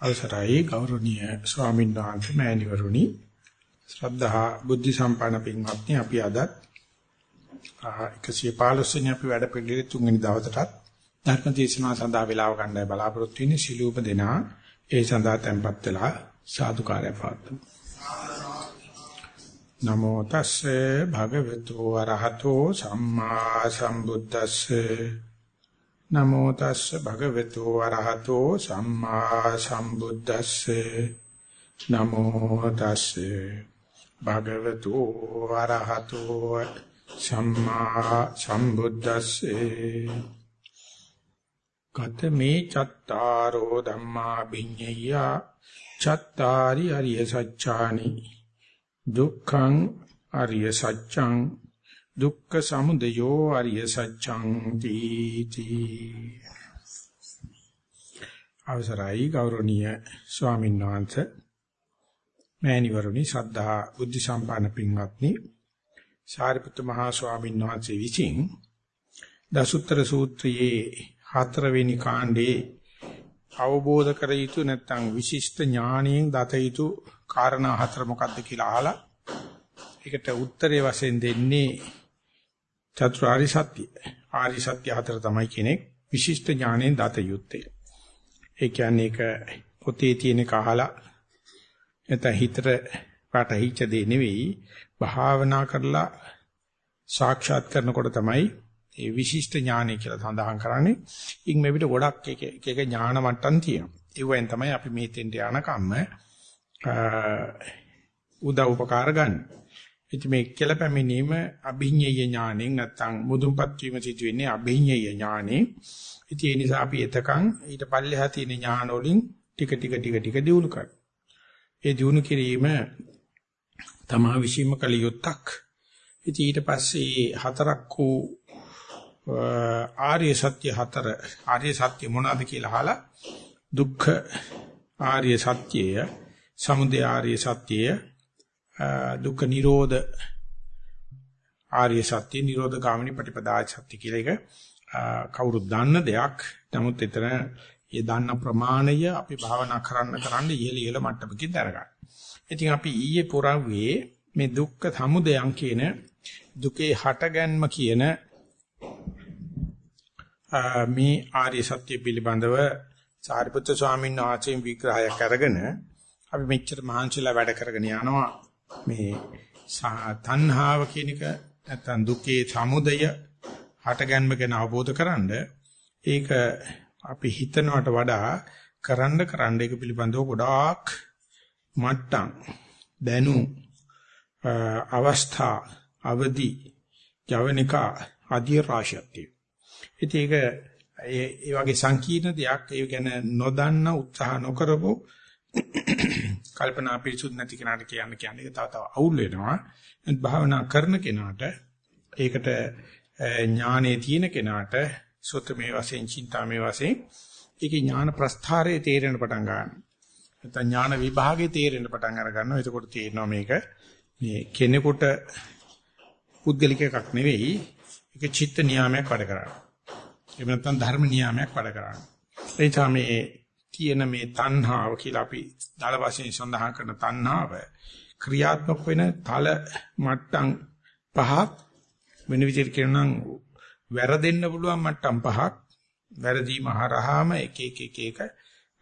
අවසරයි ගෞරවනීය ස්වාමීන් වහන්සේ මෑණිවරුනි. ශ්‍රද්ධා බුද්ධ සම්පන්න පින්වත්නි අපි අද 115 වෙනි අපි වැඩ පිළිවෙලේ තුන්වෙනි දවසටත් ධර්ම දේශනාව සඳහා වේලාව ගන්නයි බලාපොරොත්තු වෙන්නේ. සිළුප දෙනා ඒ සඳහා tempත් වෙලා සාදුකාරය පාත්තු නමෝ තස්සේ භගවතු වරහතෝ සම්මා සම්බුද්දස්සේ. නමෝ තස්ස භගවතු වරහතෝ සම්මා සම්බුද්දස්සේ. නමෝ තස්සේ භගවතු වරහතෝ සම්මා සම්බුද්දස්සේ. කතමේ චත්තාරෝ ධම්මා විඤ්ඤය චත්තාරි අරිය සත්‍යානි දුක්ඛං අරිය සත්‍යං දුක්ඛ සමුදයෝ අරිය සත්‍යං තීති. අවසරයි ගෞරවනීය ස්වාමීන් වහන්සේ. මෑණිවරුනි ශ්‍රද්ධා බුද්ධ සම්පන්න පින්වත්නි සාරිපුත්ත මහා ස්වාමීන් වහන්සේ විසින් දසුත්තර සූත්‍රයේ හතරවෙනි කාණ්ඩේ අවබෝධ කර යුතු නැත්නම් විශිෂ්ට ඥාණයෙන් දත යුතු කාරණා හතර මොකක්ද කියලා අහලා ඒකට උත්තරේ වශයෙන් දෙන්නේ චතුරාර්ය සත්‍ය. ආර්ය සත්‍ය හතර තමයි කෙනෙක් විශිෂ්ට ඥාණයෙන් දත යුත්තේ. ඒ කියන්නේ ඒක පොතේ තියෙන කහලා නැත්නම් හිතට වැටහිච්ච දේ නෙවෙයි භාවනා කරලා සාක්ෂාත් කරනකොට තමයි ඒ විශිෂ්ට ඥානය කියලා සඳහන් කරන්නේ. ඉන් මේ විදිහට ගොඩක් එක එක ඥාන මට්ටම් තියෙනවා. ඒවෙන් තමයි අපි මේ තෙන්ට යනකම්ම උදව් උපකාර ගන්න. ඉතින් මේ කියලා පැමිණීම අභිඤ්ඤය ඥාණයෙන් නැත්තම් මුදුන්පත් වීම සිදු වෙන්නේ අභිඤ්ඤය ඥාණයෙන්. ඉතින් ඒ නිසා අපි එතකන් ඊට පල්ලෙහා තියෙන ඥාන වලින් ටික ටික ටික ටික දියුණු කරනවා. ඒ දියුණු කිරීම තමා විශ්ීම කළ යුත්තක්. ඉතින් ඊට පස්සේ හතරක් වූ ආර්ය සත්‍ය හතර ආර්ය සත්‍ය මොනවාද කියලා අහලා දුක්ඛ ආර්ය සත්‍යය සමුදය ආර්ය සත්‍යය දුක්ඛ නිරෝධ ආර්ය සත්‍ය නිරෝධ ගාමිනී ප්‍රතිපදා සත්‍ය කියලා එක කවුරුත් දන්න දෙයක්. නමුත් එතන ඒ දන්න ප්‍රමාණය අපි භාවනා කරන්න කරන්න ඉහළ ඉහළ මට්ටමකින් දරගන්න. ඉතින් අපි ඊයේ පුරාවේ මේ දුක්ඛ සමුදයන් කියන දුකේ හටගන්ම කියන මේ ආර්ය සත්‍ය පිළිබඳව සාරිපුත්‍ර ස්වාමීන් වහන්සේ විග්‍රහයක් අරගෙන අපි මෙච්චර මහන්සිලා වැඩ කරගෙන යනවා මේ තණ්හාව කියන එක නැත්නම් දුකේ සමුදය හටගන්ම ගැන අවබෝධ කරන්ඩ ඒක අපි හිතනවට වඩා කරන්න කරන්න ඒක පිළිබඳව ගොඩාක් මට්ටම් දැනු අවස්ථා අවදි ජවනිකා ආදී රාශියක් තියෙනවා. ඉතින් ඒක ඒ වගේ සංකීර්ණ දෙයක් ඒ ගැන නොදන්න උත්සාහ නොකරපො කල්පනා පිරිසුදු නැති කෙනාට කියන්න කියන්නේ තව තව අවුල් වෙනවා. භාවනා කරන කෙනාට ඒකට ඥානෙ තියෙන කෙනාට සොතමේ වශයෙන්, චින්තාමේ වශයෙන් ඒකේ ඥාන ප්‍රස්ථාරයේ තේරෙන පටන් ගන්නවා. නැත්නම් ඥාන විභාගයේ තේරෙන පටන් අර ගන්නවා. එතකොට තේරෙනවා මේක මේ කෙනෙකුට පුද්ගලික එකක් නෙවෙයි. ඒක චිත්ත නියාමයක් වැඩ කරනවා. එහෙම නැත්නම් ධර්ම නියාමයක් වැඩ කරනවා. ඒ තමයි තියෙන මේ තණ්හාව කියලා අපි දල වශයෙන් සඳහන් කරන තණ්හාව ක්‍රියාත්මක වෙන තල මට්ටම් පහක් වෙන විදිහට කියනනම් වැරදෙන්න පුළුවන් මට්ටම් පහක් වැරදීම හරහාම එක එක එක එක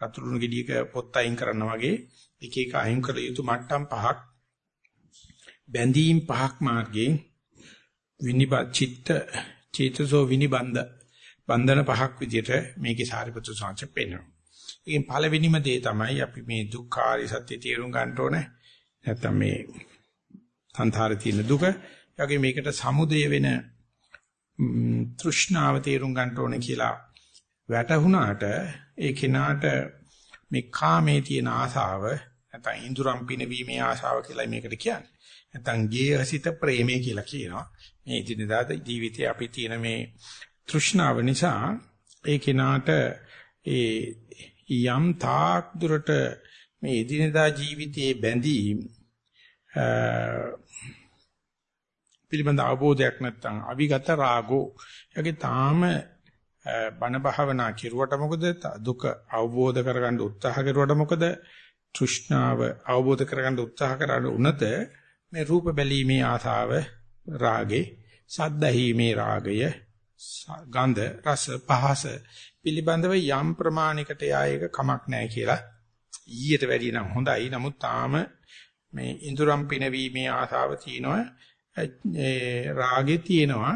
රතුරුණු ගෙඩියක පොත් අයින් කරනවා වගේ එක එක අයින් කළ යුතු මට්ටම් පහක් බැඳීම් පහක් මාර්ගයෙන් විනිබත් චිත්ත චේතසෝ විනිබන්ද බන්ධන පහක් විදිහට මේකේ සාරිපුත්‍ර සංසප් පෙන්වනවා. ඒකෙන් පළවෙනිම දේ තමයි අපි මේ දුක්ඛාරි සත්‍ය තේරුම් ගන්න ඕනේ. නැත්තම් මේ සංසාරේ තියෙන දුක, යගේ මේකට සමුදය වෙන තෘෂ්ණාව තේරුම් ගන්න ඕනේ කියලා වැටහුණාට ඒ කෙනාට මේ කාමේ තියෙන ආසාව නැත්නම් ඉඳුරම් පිනවීමේ ආසාව කියලා මේකට කියන්නේ. නැත්නම් ගේහසිත ප්‍රේමය කියලා කියනවා. මේ ඉදිනදා ජීවිතේ අපි තියෙන මේ තෘෂ්ණාව නිසා ඒ කෙනාට ඒ යම් තාක් දුරට මේ එදිනදා ජීවිතයේ බැඳීම් පිළිබඳ අවබෝධයක් නැත්නම් අවිගත රාගෝ යගේ තාම බණ භාවනා කෙරුවට මොකද? දුක අවබෝධ කරගන්න උත්සාහ කරුවට මොකද? තෘෂ්ණාව අවබෝධ කරගන්න උත්සාහ කරන උනත මේ රූප බැලීමේ ආසාව රාගේ සද්දහීමේ රාගය ගන්ධ රස පහස පිළිබඳව යම් ප්‍රමාණයකට යායක කමක් නැහැ කියලා. ඊට වැඩිය නම් හොඳයි. නමුත් තාම මේ ඉඳුරම් පිනවීමේ ආසාව තියෙනවා. ඒ රාගේ තියෙනවා.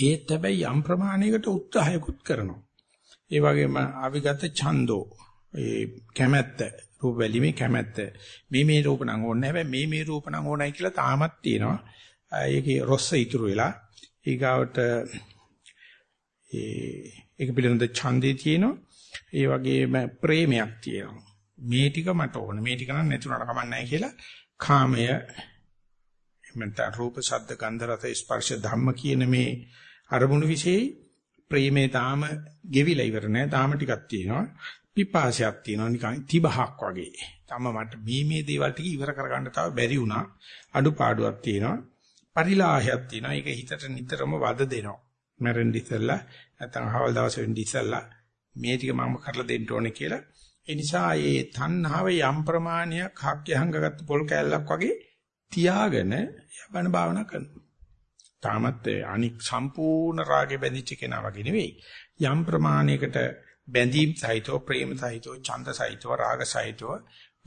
ඒත් හැබැයි යම් ප්‍රමාණයකට උත්සාහයකුත් කරනවා. ඒ වගේම අවිගත ඡන්தோ ඒ කැමැත්ත රූප වැලිමේ කැමැත්ත. මේ මේ රූප නම් ඕනේ. හැබැයි මේ මේ රූප නම් ඕනයි කියලා තාමත් තියෙනවා. ඒකේ රොස්ස ඉතුරු වෙලා ඊගාවට ඒ ඒක පිළිබඳ ඡන්දේ තියෙනවා ඒ වගේම ප්‍රේමයක් තියෙනවා මේ ටික මට ඕන මේ ටික නම් නැතුණාට කමක් නැහැ කියලා කාමය එමෙන්ට රූප ශබ්ද ගන්ධ රස ස්පර්ශ ධම්ම කියන මේ අරමුණු વિશે ප්‍රේමේ තාම ගෙවිලා ඉවර නැහැ තාම ටිකක් තියෙනවා පිපාසයක් තියෙනවා නිකන් තිබහක් වගේ. තම මට මේ මේ දේවල් ටික ඉවර කරගන්න තව බැරි වුණා. අඩුපාඩුවක් තියෙනවා. පරිලාහයක් තියෙනවා. ඒක හිතට නිතරම වද දෙනවා. මැරෙන්න ඉස්සෙල්ලා නැත්නම් අහවල් දවසේ වෙන්න ඉස්සෙල්ලා මේ ටික මම කරලා දෙන්න ඕනේ කියලා. ඒ නිසා මේ තණ්හාව යම් ප්‍රමාණයක් හක් යහංගගත්තු පොල් කෑල්ලක් වගේ තියාගෙන යබන භාවනා කරනවා. තාමත් අනික් සම්පූර්ණ රාගේ බැඳිච්ච කෙනා වගේ නෙවෙයි. යම් ප්‍රමාණයකට බැඳීම් සහිතව ප්‍රේම සහිතව ඡන්ද සහිතව රාග සහිතව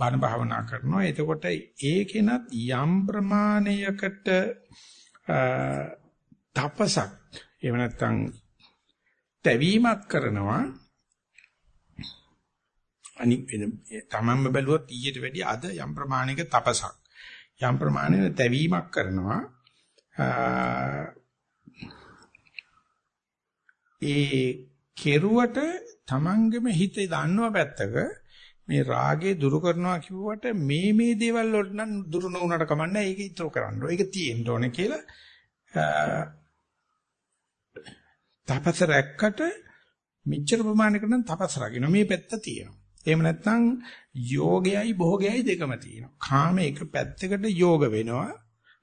බණ භාවනා කරනවා. එතකොට ඒකෙනත් යම් ප්‍රමාණයකට තපසක් එහෙම නැත්නම් තැවීමක් කරනවා. අනික් තමන්ම බැලුවොත් ඊට වැඩිය අද යම් ප්‍රමාණයක තපසක්. යම් ප්‍රමාණයක තැවීමක් කරනවා. ඒ කෙරුවට තමන්ගෙම හිතේ දන්නව පැත්තක මේ රාගේ දුරු කරනවා කිව්වට මේ මේ දේවල් වලට නම් දුරු නොවුනට කමන්නේ ඒක ඉතුරු කරන්න ඕනේ. ඒක තියෙන්න ඕනේ කියලා තපස රැක්කට මෙච්චර ප්‍රමාණයකට නම් තපස් රකින්න මේ පැත්ත තියෙනවා. එහෙම නැත්නම් යෝගයයි භෝගයයි දෙකම තියෙනවා. කාම එක පැත්තකට යෝග වෙනවා,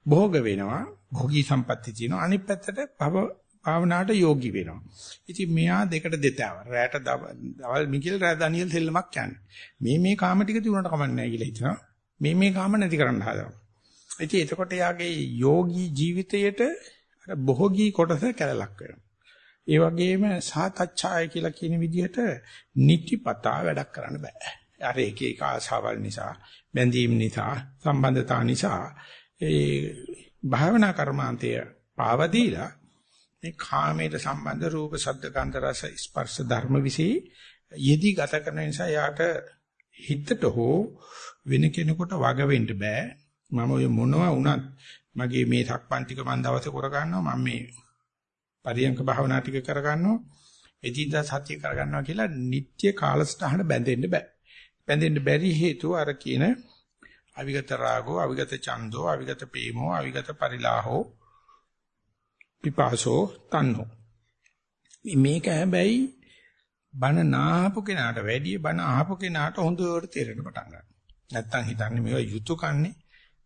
භෝග වෙනවා, භෝගී සම්පatti තියෙනවා. අනිත් පැත්තට භව භාවනාවට යෝගී වෙනවා. ඉතින් මෙයා දෙකට දෙතව. රැට දවල් මිකිල් රැ දානියල් සෙල්ලමක් යන්නේ. මේ මේ කාම ටික තිබුණාට කමක් නැහැ කියලා හිතනවා. මේ මේ කාම නැති කරන්න හදනවා. ඉතින් එතකොට යාගේ යෝගී ජීවිතයට අර බොහෝගී කොටස කැලලක් වෙනවා. ඒ වගේම සාතච්ඡාය කියලා කියන විදිහට නිතිපතා වැඩක් කරන්න බෑ. අර එක එක ආශාවල් නිසා, බැඳීම් නිසා, සම්බන්ධතා නිසා ඒ භාවනා කර්මාන්තය පාවදීලා මේ කාමයට සම්බන්ධ රූප, ශබ්ද, ගන්ධ, රස, ස්පර්ශ ධර්ම વિશે යෙදි ගත කරන නිසා යාට හිතට හෝ වෙන කෙනෙකුට වග වෙන්න බෑ. මම ඔය මොනවා වුණත් මගේ මේ සක්මන් ටික මම දවසේ කර ගන්නවා මම මේ පරියන්ක භාවනා ටික කර ගන්නවා එදින්දා සතිය කර ගන්නවා කියලා නිට්ටය කාලසටහන බැඳෙන්න බෑ බැඳෙන්න බැරි හේතුව අර කියන අවිගත රාගෝ අවිගත චන්දෝ අවිගත ප්‍රේමෝ අවිගත පරිලාහෝ පිපාසෝ තන්නෝ. මේක හැබැයි බණ නාහපු කෙනාට වැඩිය බණ අහපු කෙනාට හොඳට තේරෙන්න පටන් ගන්නවා. නැත්තම් හිතන්නේ මේවා යුතුයකන්නේ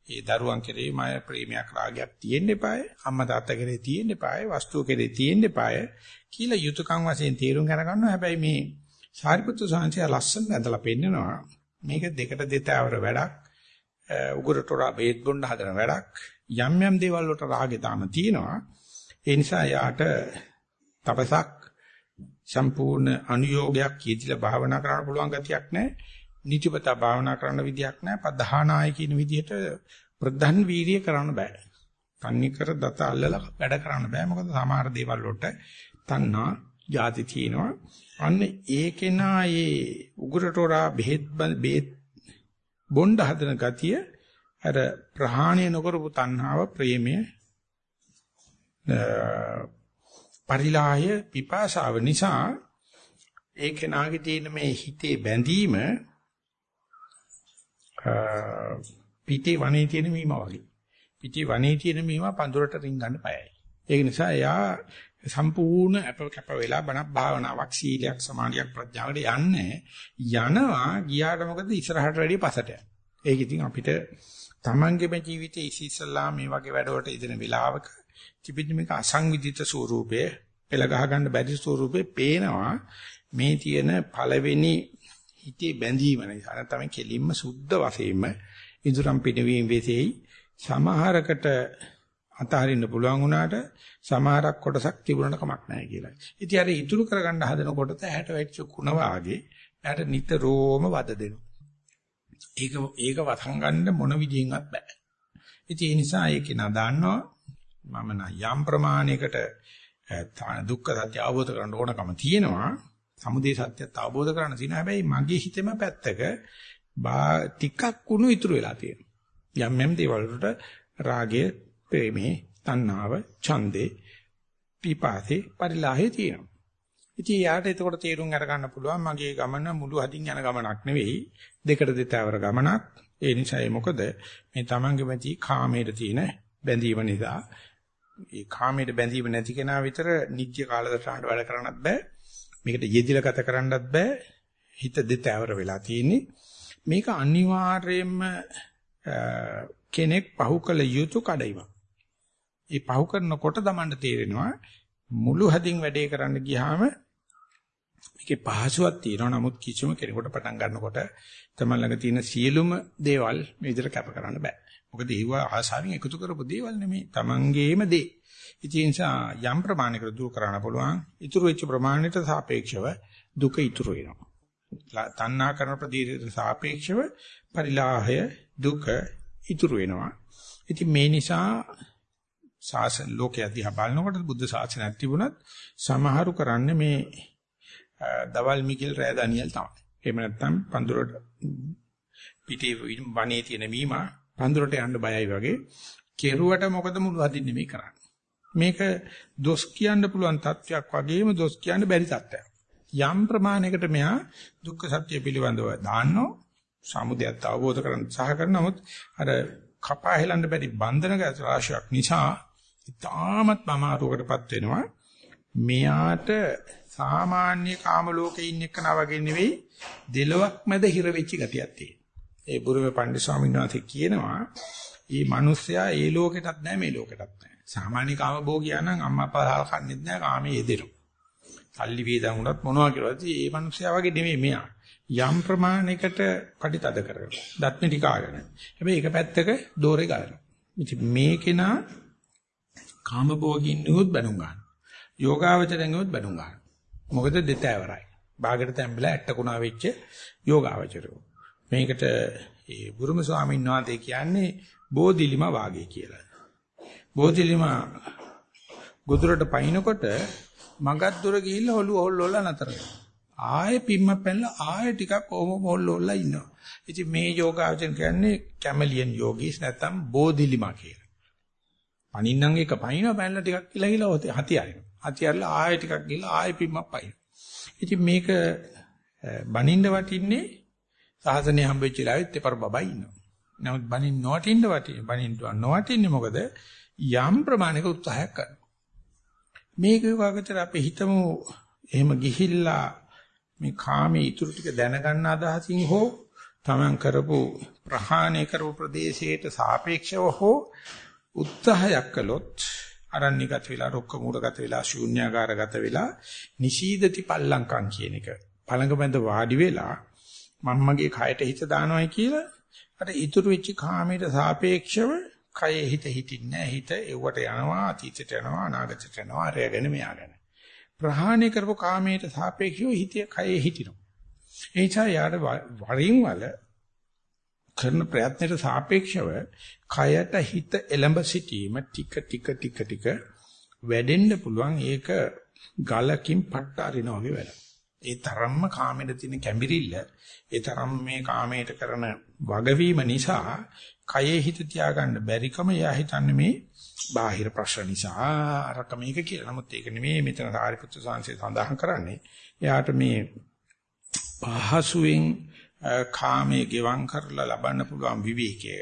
ඒ දරුවන් කෙරේ මය ප්‍රේමයක් රාගයක් තියෙන්න eBay අම්මා තාත්තා කෙරේ තියෙන්න eBay වස්තුව කෙරේ තියෙන්න eBay කියලා යුතුයකම් වශයෙන් තීරුම් ගන්නවා හැබැයි මේ සාරිපුත්තු සාංශය ලස්සන ඇඳලා පෙන්නනවා. මේක දෙකට දෙතවර වැඩක්. උගුරටොරා බේත් බොන්න හදන වැඩක්. යම් යම් දේවල් වලට රාගේ තාම තියෙනවා. ඒ නිසා යාට තපසක් සම්පූර්ණ අනුയോഗයක් කියතිලා භාවනා කරන්න පුළුවන් ගතියක් නැහැ. නිතිපත භාවනා කරන්න විදියක් නැහැ. පධානාය කියන විදිහට ප්‍රධාන වීර්ය කරන්න බෑ. තන්නේ කර දත අල්ලලා වැඩ කරන්න බෑ. මොකද සමහර දේවල් වලට තණ්හා ಜಾති තියෙනවා. අන්න ඒකේනා ඒ උගුරටෝරා බෙහෙත් බෙහෙත් බොණ්ඩ හදන ගතිය අර ප්‍රහාණය නොකරපු තණ්හාව ප්‍රේමය පරිලාය පිපාසාව නිසා ඒ කෙනාගේ තියෙන මේ හිතේ බැඳීම පිටේ වනේ තියෙන මීම වගේ. පිටේ වනේ තියෙන මීම පඳුරට රින්ගන්න බයයි. ඒක නිසා එයා සම්පූර්ණ අප කැප වෙලා බණ භාවනාවක් සීලයක් සමාධියක් ප්‍රඥාවට යන්නේ යනවා ගියාට මොකද ඉස්සරහට වැඩිය පසට යනවා. ඒක ඉතින් අපිට තමන්ගේම ජීවිතයේ ඉස්සෙල්ලා මේ වගේ වැඩවලට ඉදෙන වෙලාවක තිබෙන මේක අසංවිධිත ස්වරූපයේ එල ගහ ගන්න බැරි ස්වරූපේ පේනවා මේ තියෙන පළවෙනි හිතේ බැඳීම නිසා නැත්නම් කෙලින්ම සුද්ධ වශයෙන්ම ඉදුරම් පිටවීම වෙසෙයි සමහරකට අතහරින්න පුළුවන් වුණාට සමහරක් කොටසක් තිබුණාට කමක් නැහැ කියලා. ඉතින් අර ඉතුරු කරගන්න හදන කොටස ඇහැට වැටිච්ච කුණ වාගේ එයාට නිතරම වද දෙනවා. ඒක ඒක වසන් ගන්න මොන විදිහින්වත් බෑ. ඉතින් ඒ නිසා ඒකේ නදාන්නවා මම යම් ප්‍රමාණයකට දුක්ඛ සත්‍ය අවබෝධ කරගන්න ඕනකම තියෙනවා. සමුදේ සත්‍යත් අවබෝධ කරගන්න තියෙනවා. හැබැයි මගේ හිතෙම පැත්තක ටිකක් කුණු ඉතුරු වෙලා තියෙනවා. යම් යම් දේවල් වලට රාගය, ප්‍රේමේ, තණ්හාව, ඡන්දේ, පිපාසේ, පරිලාහේ තියෙනවා. ඉතින් යාට එතකොට තේරුම් අරගන්න පුළුවන් මගේ ගමන මුළු හදින් යන ගමනක් නෙවෙයි දෙකට දෙතවර ගමනක්. ඒ නිසා ඒ මොකද මේ Tamange මැති කාමයට තියෙන බැඳීම නිසා ඒ කාමයට බැඳීම නැති කෙනා විතර නිත්‍ය කාලසටහනට වැඩ කරන්නත් බෑ. මේකට යෙදිලා ගත කරන්නත් බෑ. හිත දෙතවර වෙලා තියෙන්නේ. මේක අනිවාර්යයෙන්ම කෙනෙක් පහු කළ යුතු කඩයිමක්. ඒ පහු කරනකොට තමන්ට තේරෙනවා මුළු හදින් වැඩේ කරන්න ගියාම මේකේ පහසුවක් තියෙනවා නමුත් කිසිම කෙනෙකුට පටන් ගන්නකොට තමන් ළඟ තියෙන සියලුම දේවල් මේ විදිහට කැප කරන්න බෑ. මොකද ඒව ආසාවෙන් එකතු කරපු දේවල් නෙමෙයි. තමන්ගේම දේ. ඉතින් නිසා යම් ප්‍රමාණයකට දුරු කරන්න පුළුවන්. ඉතුරු වෙච්ච ප්‍රමාණයට සාපේක්ෂව දුක ඉතුරු වෙනවා. තණ්හා කරන ප්‍රදීයට සාපේක්ෂව පරිලාහය දුක ඉතුරු වෙනවා. ඉතින් මේ නිසා ශාසන ලෝකයේ දිහා බලනකොට බුද්ධ ශාසනයක් තිබුණත් සමහරු කරන්නේ මේ දවල් මිකිල් රෑ දානියල් තමයි. එහෙම නැත්නම් පඳුරට පිටේ වනේ තියෙන මීමා පඳුරට යන්න බයයි වගේ කෙරුවට මොකද මුළු හදින් නෙමෙයි කරන්නේ. මේක දොස් කියන්න පුළුවන් තත්වයක් වගේම දොස් කියන්න බැරි තත්වයක්. යම් ප්‍රමාණයකට මෙහා දුක්ඛ සත්‍ය පිළිබඳව දාන්නෝ සමුදයත් අවබෝධ කරගන්න සහ කරන නමුත් අර කපා හෙලන්න බැරි බන්ධන රාශියක් නිසා ඉතාමත් අමාරුවකටපත් වෙනවා. මෙයාට සාමාන්‍ය කාම ලෝකේ ඉන්න එකනා වගේ නෙවෙයි දෙලොවක් මැද හිර වෙච්ච ගතියක් තියෙනවා. ඒ බුරුමේ පණ්ඩිත ස්වාමීන් වහන්සේ කියනවා මේ මිනිස්සයා ඒ ලෝකෙටත් නැහැ මේ ලෝකෙටත් නැහැ. සාමාන්‍ය කාම භෝගියා නම් අම්මා අප්පා කන්නේත් නැහැ කාමයේ යෙදෙනවා. සල්ලි වේදන් උනත් මොනවා කියලා. ඉතින් මේ මිනිස්සයා වගේ නෙවෙයි මෙයා. යම් ප්‍රමාණයකට කඩිතද කරනවා. දත්මි ටිකාගෙන. හැබැයි එක පැත්තක දෝරේ ගලනවා. ඉතින් මේ කෙනා කාමභෝගින් නුත් බැනුම් ගන්නවා. යෝගාවචරයෙන් උත් බැනුම් ගන්නවා. මොකද දෙතෑවරයි. බාගට තැම්බලා ඇට්ටකුණා වෙච්ච යෝගාවචරෝ. මේකට ඒ බුරුම ස්වාමීන් වහන්සේ කියන්නේ බෝධිලිම වාගේ කියලා. බෝධිලිම ගොදුරට පයින්නකොට මගක් දුර ගිහිල්ලා ඔළුව හොල්ලෝලා නතර වෙනවා. ආයෙ පිම්ම පැනලා ආයෙ ටිකක් ඔහොම හොල්ලෝලා ඉන්නවා. ඉතින් මේ යෝගාවචන කියන්නේ කැමලියන් යෝගීස් නැත්තම් බෝධිලිමා කියලා. පනින්නම් එක පනිනවා පැනලා ටිකක් කියලා කියලා හති අරිනවා. හති අරලා ආයෙ ටිකක් ගිහලා ආයෙ පිම්මක් පයින්. ඉතින් මේක බනින්න වටින්නේ සාසනය හම්බෙච්ච ලාවෙත් එපර බබයි ඉන්නවා. නමුත් බනින්න නොවටින්න වටින්නේ බනින්න නොවටින්නේ මොකද? යම් ප්‍රමාණයක උත්සාහයක් කරනවා. මේක යෝගාවචර අපි හිතමු එහෙම ගිහිල්ලා මේ කාමයේ ඉතුරු ටික දැනගන්න අදහසින් හෝ තමන් කරපු ප්‍රහාණය කරපු ප්‍රදේශයට සාපේක්ෂව හෝ උත්සාහයක් කළොත් අරණ්‍යගත වෙලා රොක්ක මූලගත වෙලා ශූන්‍යාකාරගත වෙලා නිශීදති පල්ලංකම් කියන එක පළඟ වාඩි වෙලා මම්මගේ කයට හිත දානවයි කියලා. අර ඉතුරු වෙච්ච කාමයට සාපේක්ෂව කයේ හිත හිටින්නේ හිත එව්වට යනවා අතීතයට යනවා අනාගතයට යනවා අරගෙන මෙයාගෙන. ප්‍රහාණය කරපු කාමයට සාපේක්ෂව හිතේ කයේ හිටිනවා. ඒ නිසා යාට වරින් වල කරන ප්‍රයත්නයට සාපේක්ෂව කයට හිත එළඹ සිටීම ටික ටික ටික ටික වැඩෙන්න පුළුවන්. ඒක ගලකින් පට්ට අරිනා වගේ වැඩ. ඒ තරම්ම කාමෙට තියෙන කැඹිරිල්ල ඒ තරම් මේ කාමයට කරන වගවීම නිසා කයේ හිත තියාගන්න බැරිකම එයා හිතන්නේ මේ බාහිර ප්‍රශ්න නිසා අරක මේක කියලා. නමුත් ඒක නෙමෙයි මෙතන සාරිපුත්‍ර සාංශය සඳහන් කරන්නේ. එයාට මේ පහසුවෙන් කාමයේ ගෙවම් කරලා ලබන්න පුළුවන් විවේකය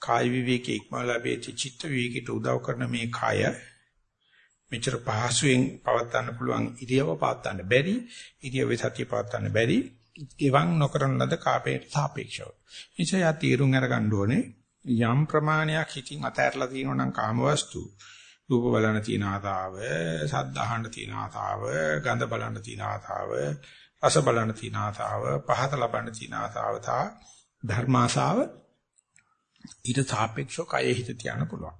කාය විවේකයේ ඉක්මවලා ලැබෙච්ච චිත්ත විවේකයට උදව් කරන මේ කය මෙච්චර පහසුවෙන් පවත්වන්න පුළුවන් ඉරියව පවත්වන්න බැරි ඉරියවේ සතිය පවත්වන්න බැරි ගෙවම් නොකරන ලද කාපයට සාපේක්ෂව එනිසා යා තීරුම් අරගන්න ඕනේ යම් ප්‍රමාණයක් හිතින් අතහැරලා තියෙනවා නම් කාමවස්තු රූප බලන තියෙන ආතාව, ශබ්ද අහන්න තියෙන ආතාව, ගඳ බලන තියෙන ආතාව, රස බලන තියෙන ආතාව, පහත ලබන තියෙන ආතාව තා ධර්මාසාව ඊට සාපේක්ෂව කයෙ හිත තියන්න පුළුවන්.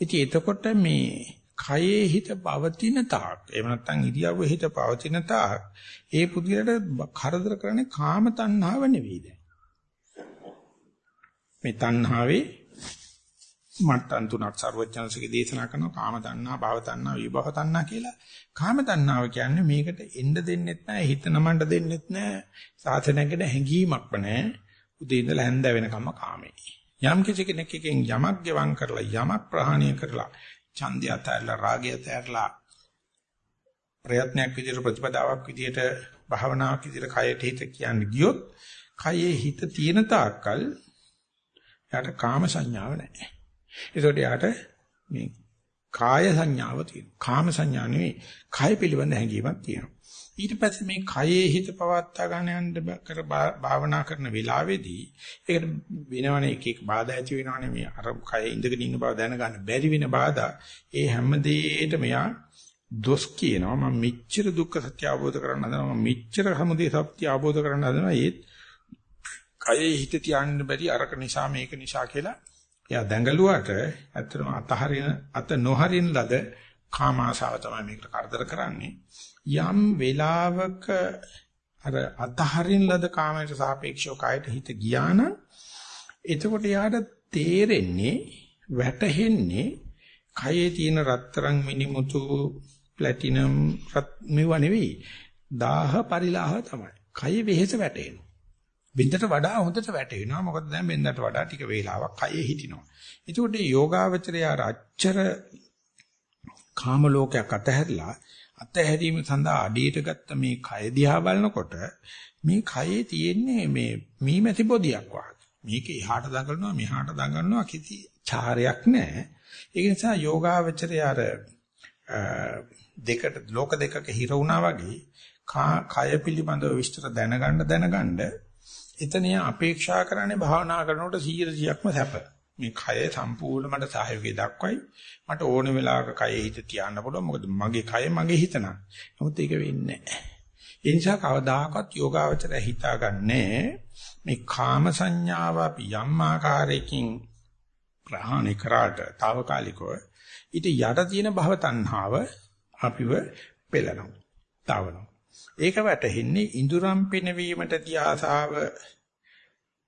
ඉතින් එතකොට මේ කයේ හිත පවතින තාක් එහෙම නැත්නම් ඉරියව්වේ හිත පවතින තාක් ඒ පුදුලට කරදර කරන්නේ කාම තණ්හාව නෙවෙයි දැන්. මේ තණ්හාවේ මට්ටම් තුනක් සර්වඥාන්සේගේ දේශනා කරන කාම තණ්හා, භව තණ්හා, විභව තණ්හා කියලා. කාම තණ්හාව කියන්නේ මේකට එන්න දෙන්නෙත් නැහැ, හිත නමන්න දෙන්නෙත් නැහැ, සාසනයකට හැංගීමක්ම නැහැ. උදේ ඉඳලා හැන්ද වෙනකම්ම කාමේ. යම් කිසි කෙනෙක් එකෙන් යමක් ගෙවම් කරලා යමක් ප්‍රහාණය කරලා ඡන්දය අතහැරලා රාගය අතහැරලා ප්‍රයත්නයක් විදිහට ප්‍රතිපදාවක් විදිහට භාවනාවක් විදිහට කයට හිත කියන්නේ ගියොත් කයේ හිත තියෙන තාක්කල් යාට කාම සංඥාව නැහැ. ඒකට යාට මේ කාය සංඥාව තියෙනවා. කාම සංඥා නෙවෙයි, කය පිළිබඳ හැඟීමක් තියෙනවා. ඊට පස්සේ මේ කයේ හිත පවත්වා ගන්න යන්න කර භාවනා කරන වෙලාවේදී ඒකට වෙනවනේ එක එක බාධා ඇති වෙනවනේ මේ අර කය ඉඳගෙන ඉන්න බව දැනගන්න බැරි වෙන බාධා. ඒ හැම දෙයකටම මෙයා දොස් කියනවා. මම මෙච්චර දුක්ඛ සත්‍ය අවබෝධ කරගන්න හදනවා. මම මෙච්චර හැමදේ සත්‍ය අවබෝධ කරගන්න හදනවා. ඒත් කයේ හිත තියන්න බැරි අරක නිසා මේක නිසා කියලා එයා දැඟලුවට ඇත්තටම අතහරින අත නොහරින ලද කාම ආශාව තමයි මේකට කරදර කරන්නේ. යම් වෙලාවක අර අතහරින ලද කාමයට සාපේක්ෂව කායට හිත ගියා නම් එතකොට යාට තේරෙන්නේ වැටහෙන්නේ කයේ තියෙන රත්තරන් මිනිමුතු ප්ලැටිනම් මෙව නෙවෙයි. දාහ පරිලාහ තමයි. කයේ වෙහෙස වැටෙනවා. බින්දට වඩා හොඳට වැටෙනවා. මොකද දැන් බින්දට වඩා ටික වේලාවක් කයේ හිටිනවා. එතකොට යෝගාවචරය අච්චර කාම ලෝකයක් අතහැරලා අතහැරීම සඳහා අඩියට ගත්ත මේ කය දිහා බලනකොට මේ කයේ තියෙන්නේ මේ මීමැසි බොදියක් වගේ. මේක එහාට දඟලනවා මෙහාට දඟලනවා කිසි චාරයක් නැහැ. ඒක නිසා යෝගාවචරය අර දෙකට ලෝක දෙකක හිර වුණා වගේ කය පිළිබඳව විස්තර දැනගන්න දැනගන්න එතන අපේක්ෂා කරන්නේ භාවනා කරනකොට 100%ක්ම සැප. මේ කය සම්පූර්ණ මට සහයෝගය දක්වයි. මට ඕන වෙලාවක කයෙ හිත තියන්න පුළුවන්. මොකද මගේ කය මගේ හිත නං. නමුත් ඒක වෙන්නේ නැහැ. ඒ නිසා කවදාකවත් යෝගාවචරය හිතාගන්නේ මේ කාම සංඥාව අපි යම් ආකාරයකින් ප්‍රහාණය කරාට తాවකාලිකව ඊට යට තියෙන භව තණ්හාව අපිව පෙළනවා. තවනවා. ඒක වැටෙන්නේ ඉඳුරම් පිනවීමට තියාසාව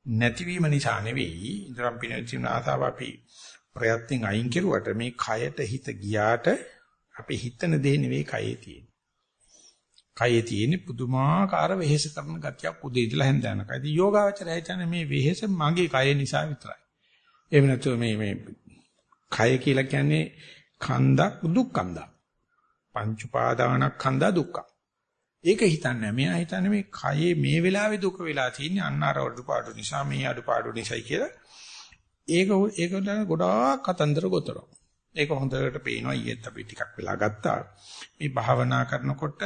නැතිවීම නිසා නෙවෙයි ඉදරම් පිනචින ආසාව අපි ප්‍රයත්නෙන් අයින් කෙරුවට මේ කයට හිත ගියාට අපි හිතන දේ නෙවෙයි කයේ තියෙන්නේ. කයේ තියෙන පුදුමාකාර වෙහෙස කරන ගතියක් උදේ ඉඳලා හැන්ද යනකම්. ඉතින් යෝගාවචරය හිතන්නේ මේ වෙහෙස මගේ කය නිසා විතරයි. එහෙම නැත්නම් මේ මේ කය කියලා කියන්නේ කන්දක් දුක්ඛන්දක්. පංච උපාදානස්කන්ධ දුක්ඛ. ඒක හිතන්නේ මෙයා හිතන්නේ මේ කයේ මේ වෙලාවේ දුක වෙලා තියෙන්නේ අන්න අර අඩුපාඩු නිසා මේ අඩුපාඩු නිසායි කියලා. ඒක ඒක ගොඩාක් කතන්දර ගොතනවා. ඒක හොඳට පේනවා ඊයේත් අපි ටිකක් වෙලා ගත්තා. මේ භාවනා කරනකොට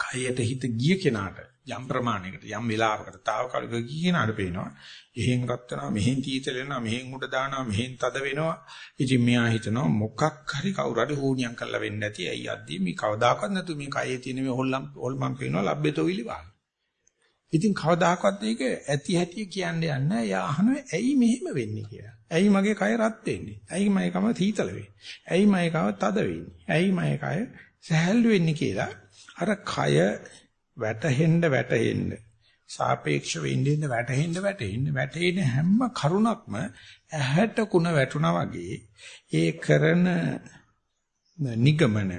කයට හිත ගිය කෙනාට යම් ප්‍රමාණයකට යම් වෙලාවකට తాවකාලික ගිය කෙනාට පේනවා එහෙන් රත් වෙනවා මෙහෙන් තීතල වෙනවා මෙහෙන් උඩ දානවා මෙහෙන් තද වෙනවා. ඉතින් මෙයා හිතනවා මොකක් හරි කවුරු හරි හෝනියම් කරලා වෙන්නේ නැති. ඇයි අද්දී මේ කවදාකවත් නැතු මේ කයේ තියෙන මේ හොල්ලම් හොල්මන් පේනවා ලැබෙතෝ විලිවා ඉතින් කවදාකවත් ඒක ඇති හැටි කියන්නේ නැහැ එයා අහනවා ඇයි මෙහෙම වෙන්නේ කියලා? ඇයි මගේ කය රත් වෙන්නේ? ඇයි මගේ කම තීතල වෙන්නේ? ඇයි මගේ කම තද වෙන්නේ? ඇයි මගේ කය සහැල්ලු වෙන්නේ කියලා අර කය වැටෙන්න වැටෙන්න සාපේක්ෂව ඉඳින්න වැටෙන්න වැටෙන්න වැටෙන හැම කරුණක්ම ඇහැට කුණ වැටුණා වගේ ඒ කරන නිගමන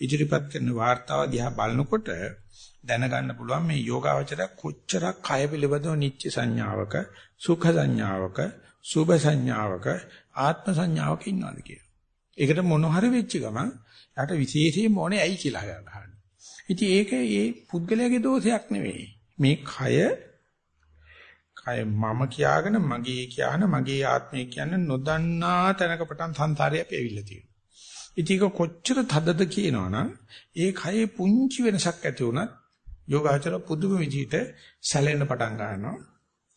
ඉදිරිපත් කරන වார்த்தාව දිහා බලනකොට දැනගන්න පුළුවන් මේ යෝගාවචර කොච්චරක් කය පිළිබඳව නිච්ච සංඥාවක සුඛ සංඥාවක සුභ සංඥාවක ආත්ම සංඥාවක ඉන්නවද කියලා. ඒකට මොන හරි වෙච්ච ගමන් යාට විශේෂයෙන්ම ඕනේ ඇයි කියලා අහන්න. ඉතින් ඒක ඒ පුද්ගලයාගේ දෝෂයක් නෙවෙයි. මේ කය කය මම කියාගෙන මගේ කියන මගේ ආත්මය කියන නොදන්නා තැනක පටන් සංසාරය අපි ඇවිල්ලා තියෙනවා. ඉතින් කොච්චර තදද කියනවනම් ඒ කයේ පුංචි වෙනසක් ඇති වුණත් යෝගාචර පුදුම විදිහට සැලෙන්න පටන් ගන්නවා.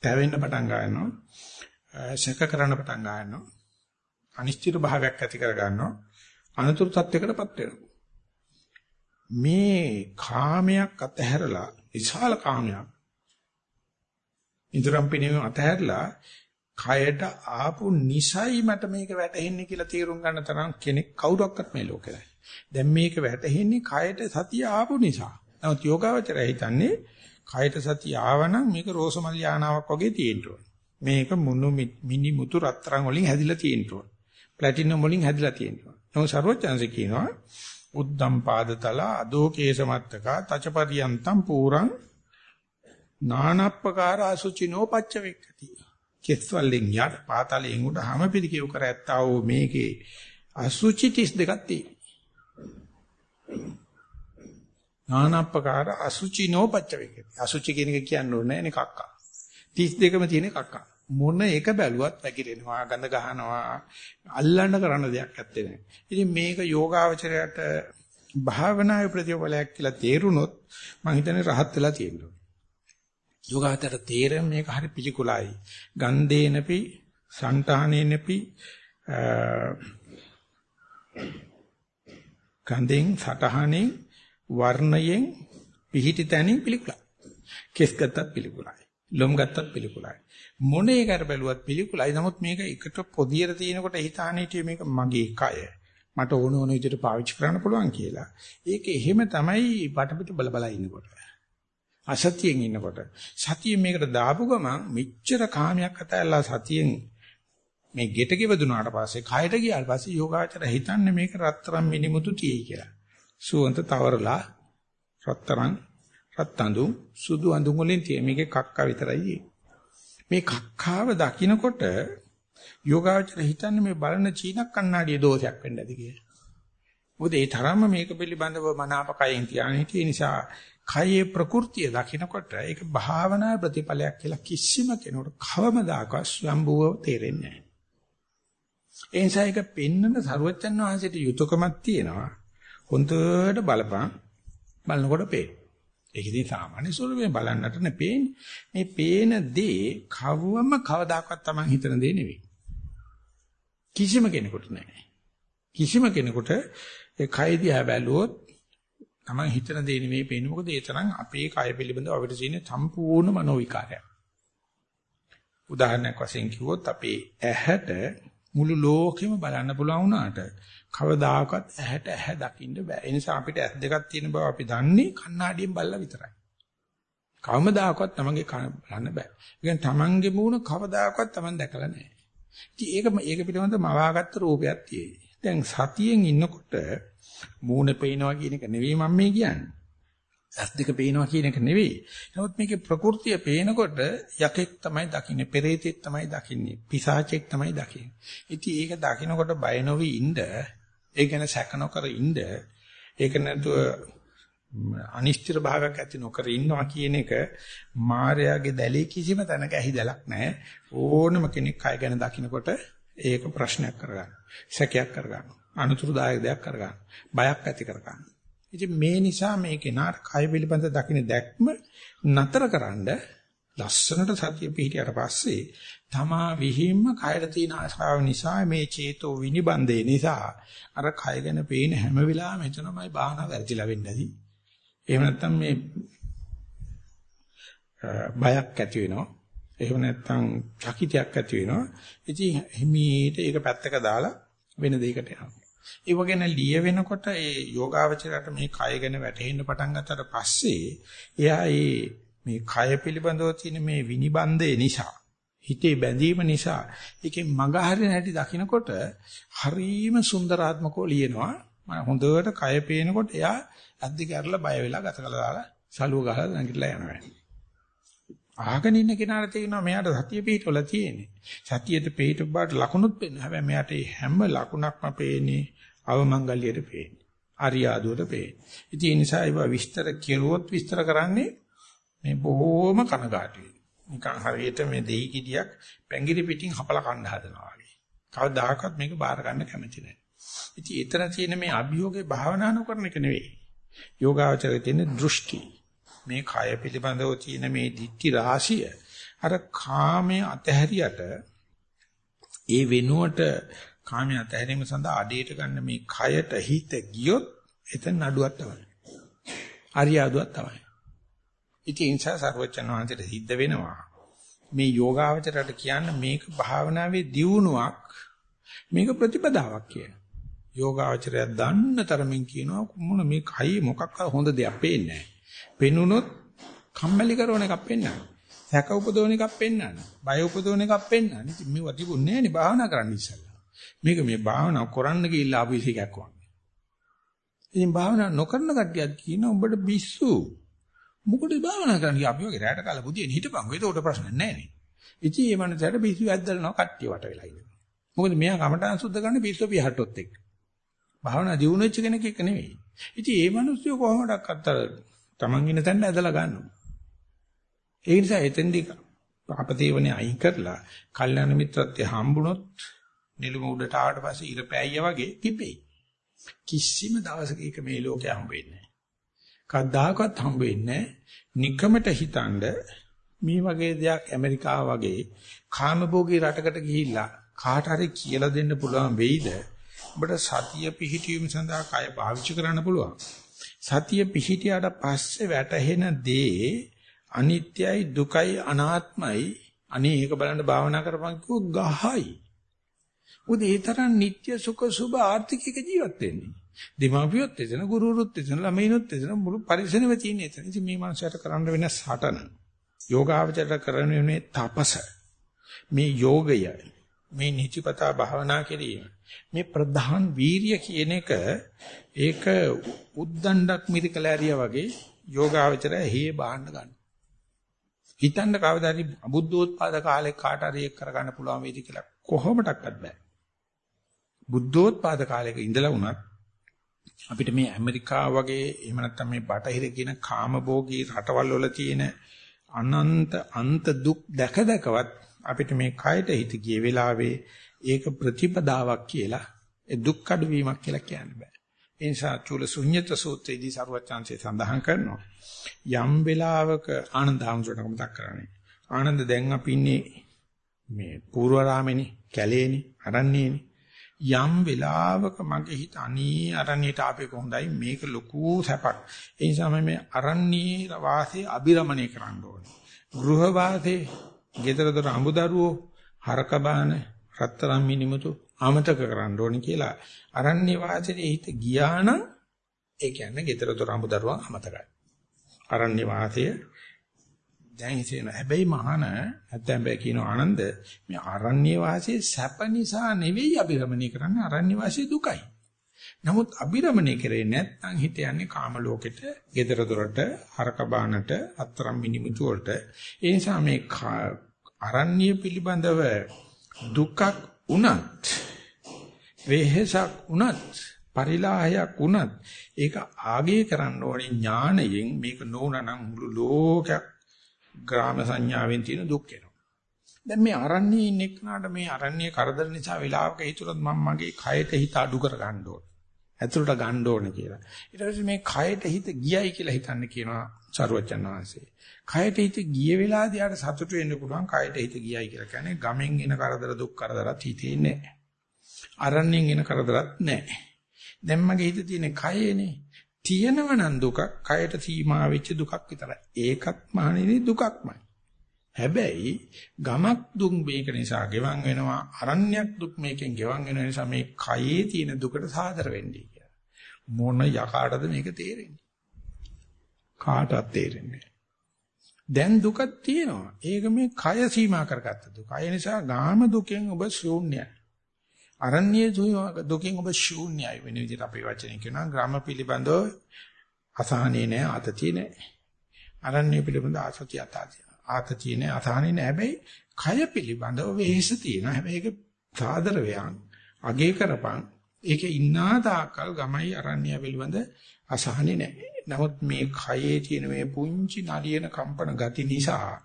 තැවෙන්න පටන් ගන්නවා. ශක කරන්න පටන් ගන්නවා. අනිශ්චිත භාවයක් ඇති කර ගන්නවා. අනතුරු තත්යකටපත් වෙනවා. මේ කාමයක් අතහැරලා විශාල කාමයක් ඉදරම් පිනීම අතහැරලා කයට ආපු නිසයි මට මේක වැටහෙන්නේ කියලා තීරුම් ගන්න තරම් කෙනෙක් කවුරක්වත් මේ ලෝකේ නැහැ. දැන් මේක වැටහෙන්නේ කයට සතිය ආපු නිසා. නමුත් යෝගාවචරය හිතන්නේ කයට සතිය ආවනම් මේක රෝසමල් යානාවක් වගේ තියෙන්න ඕන. මේක මුණු මිනි මුතු රත්තරන් වලින් හැදිලා තියෙන්න ඕන. ප්ලැටිනම් වලින් හැදිලා තියෙන්න ඕන. නමුත් සර්වඥාන්සේ කියනවා උද්දම් පාදතල අදෝකේසමත්තක තචපරියන්තම් පූරං නානප්පකාර අසුචිනෝ පච්ච වෙක්කති. කෙස්වලින් යට පාතලයෙන් උඩ හැම පිළිකෙව කර ඇත්තා වූ මේකේ අසුචි 32ක් තියෙනවා. නානප්පකාර අසුචිනෝ පච්ච වෙක්කති. අසුචි කියන එක කියන්නේ ඕනේ නේ කක්කා. 32ම තියෙන කක්කා. මොන එක බැලුවත් පැකිලෙනවා ගඳ ගහනවා අල්ලන්න කරන්න දෙයක් ඇත්තේ නැහැ. ඉතින් මේක යෝගාවචරයට භාවනාවේ ප්‍රතිඵලයක් කියලා තේරුනොත් මම හිතන්නේ rahat වෙලා තියෙනවා. යෝගාතර තේරෙන මේක හරි පිළිකුලයි. ගන්දේනපි සංතානේනපි ගන්දෙන් සතහනෙන් වර්ණයෙන් පිහිටි තැනින් පිළිකුලයි. කෙස් ගත්තත් පිළිකුලයි. ලොම් ගත්තත් පිළිකුලයි. මොන එකකට බැලුවත් පිළිකුලයි. නමුත් මේක එකට පොදියට තියෙනකොට හිතාන හිටියේ මේක මගේ කය. මට ඕන ඕන විදිහට පාවිච්චි කරන්න පුළුවන් කියලා. ඒක එහෙම තමයි වටපිට බල බල ඉන්නකොට. අසතියෙන් ඉන්නකොට. සතියෙන් මේකට දාපු ගමන් මෙච්චර කාමයක් අතහැරලා සතියෙන් මේ ගෙට ගෙවදුනාට පස්සේ කයට ගියාට පස්සේ යෝගාචර හිතන්නේ මේක රත්තරන් මිනිමුතු තියෙයි කියලා. සුවන්ත තවරලා රත්තරන් රත්අඳු සුදු අඳුන් වලින් තියෙන මේකේ කක්ක විතරයි. මේ කක්කාව දකින්නකොට යෝගාචර හිතන්නේ මේ බලන චීන කණ්ණාඩියේ දෝෂයක් වෙන්න ඇති කියලා. මොකද ඒ තරම්ම මේක පිළිබඳව මනාපකයෙන් තියාගෙන හිටිය නිසා කයේ ප්‍රകൃතිය දකින්නකොට ඒක භාවනා ප්‍රතිඵලයක් කියලා කිසිම කෙනෙකුට කවමදාකවත් ස්වම්භුව තේරෙන්නේ නැහැ. ඒ නිසා ඒක පෙන්නන සරුවච්චන් වහන්සේට යුතුයකමක් තියෙනවා. හොඳට බලපන් බලනකොට පේන. ඒක ඉතින් සාමාන්‍ය ස්වරූපයෙන් බලන්නට නෙපේන්නේ. මේ පේන දේ කවවම කවදාකවත් Taman හිතන දේ නෙවෙයි. කිසිම කෙනෙකුට නැහැ. කිසිම කෙනෙකුට ඒ කය දිහා බැලුවොත් Taman හිතන දේ නෙවෙයි පේන්නේ. මොකද ඒ තරම් අපේ කය පිළිබඳව අපිට තියෙන සම්පූර්ණ මනෝ විකාරයක්. උදාහරණයක් වශයෙන් කිව්වොත් අපේ ඇහැට මුළු ලෝකෙම බලන්න පුළුවන් වුණාට කවදාකවත් ඇහැට ඇහැ දකින්න බෑ. ඒ නිසා අපිට ඇස් දෙකක් තියෙන බව අපි දන්නේ කණ්ණාඩියෙන් බලලා විතරයි. කවමදාකවත් තමන්ගේ බලන්න බෑ. ඒ කියන්නේ තමන්ගේ මූණ කවදාකවත් තමන් දැකලා නැහැ. ඉතින් ඒක ඒක පිළිබඳව මවාගත්ත රූපයක් තියෙයි. දැන් සතියෙන් ඉන්නකොට මූණ පේනවා කියන එක නෙවෙයි මම මේ කියන්නේ. ඇස් දෙක පේනවා කියන එක නෙවෙයි. නමුත් මේකේ ප්‍රകൃතිය පේනකොට යකෙක් තමයි දකින්නේ, පෙරේතෙක් තමයි දකින්නේ, පිසාචෙක් තමයි දකින්නේ. ඉතින් ඒක දකිනකොට බය නොවි ඉන්න ඒ ගැන සැක නොකර ඉන්න ඒක නැතුව අනිශ්චිත භාවයක් ඇති නොකර ඉන්නවා කියන එක මායාවේ දැලේ කිසිම තැනක ඇහිදලක් නැහැ. ඕනම කෙනෙක් කය ගැන දකිනකොට ඒක ප්‍රශ්නයක් කරගන්න සැකයක් කරගන්න අනුතුරුදායක දෙයක් කරගන්න බයක් ඇති කරගන්න. ඉතින් මේ නිසා මේ කෙනාට කය පිළිබඳ දකින්න දැක්ම නතරකරනද ලස්සනට සතිය පිහිටියට පස්සේ තමා විහිම්ම කයර තියෙන ආශාව නිසා මේ චේතෝ විනිබන්දේ නිසා අර කය ගැන පේන හැම වෙලාවෙම එතනමයි බාහන වැරදිලා වෙන්නේ. එහෙම නැත්නම් මේ බයක් ඇති වෙනවා. එහෙම නැත්නම් චකිතයක් ඇති වෙනවා. ඉතින් හිමීට ඒක පැත්තක දාලා වෙන දෙයකට යනවා. ඒ වගේන ලිය වෙනකොට ඒ යෝගාවචරයට මේ කය ගැන වැටහෙන්න පටන් ගත්තට පස්සේ එයා මේ කය පිළිබඳව තියෙන මේ විනිබන්දේ නිසා හිතේ බැඳීම නිසා ඒකේ මග හරින හැටි දකිනකොට හරීම සුන්දරාත්මකව ලියනවා. මම හොඳට කය පේනකොට එයා අද්දික අරලා බය වෙලා ගත කළා දාලා සලුව ගහලා නැගිටලා යනවා. ආගෙන ඉන්න කෙනාට තේරෙනවා මෙයාට සතිය පිටවල තියෙන්නේ. සතියට පිටු බාට ලකුණුත් පේනවා. හැබැයි මෙයාට හැම ලකුණක්ම පේන්නේ අවමංගල්‍යයට පේන්නේ. අරියාදුවට පේන්නේ. ඉතින් ඒ නිසා ඒවා විස්තර කෙරුවොත් විස්තර කරන්නේ මේ බොහෝම කනගාටුයි නිකන් හරියට මේ දෙහි කිඩියක් පැංගිරි පිටින් හපලා කන්න හදනවා වගේ. කවදාකවත් මේක බාර ගන්න කැමති නැහැ. ඉතින් එතන තියෙන මේ අභියෝගේ භාවනා නොකරන එක නෙවෙයි. යෝගාවචරයේ තියෙන දෘෂ්ටි. මේ කය පිළිබඳව තියෙන මේ දික්ටි රාශිය අර කාමයේ අතහැරියට ඒ වෙනුවට කාමයේ අතහැරීම සඳහා අඩේට ගන්න මේ කයට හිත ගියොත් එතන නඩුවක් තමයි. අරියාදුවක් තමයි. ඉතින් ඒ නිසා සර්වචන් වහන්සේට සිද්ධ වෙනවා. මේ යෝගාවචරයට කියන්න මේක භාවනාවේ දියුණුවක් මේක ප්‍රතිපදාවක් කියන. යෝගාවචරය දන්න තරමින් කියනවා මොන මේ කයි මොකක් හොඳ දෙයක් පේන්නේ නැහැ. පෙනුනොත් කම්මැලි කරන එකක් පෙන්වන්නේ. සැක උපදවන එකක් පෙන්වන්නේ. බය උපදවන එකක් පෙන්වන්නේ. ඉතින් මේව තිබුණේ නැහැ නේ භාවනා කරන්න ඉස්සෙල්ලා. මේක මේ භාවනා කරන්න ගිහිල්ලා ආපු එකක් වගේ. ඉතින් භාවනා නොකරන කට්ටියක් කියනවා උඹට බිස්සු. මොකටද භාවනා කරන්නේ? අපි වගේ රැට කාලා බුදියෙන් හිටපන්. ඒකට ප්‍රශ්න නැහැ නේ. ඉතින් මේ මනසට බිස්සු ඇද්දලනවා කට්ටිය වට වෙලා ඉන්නවා. මොකද මෙයා කමටහන් සුද්ධ කරන්නේ පිස්සු පිහට්ටොත් එක්ක. භාවනා දියුණු වෙච්ච කෙනෙක් එක්ක නෙවෙයි. ඉතින් මේ මිනිස්සු කොහොමඩක් අත්තර Taman ඉන්න තැන ඇදලා ගන්නවා. ඒ නිසා එතෙන්දී අපතේවනේ අයින් කරලා කල්යාණ මිත්‍රත්වයේ හම්බුනොත් නිලුම උඩට ආවට පස්සේ ඉර පෑයිය වගේ කිපෙයි. කිසිම දවසක ඒක මේ ලෝකේ හම්බ වෙන්නේ නැහැ. කවදාකවත් හම්බ වෙන්නේ නිකමට හිතනද මේ වගේ දෙයක් ඇමරිකාව වගේ කාමභෝගී රටකට ගිහිල්ලා කාට හරි කියලා දෙන්න පුළුවන් වෙයිද? ඔබට සතිය පිහිටීම සඳහා කය පාවිච්චි කරන්න පුළුවන්. සතිය පිහිටියට පස්සේ වැටහෙන දේ අනිත්‍යයි දුකයි අනාත්මයි අනේ ඒක බලන්න භාවනා කරපන් කිව්ව ගහයි. උද ඒ තරම් නিত্য සුඛ සුභ ආර්ථිකයක ජීවත් වෙන්නේ. දෙමාපියොත් එතන ගුරුවරුත් එතන ළමයිනොත් එතන මුළු පරිසරෙම තියෙන එතන. ඉතින් මේ මනුස්සයට කරන්න වෙන සටන. යෝගාවචරයට කරන්න වෙන්නේ තපස. මේ යෝගය මේ නිතිපතා භාවනා කිරීම මේ ප්‍රධාන වීරිය කියන එක ඒක උද්දණ්ඩක් මිරිකලාරිය වගේ යෝගාවචරය හේ බාහන්න ගන්න. හිතන්න කවදාරි බුද්ධෝත්පාද කාලේ කාට හරි එක් කරගන්න පුළුවන් වේද කියලා කොහොමඩක්වත් බෑ. බුද්ධෝත්පාද කාලයක ඉඳලා වුණත් අපිට මේ ඇමරිකාව වගේ එහෙම නැත්නම් මේ බටහිර කියන කාමභෝගී රටවල් වල තියෙන අනන්ත අන්ත දුක් දැක දැකවත් අපිට මේ කයට හිත ගිය වෙලාවේ ඒක ප්‍රතිපදාවක් කියලා ඒ දුක් අඩුවීමක් කියලා කියන්න බෑ. ඒ නිසා චූල ශුන්්‍යත සූත්‍රයේදී සරුවචාන්සේ සඳහන් කරනවා යම් වෙලාවක ආනන්ද හාමුදුරට මතක් කරන්නේ. ආනන්ද දැන් අපි ඉන්නේ මේ පූර්වරාමේනේ කැලේනේ අරන්නේනේ යම් වෙලාවක මගේ හිත අනී අරණියට ආපේක හොඳයි මේක ලොකු සැපක්. ඒ නිසා මම මේ අරණී වාසයේ අබිරමණය කරන්න ඕනේ. ගෘහ වාසයේ ගෙදර දොර අඹදරුවෝ හරක බාන රත්තරන් මිනිමුතු අමතක කරන්න ඕනේ කියලා. අරණ්‍ය වාසයේ හිත ගියා නම් ඒ කියන්නේ ගෙදර දොර අඹදරුවා අමතකයි. අරණ්‍ය වාසයේ දැන් හිතෙන හැබැයි මහාන නැත්නම් බෑ කියන ආනන්ද මේ අරණ්‍ය වාසයේ සැප නිසා නෙවෙයි අභිරමණය කරන්නේ අරණ්‍ය වාසයේ දුකයි. නමුත් අභිරමණය කරේ නැත්නම් හිත යන්නේ කාම ලෝකෙට, gedara dorata, හරක බානට, අතරම් මිනිමුතු වලට. ඒ නිසා මේ අරණ්‍ය පිළිබඳව දුකක් උනත් වෙහෙසක් උනත් පරිලාහයක් උනත් ඒක ආගේ කරන්න ඕනේ ඥාණයෙන් මේක නෝනනම් මුළු ලෝකයක් ග්‍රාම සංඥාවෙන් තියෙන දුක් එනවා. දැන් මේ අරණ්‍යයේ ඉන්න එක්කනට මේ අරණ්‍ය කරදර නිසා වෙලාවක හිතුනොත් මම මගේ කයට හිත අඩු කර ගන්න ඕන. ඇතුළට ගන්න ඕන කියලා. ඊට පස්සේ මේ කයට හිත ගියයි කියලා හිතන්න කියනවා සරුවචන් වහන්සේ. කයට හිත ගිය වෙලාවදී ආට සතුට වෙන්න පුළුවන් කයට හිත ගියයි කියලා කියන්නේ ගමෙන් එන කරදර දුක් කරදරත් හිතේ නැහැ. අරණ්‍යෙන් එන කරදරත් නැහැ. දැන් මගේ හිතේ තියෙන කයේනේ තියෙනව නම් දුකක්, කයට සීමා වෙච්ච දුකක් විතරයි. ඒකත් මහණෙනි දුකක්මයි. හැබැයි ගමක් දුක් මේක නිසා ගෙවන් වෙනවා, අරණ්‍යයක් දුක් මේකෙන් ගෙවන් වෙන නිසා මේ කයේ තියෙන දුකට සාදර වෙන්නේ කියලා. මොන යකාටද මේක තේරෙන්නේ? කාටවත් තේරෙන්නේ දැන් දුකක් තියෙනවා. ඒක මේ කය සීමා කරගත්ත දුක. ඒ නිසා ගාම දුකෙන් ඔබ ශූන්‍යයි. අරණ්‍ය දුකින් ඔබ ශූන්‍යයි වෙන විදිහට අපේ වචනේ කියනවා ග්‍රාම පිළිබඳව අසහනේ නැහැ ආතතිය නැහැ. අරණ්‍ය පිළිබඳ ආසතිය ආතතිය. ආතතිය නැහැ අසහනේ නැහැ. හැබැයි කය පිළිබඳව වෙහෙස තියෙනවා. හැබැයි ඒක සාදර වේයන්. අගේ කරපන්. ඒකේ ඉන්නා තාකල් ගමයි අරණ්‍ය පිළිබඳ අසහනේ නැහැ. නමුත් මේ කයේ තියෙන මේ පුංචි නලියන කම්පන ගති නිසා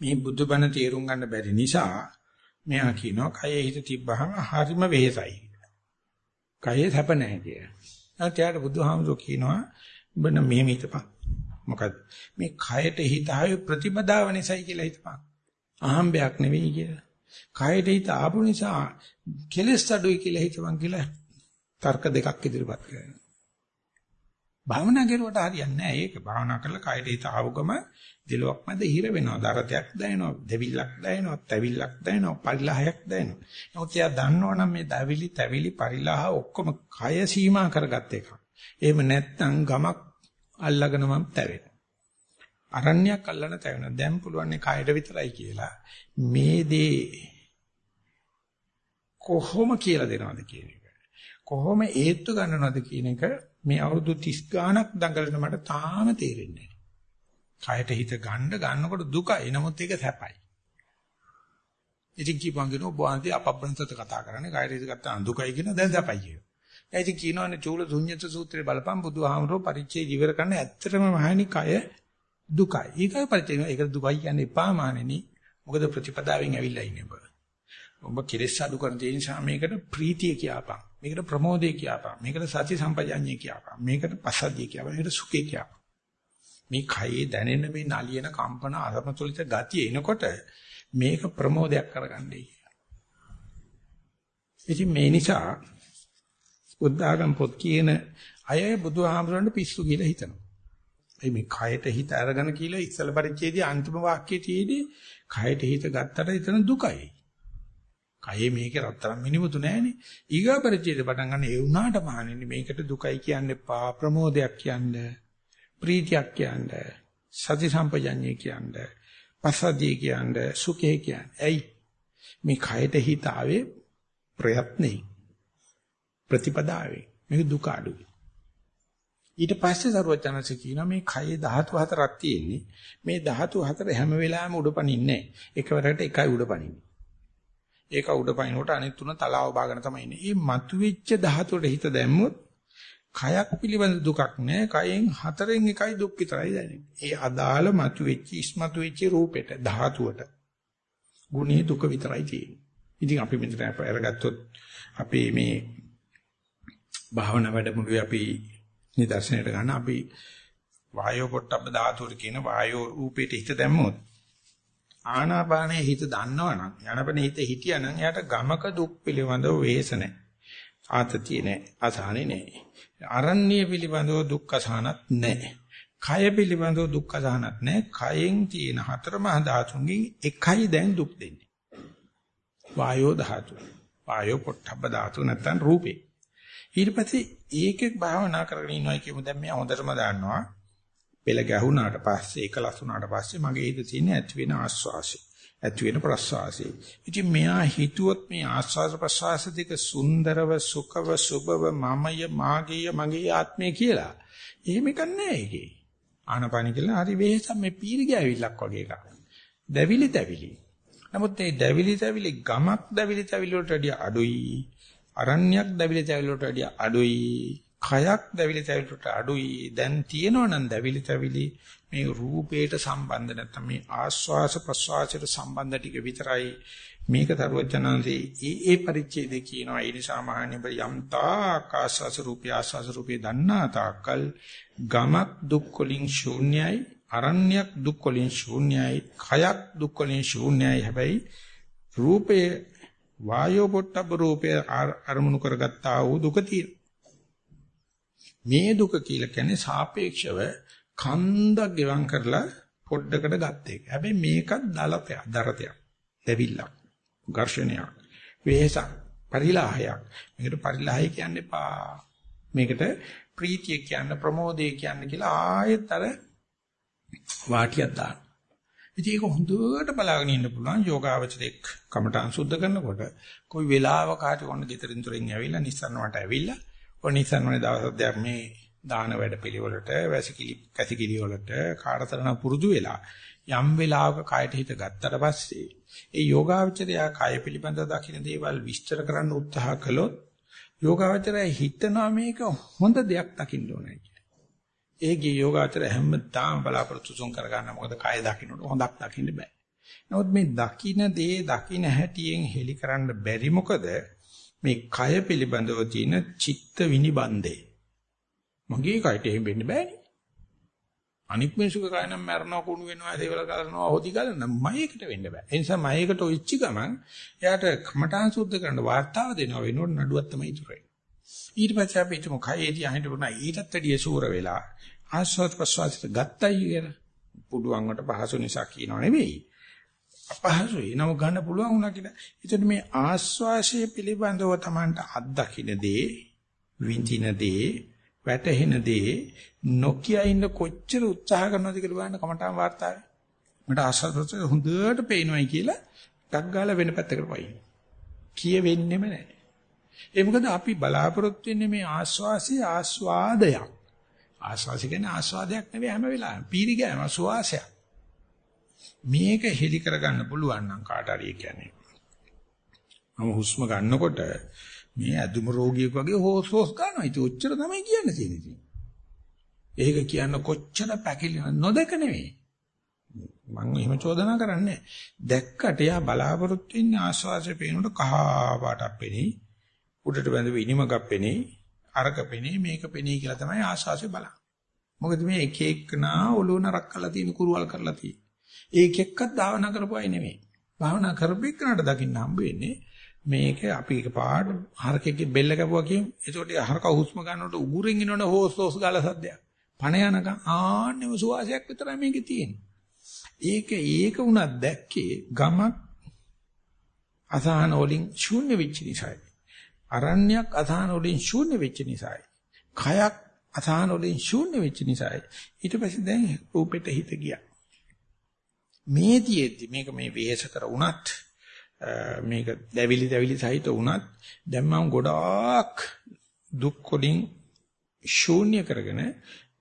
මේ බුදුබණ තේරුම් ගන්න බැරි නිසා මෙයා කියනවා කයේ හිත තිබ්බහම හරිම වෙහෙසයි. කයේ සැප නැහැ කියලා. නැත්නම් එයාට බුදුහාමුදුරුවෝ කියනවා ඔබන මෙහෙම හිතපන්. මොකද මේ කයට හිත ආවේ ප්‍රතිපදාව නිසායි කියලා හිතපන්. අහම්බයක් නෙවෙයි කියලා. කයට හිත ආපු නිසා කෙලස් අඩුයි කියලා හිතවන් කියලා තර්ක දෙකක් ඉදිරිපත් කරනවා. භාවනා කරුවට හරියන්නේ නැහැ. ඒක භාවනා කරලා කයට හිත ආවගම දිලුවක් මැද හිර වෙනවා. දරතයක් දැනෙනවා, දෙවිල්ලක් දැනෙනවා, තැවිල්ලක් දැනෙනවා, පරිලහයක් දැනෙනවා. නමුත් එයා දන්නවනම් මේ දවිලි, තැවිලි, පරිලහ ඔක්කොම කය සීමා කරගත් එකක්. එහෙම නැත්නම් ගමක් අල්ලගෙන මම තැවෙනවා. අරණ්‍යයක් අල්ලන තැවෙනවා. දැන් පුළුවන් නේ කයට විතරයි කියලා. මේ දේ කොහොම කියලා දෙනවද කියන එක. කොහොම ඒත්තු ගන්නවද කියන එක මේ අවුරුදු 30 ගාණක් දඟලන මට තාම තේරෙන්නේ නැහැ. කයට හිත ගන්න ගන්නකොට දුකයි. නමුත් ඒක සැපයි. ඉතින් කීපංගින ඔබ වහන්සේ අපබ්‍රන්තත කතා කරන්නේ කයට හිත ගත්තා දුකයි කියන දැන් සැපයි කියන. ඒ ඉතින් කියනවානේ චූල ශුන්්‍යත සූත්‍රයේ බලපම් බුදුහාමරෝ පරිච්ඡේ ජීවර කරන්න ඇත්තටම මහණි කය දුකයි. ඒකයි පරිච්ඡේ ඒක දුකයි කියන්නේ එපා මානෙනි. මොකද ප්‍රතිපදාවෙන් ඇවිල්ලා ඉන්නේ ඔබ. ඔබ කෙලෙස් අඩු කරන දේ නිසා මේකට ප්‍රීතිය කියපන්. මේකට ප්‍රමෝදය කියපන්. මේකට සති සම්පජාඤ්ඤය කියපන්. මේකට පසද්ධිය කියපන්. මේකට සුඛය කියපන්. මේ කයේ දැනෙන මේ නලියන කම්පන අරමතුලිත ගතිය එනකොට මේක ප්‍රමෝදයක් කරගන්නයි කියලා. ඉතින් මේ නිසා බුද්ධාගම් පොත් කියන අය බුදුහාමුදුරන්ට පිස්සු කියලා හිතනවා. ඒ මේ කයට හිත අරගෙන කියලා ඉස්සල පරිච්ඡේදයේ අන්තිම වාක්‍යයේ තියේදී කයට හිත ගත්තට එතන දුකයි. කයේ මේකේ රත්තරන් මිනිමුතු නැහනේ. ඊගා පරිච්ඡේද පටන් ගන්න ඒ වුණාට මහන්නේ මේකට දුකයි කියන්න එපා. ප්‍රමෝදයක් කියන්න. ප්‍රීතියක් කියන්න. සති සම්පජඤ්ඤය කියන්න. පසදී කියන්න. සුඛේ කියන්න. ඇයි? මේ කයට හිත ආවේ ප්‍රයත්නේ. ප්‍රතිපදාවේ. මේක දුක අඩුයි. ඊට පස්සේ සරුවචනanse කියනවා මේ කයේ ධාතු හතරක් තියෙන්නේ. මේ ධාතු හතර හැම වෙලාවෙම උඩපනින්නේ නැහැ. එකවරකට එකයි උඩපනින්නේ. ඒක උඩ පයින්නකොට අනිත් තුන තලාව බාගෙන තමයි ඉන්නේ. මේ මතුවෙච්ච ධාතුවට හිත දැම්මොත් කයක් පිළිබඳ දුකක් නෑ. කයෙන් හතරෙන් එකයි දුක් විතරයි දැනෙන්නේ. ඒ අදාළ මතුවෙච්ච ඉස්මතු වෙච්ච රූපෙට ධාතුවට ගුණේ දුක විතරයි තියෙන්නේ. ඉතින් අපි මෙතන අරගත්තොත් අපේ මේ භාවනා වැඩමුළුවේ අපි නිදර්ශනයට ගන්න අපි වායෝ පොට්ටබ්බ ධාතුවට කියන වායෝ රූපේට හිත දැම්මොත් ආනාපානයේ හිත දන්නවනම් යනපනේ හිත හිටියනම් එයාට ගමක දුක් පිළිබඳව වෙහෙස නැහැ. ආතතිය නැහැ. අසහනෙ නැහැ. අරණ්‍ය පිළිබඳව දුක් අසහනත් නැහැ. කය පිළිබඳව දුක් අසහනත් නැහැ. කයෙන් තියෙන හතර මහා ධාතුන්ගෙන් එකයි දැන් දුක් දෙන්නේ. වායෝ ධාතු. වායෝ පොට්ටබ්බ ධාතු නැත්නම් රූපේ. ඊට පස්සේ ඒකෙක් භාවනා කරගෙන ඉන්නවා කියමු දැන් මෙයා හොඳටම දන්නවා පෙළ ගැහුණාට පස්සේ එකලස් වුණාට පස්සේ මගේ හිතේ තියෙන ඇති වෙන ආස්වාසි ඇති වෙන ප්‍රසවාසි. ඉතින් මෙයා හිතුවොත් මේ ආස්වාස ප්‍රසවාස දෙක සුන්දරව සුඛව සුභව මමය මාගේය මගේ ආත්මය කියලා. එහෙම කන්නේ ඒකේ. ආනපානි කියලා හරි වෙහසක් මේ පීරි ගෑවිල්ලක් වගේ එකක්. දැවිලි දැවිලි. නමුත් මේ දැවිලි දැවිලි ගමක් දැවිලි දැවිලි වලට වඩා අඩුයි. අරණ්‍යයක් දැවිලි දැවිලි වලට වඩා අඩුයි. කයක් දැවිලි තැවිලිට අඩුයි. දැන් තියෙනවනම් දැවිලි තැවිලි. මේ රූපේට සම්බන්ධ නැත්නම් මේ ආස්වාස ප්‍රස්වාසයට සම්බන්ධ ටික විතරයි. මේක තරුවචනන්සේ ඒ ඒ පරිච්ඡේදේ කියනවා. ඒ නිසා මහණෙනි යම්තා ආකාශස රූපය ආස්වාස රූපේ දන්නා තාකල් ගමක් දුක් වලින් ශූන්‍යයි අරණ්‍යයක් දුක් වලින් ශූන්‍යයි කයක් දුක් වලින් ශූන්‍යයි. හැබැයි රූපේ වායෝ පොට්ටබ්බ රූපේ අරමුණු කරගත්තා වූ දුක තියෙනවා. මේ දුක කියලා කියන්නේ සාපේක්ෂව කන්දක් ගෙවම් කරලා පොඩ්ඩකට ගත්ත එක. හැබැයි මේකත් දලතයක්, දරතයක්, දෙවිල්ලක්, ඝර්ෂණයක්, වෙහසක්, පරිලාහයක්. මේකට පරිලාහය කියන්න එපා. මේකට ප්‍රීතිය කියන්න, ප්‍රමෝදය කියන්න කියලා ආයෙත් අර වාටියක් දාන්න. ඉතින් ඒක හොඳට බලාගෙන ඉන්න පුළුවන් යෝගාවචරයක් කමටහන් සුද්ධ කරනකොට કોઈ වෙලාවක හරි ඔන්න ගෙතරින් තුරින් ඇවිල්ලා නිස්සන්නවට ඇවිල්ලා ඔනිසන්වනේ දවස් දෙයක් මේ දාන වැඩ පිළිවෙලට වැසිකිලි කැසිකිලි වලට කාටතරන පුරුදු වෙලා යම් වෙලාවක කයට හිත ගත්තට පස්සේ ඒ යෝගාවචරය කය පිළිබඳව දකින්න දේවල් විස්තර කරන්න උත්සාහ කළොත් යෝගාවචරය හිතනවා මේක හොඳ දෙයක් දකින්න ඕනේ කියලා. ඒකේ යෝගාවචරය හැමදාම බලාපොරොත්තු සුන් කරගන්න මොකද කය දකින්නට හොඳක් දකින්න බෑ. නමුත් මේ දකින්න දේ දකින්න හැටියෙන් හෙලි කරන්න බැරි මොකද මේ කය පිළිබඳව තියෙන චිත්ත විනිබන්දේ. මගේ කයට එහෙම වෙන්න බෑනේ. අනික් මිනිසුක කයනම් මරනවා කුණු වෙනවා දේවල් කරනවා හොදි ගලන මයකට වෙන්න බෑ. ඒ නිසා මයකට ඔච්චි ගමන් එයාට කමඨාන් සුද්ධ කරන්න වාර්තාව දෙනවා වෙනකොට නඩුවක් තමයි ඉතුරු වෙන්නේ. ඊට පස්සේ අපි හිතමු කයේදී අහින්න වුණා ඊටත් වැඩිය සූර වෙලා ආස්වාද ප්‍රසවාසයට ගත්තයි කියලා. පුඩුවන් වලට පහසු නිසා කියනව නෙවෙයි. අපහසුයි. නම ගන්න පුළුවන් වුණා කියලා. එතකොට මේ ආස්වාසය පිළිබඳව Tamanට අත්දකින්න දේ, විඳින දේ, වැටහෙන දේ නොකිය ඉන්න කොච්චර උත්සාහ කරනවද කියලා බලන්න කමටාන් වාර්තාවේ. මට ආස්වාදත් හොඳට පේනවයි කියලා ටක් ගාලා වෙන පැත්තකට වයින්. කියවෙන්නෙම නැහැ. ඒ මොකද අපි බලාපොරොත්තු වෙන්නේ මේ ආස්වාසිය ආස්වාදයක්. ආස්වාසි කියන්නේ ආස්වාදයක් නෙවෙයි හැම වෙලාවෙම. පීරිගෑම සුවාසයක්. මේක හෙලි කරගන්න පුළුවන් නම් කාට හරි කියන්නේ. මම හුස්ම ගන්නකොට මේ ඇදුම රෝගියෙක් වගේ හොස් හොස් ගන්නවා. ඉතින් ඔච්චර තමයි කියන්න තියෙන්නේ. ඒක කියන්න කොච්චර පැකිලි නොදක නෙවෙයි. මම එහෙම චෝදනා කරන්නේ දැක්කට යා බලාපොරොත්තු වෙන්නේ ආස්වාසය පේනකොට කහ පාටක් පෙනේ. උඩට බැඳ විනිමකක් පෙනේ. අරක පෙනේ මේක පෙනේ කියලා තමයි ආස්වාසය බලන්නේ. මොකද මේ එක එකනා ඔලුව නරක් කරලා තියෙන කුරුවල් කරලා තියෙන්නේ. ඒක එක්කත් භාවනා කරපුවයි නෙමෙයි. භාවනා කරපෙන්නට දකින්න හම්බ වෙන්නේ මේක අපි එකපාරට හරකෙක්ගේ බෙල්ල කැපුවා කියමු. ඒකට හරක හුස්ම ගන්නකොට උගුරෙන් එනවනේ හොස් හොස් ගාලා සද්දයක්. පණ යනකම් ආන්නෙම සුවාසයක් විතරයි මේකේ තියෙන්නේ. ඒක ඒක උනත් දැක්කේ ගමක් අසහන වලින් ශූන්‍ය වෙච්ච නිසායි. අරණ්‍යයක් අසහන වලින් ශූන්‍ය වෙච්ච නිසායි. කයක් අසහන වලින් ශූන්‍ය වෙච්ච නිසායි. ඊට පස්සේ දැන් රූපෙට හිත ගියා. මේ තියෙද්දි මේක මේ වෙහෙස කර වුණත් මේක දැවිලි දැවිලි සහිත වුණත් දැන් මම ගොඩාක් දුක් වලින් ශූන්‍ය කරගෙන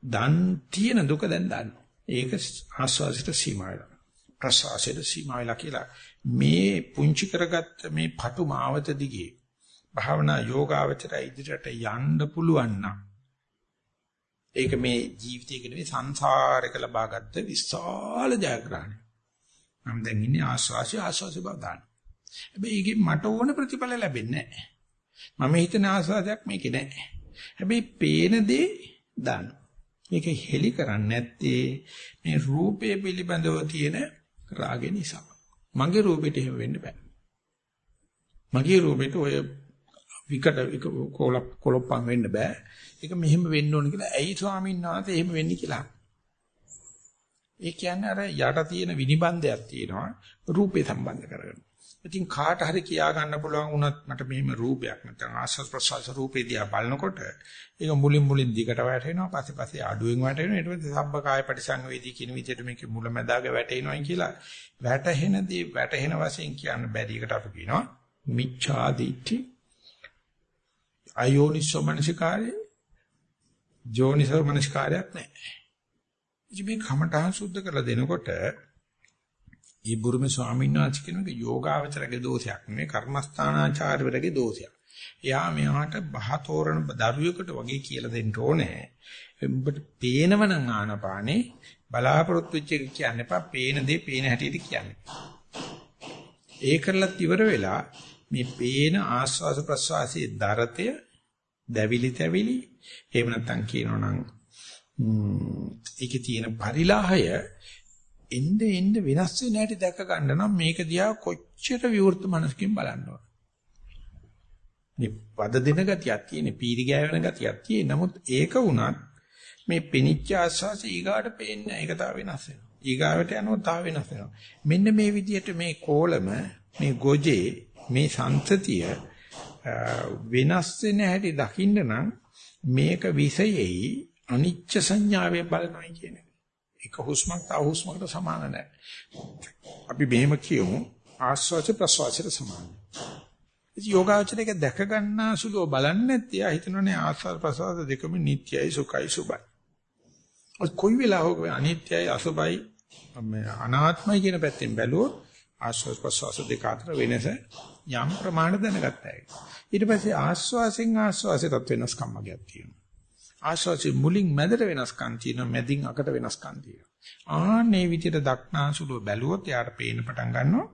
දන් තියෙන දුක දැන් දන්නවා. ඒක ආස්වාසිත සීමා වෙලා. ප්‍රසවාසයට සීමා වෙලා කියලා මේ පුංචි කරගත්ත මේ පටු මාවත දිගේ භාවනා යෝගාවචර ඉදිරියට යන්න පුළුවන් නම් ඒක මේ ජීවිතයක නෙවෙයි සංසාරයක ලබාගත්ත විශාල ජයග්‍රහණයක්. මම දැන් ඉන්නේ ආස්වාසි ආස්වාසි බව දාන්න. හැබැයි ඒකේ මට ඕන ප්‍රතිඵල ලැබෙන්නේ නැහැ. මම හිතන ආස්වාදයක් මේකේ නැහැ. හැබැයි පේන දේ දාන්න. මේක හෙලි කරන්නේ නැත්තේ මේ රූපය පිළිබඳව තියෙන රාගය නිසා. මගේ රූපෙට එහෙම වෙන්න බෑ. මගේ රූපෙට ඔය විකට කොලොප්පම් වෙන්න බෑ. ඒක මෙහෙම වෙන්න ඕන කියලා ඇයි ස්වාමීන් වහන්සේ එහෙම වෙන්නේ කියලා. ඒ කියන්නේ අර යට තියෙන විනිබන්ධයක් තියෙනවා රූපේ සම්බන්ධ කරගෙන. ඉතින් කාට හරි කියා ගන්න පුළුවන් වුණත් මට මෙහෙම රූපයක් නැත්නම් ආස්වාද ප්‍රසවාස රූපේ දිහා බලනකොට ඒක මුලින් මුලින් දිගට වැටෙනවා පස්සේ පස්සේ අඩුවෙන් වැටෙනවා. ඊට පස්සේ සබ්බකාය පරිසංවේදී කියන විදිහට මේක මුලැමැදාග වැටෙනවා කියලා වැටහෙන දේ වැටහෙන වශයෙන් කියන්න බැරි එකට අපි කියනවා මිච්ඡා දිට්ඨි අයෝනිසෝ මනසිකාරය ජෝනිසෝ මනසිකාරයක් නැහැ. ඉතින් මේ කමඨහං සුද්ධ කරලා දෙනකොට ඒ බුරුමේ ස්වාමීන් වහන්සේ කියනක යෝගාවචරගේ දෝෂයක් නෙවෙයි කර්මස්ථානාචාර්යවරගේ දෝෂයක්. එයා මෙයාට බහතෝරන දරුවෙකුට වගේ කියලා දෙන්න ඕනේ. උඹට පේනවනම් ආනපානේ බලාපොරොත්තු වෙච්ච එක කියන්න එපා. පේන දේ පේන හැටියට කියන්න. ඒ කරලත් ඉවර වෙලා මේ පේන ආස්වාස ප්‍රස්වාසයේ දරතය දැවිලි තැවිලි එහෙම නැත්නම් කියනවනම් ඒකේ තියෙන පරිලාහය එnde එnde වෙනස් වෙන හැටි දැක ගන්න නම් මේක දිහා කොච්චර විවෘත මනසකින් බලන්න ඕන. මේ පද දෙන ගතියක් තියෙන, පීරි ගෑවෙන ගතියක් තියෙන. නමුත් ඒක වුණත් මේ පිනිච්ච ආස්වාස ඊගාට පේන්නේ ඒක තව වෙනස් වෙනවා. ඊගාවට යනවා තව වෙනස් වෙනවා. මෙන්න මේ විදිහට මේ කෝලම, මේ ගොජේ, මේ සංතතිය වෙනස් වෙන හැටි දකින්න නම් මේක විසෙයි අනිච්ච සංඥාවෙන් බලනවායි කියන්නේ. එක හුස්මක් තව හුස්මකට සමාන නැහැ. අපි මෙහෙම කියමු ආස්වාද ප්‍රසවාසයට සමානයි. ඉතින් යෝගාචරයක දැක ගන්නා සුළුව බලන්නේ නැත්නම් එයා හිතනනේ ආස්වාද ප්‍රසවාස දෙකම නිට්ටයයි සුඛයි සුබයි. ඔය කොයි වෙලාවක අනිත්‍යයි අසුබයි අනාත්මයි කියන පැත්තෙන් බැලුවොත් ආස්වාද ප්‍රසවාස දෙක අතර වෙනස යම් ප්‍රමාණයක් දැනගත්තා. ඊට පස්සේ ආස්වාසෙන් ආස්වාසයටත් වෙනස්කම් වර්ගයක් තියෙනවා. ආශ්වාසයේ මුලින් මැදට වෙනස්කම් තියෙනවා මැදින් අකට වෙනස්කම් තියෙනවා ආන්නේ විදිහට දක්නාසුලුව බැලුවොත් යාට පේන්න පටන් ගන්නවා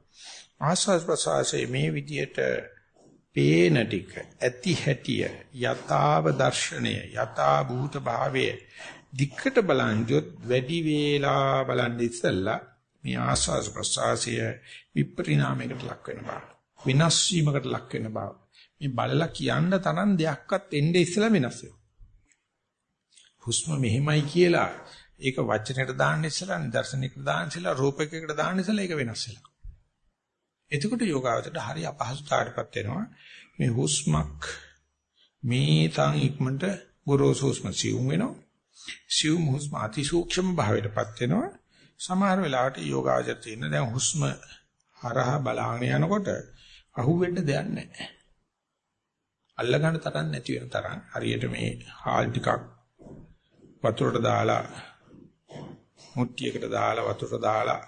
ආශ්වාස ප්‍රශ්වාසයේ මේ විදිහට පේන ටික ඇති හැටිය යථාව දර්ශනය යථා භූත භාවය දික්කට බලන්ජොත් වැඩි වේලා බලන් ඉස්සල්ලා මේ ආස්වාද ප්‍රසආසය විපරිණාමයකට ලක් වෙන බව. විනාශ වීමකට ලක් වෙන බව. මේ බලලා කියන්න තරම් දෙයක්වත් එන්නේ ඉස්සලා වෙනස් වෙනවා. හුස්ම මෙහෙමයි කියලා ඒක වචනයට දාන්න ඉස්සලා නිදර්ශනයකට දාන්න ඉස්සලා රූපයකට දාන්න ඉස්සලා ඒක වෙනස් වෙනවා. එතකොට යෝගාවචරයට හරි අපහසුතාවයටපත් වෙනවා. මේ හුස්මක් මේ තන් ඉක්මනට ගොරෝසු හුස්ම සිවුම් වෙනවා. සිවුම් හුස්ම අතිසූක්ෂම භාවයටපත් වෙනවා. සමහර වෙලාවට යෝගාවචර තියෙන දැන් හුස්ම හරහා බලාගෙන යනකොට අහුවෙන්න දෙයක් නැහැ. අල්ලගන්න තරම් නැති වෙන තරම් හරියට මේ හාල් ටිකක් වතුරට දාලා මුට්ටියකට දාලා වතුරට දාලා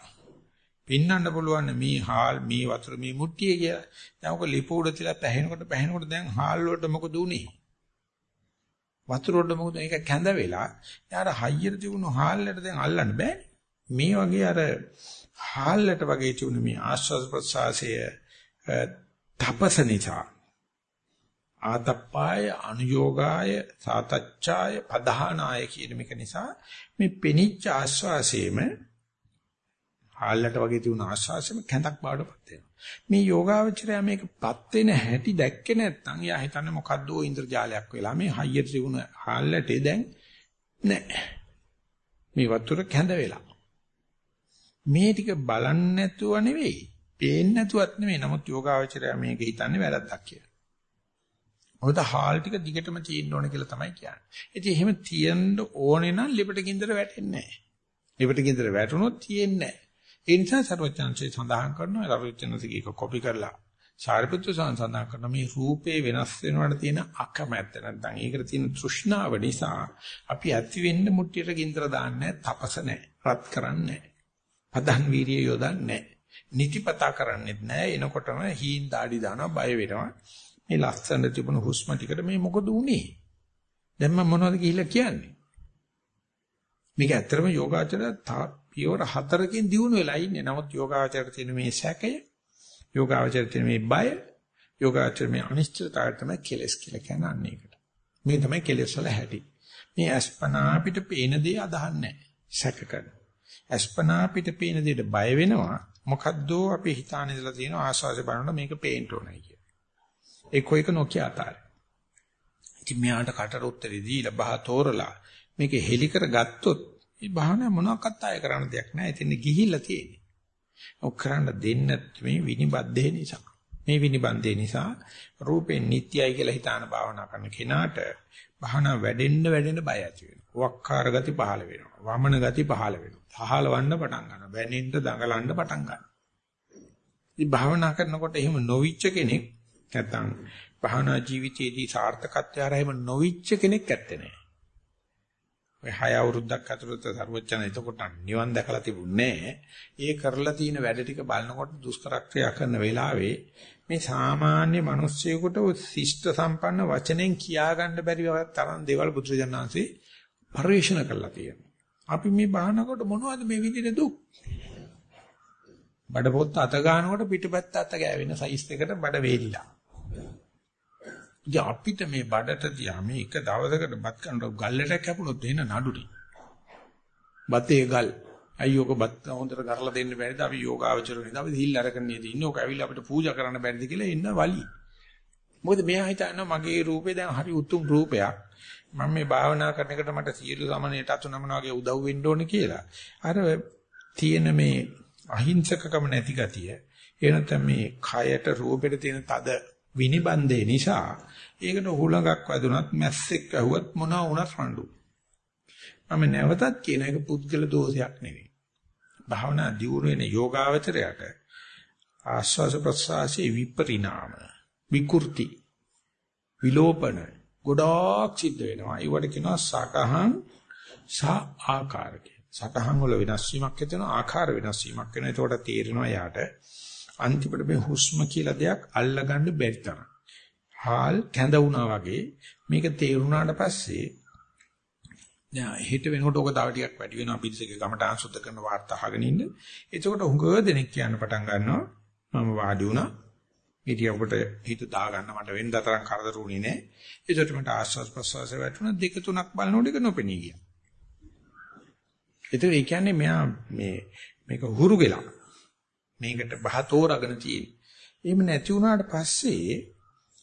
පින්නන්න පුළුවන් මේ හාල් මේ වතුර මේ මුට්ටිය කියලා. දැන් ඔක ලිපෝඩ තියලා පැහෙනකොට පැහෙනකොට දැන් හාල් වලට මොකද උනේ? වතුර වලට මොකද ඒක කැඳ වෙලා යාර හයියට තිබුණු හාල්ලට දැන් අල්ලන්න බෑනේ. මේ වගේ අර හාල්ලට වගේ තිබුණු මේ ආස්වාද ප්‍රසආසය තපස නිසා ආතප්පාය අනුയോഗාය සාතච්ඡාය පධානාය කියන මේක නිසා මේ පෙනිච්ච ආස්වාසයේම හාල්ලට වගේ තියුණු ආස්වාසෙම කැඳක් බාඩපත් වෙනවා. මේ යෝගාවචරය මේකපත් වෙන හැටි දැක්කේ නැත්නම් එයා හිතන්නේ මොකද්ද ඕ ඉන්ද්‍රජාලයක් වෙලා මේ හයියට තියුණු හාල්ලටේ දැන් නැහැ. මේ වතුර කැඳ වෙලා. මේ ටික බලන්නේ නැතුව නෙවෙයි, පේන්නේ නැතුවත් නෙවෙයි. නමුත් යෝගාවචරය මේක හිතන්නේ වැරද්දක් කියලා. මොකද හාල් ටික දිගටම තියෙන්න ඕන කියලා තමයි කියන්නේ. ඉතින් එහෙම තියෙන්න ඕනේ නම් ලිපට ගින්දර වැටෙන්නේ නැහැ. ලිපට ගින්දර වැටුණොත් තියෙන්නේ නැහැ. ඒ නිසා සර්වඥාන්සේ සඳහන් කරනවා සර්වඥාන්සේ එක කොපි කරලා සාරිපුත්‍ර සඳහන් කරන මේ රූපේ වෙනස් වෙනවට තියෙන අකමැත්ත නැත්නම් ඒකට තියෙන තෘෂ්ණාව නිසා අපි ඇති වෙන්න මුට්ටියට ගින්දර දාන්නේ තපස නැහැ රත් කරන්නේ පදන් වීරිය යොදන්නේ නිතිපතා කරන්නේත් නැහැ එනකොටම හීන් දාඩි දානවා බය වෙනවා මේ ලස්සන තිබුණු හුස්ම ටිකට මේ මොකද උනේ දැන් මම මොනවද කියලා කියන්නේ මේක ඇත්තටම යෝගාචරය පියවර හතරකින් දිනු වෙලා ඉන්නේ. නමුත් යෝගාචරයට තියෙන මේ සැකය, යෝගාචරයට තියෙන මේ බය, යෝගාචරයේ මේ අනිශ්චිතතාවය තමයි කෙලස් කියලා කියන්නේ අන්න ඒකට. මේ තමයි කෙලස් වල හැටි. මේ අස්පනා අපිට පේන දේ අදහන්නේ නැහැ. සැක කරන. අස්පනා අපිට පේන දෙයට බය වෙනවා. මොකද්ද අපි හිතාන ඉඳලා තියෙන ආස්වාද බලනකොට මේක පේන්න ඕනයි කිය. ඒ කොයික නොකිය අතාරයි. ඉතින් මෙයාට කටට උත්තරේ දීලා බහ තෝරලා මේක හෙලි කර ගත්තොත් මේ භාවනා මොනවාක්වත් ආය කරන්න දෙයක් නැහැ. එතන ගිහිල්ලා තියෙන්නේ. ඔක් කරන්න දෙන්න මේ විනිබද්ධේ නිසා. මේ විනිබන්ධේ නිසා රූපේ නිට්ටයයි කියලා හිතාන භාවනා කරන කෙනාට භාවනා වැඩෙන්න වැඩෙන්න බය ඇති වෙනවා. වක්කාර ගති පහළ වෙනවා. වමන ගති පහළ වෙනවා. පහළවන්න පටන් ගන්නවා. වැනෙන්න දඟලන්න පටන් ගන්නවා. ඉතින් භාවනා කරනකොට එහෙම නොවිච්ච කෙනෙක් නැත්තම් භාවනා ජීවිතයේදී සාර්ථකත්වය ආරෙම නොවිච්ච කෙනෙක් ඇත්තේ නැහැ. ඔය 6 අවුරුද්දක් ඇතුළත සර්වචන එතකොට නිවන් දැකලා තිබුණේ ඒ කරලා තියෙන වැඩ ටික බලනකොට දුෂ්කර ක්‍රියා කරන වෙලාවේ මේ සාමාන්‍ය මිනිස්සුයෙකුට ශිෂ්ට සම්පන්න වචනෙන් කියා ගන්න බැරි තරම් දේවල් බුදුරජාණන්සේ පරිශන කරලා තියෙනවා. අපි මේ බාහනකොට මොනවද මේ විදිහේ දුක්? බඩ පොත් අත ගන්නකොට පිටපැත්ත අත ගෑවෙන සයිස් එකකට බඩ වේලිලා. ඉතින් අපිට මේ බඩට තියා මේ එක දවසකට බත් කනකොට ගල්ලටක් කැපුණොත් එන නඩුනේ. බතේ ගල්. අයියෝක බත් හොඳට කරලා දෙන්න බැරිද අපි යෝගාවචර වෙනද අපි හිල් අරගෙන නේද ඉන්නේ ඕක ඇවිල්ලා අපිට පූජා කරන්න බැරිද කියලා එන්න වලි. මොකද මෙයා හිතනවා මගේ රූපේ දැන් හරි උතුම් රූපයක්. මම මේ භාවනා කරන එකට මට සියලු සමනයට අතු නමන වගේ උදව් වෙන්න ඕනේ කියලා. අර තියෙන මේ අහිංසකකම නැති ගතිය. එනතම මේ කයට රූපෙට තියෙන තද විනිබන්දේ නිසා ඒකට හුලඟක් වැදුනත් මැස්සෙක් ඇහුවත් මොනවා වුණත් රණ්ඩු. මම නැවතත් කියන එක පුද්ගල දෝෂයක් නෙවෙයි. භාවනා දියුණු වෙන යෝගාවචරයට ආස්වාස ප්‍රසආසී විපරිණාම විකෘති විලෝපන ගොඩාක් සිද්ධ වෙනවා. ඒවට කියනවා සකහං සා ආකාරක. සතහන් වල වෙනස් වීමක් ඇති වෙනවා ආකාර වෙනස් වීමක් වෙනවා. ඒකට තේරෙනවා යාට අන්තිමට මේ හුස්ම කියලා දෙයක් අල්ලගන්න බැරි තරම්. හාල් කැඳ වුණා වගේ මේක තේරුණාට පස්සේ දැන් හිට වෙනකොට ඔක තව ටිකක් වැඩි වෙනවා පිළිසක ගමට ආංශුද්ධ කරන වාර්තා අහගෙන ඉන්න. එතකොට හුඟ දෙනෙක් කියන්න පටන් ගන්නවා මම වාඩි වුණා. ඉතියකට හිත දා ගන්න මට වෙන්න තරම් කරදර වුණේ නැහැ. ඒකට මට ආස්වාද ප්‍රසවාස වැටුණා දෙක තුනක් බලනකොට ඒක නොපෙනී ගියා. ඒතර ඒ කියන්නේ මෙයා මේ මේක හුරු වෙලා මේකට බහ තෝරාගෙන තියෙන. එහෙම නැති වුණාට පස්සේ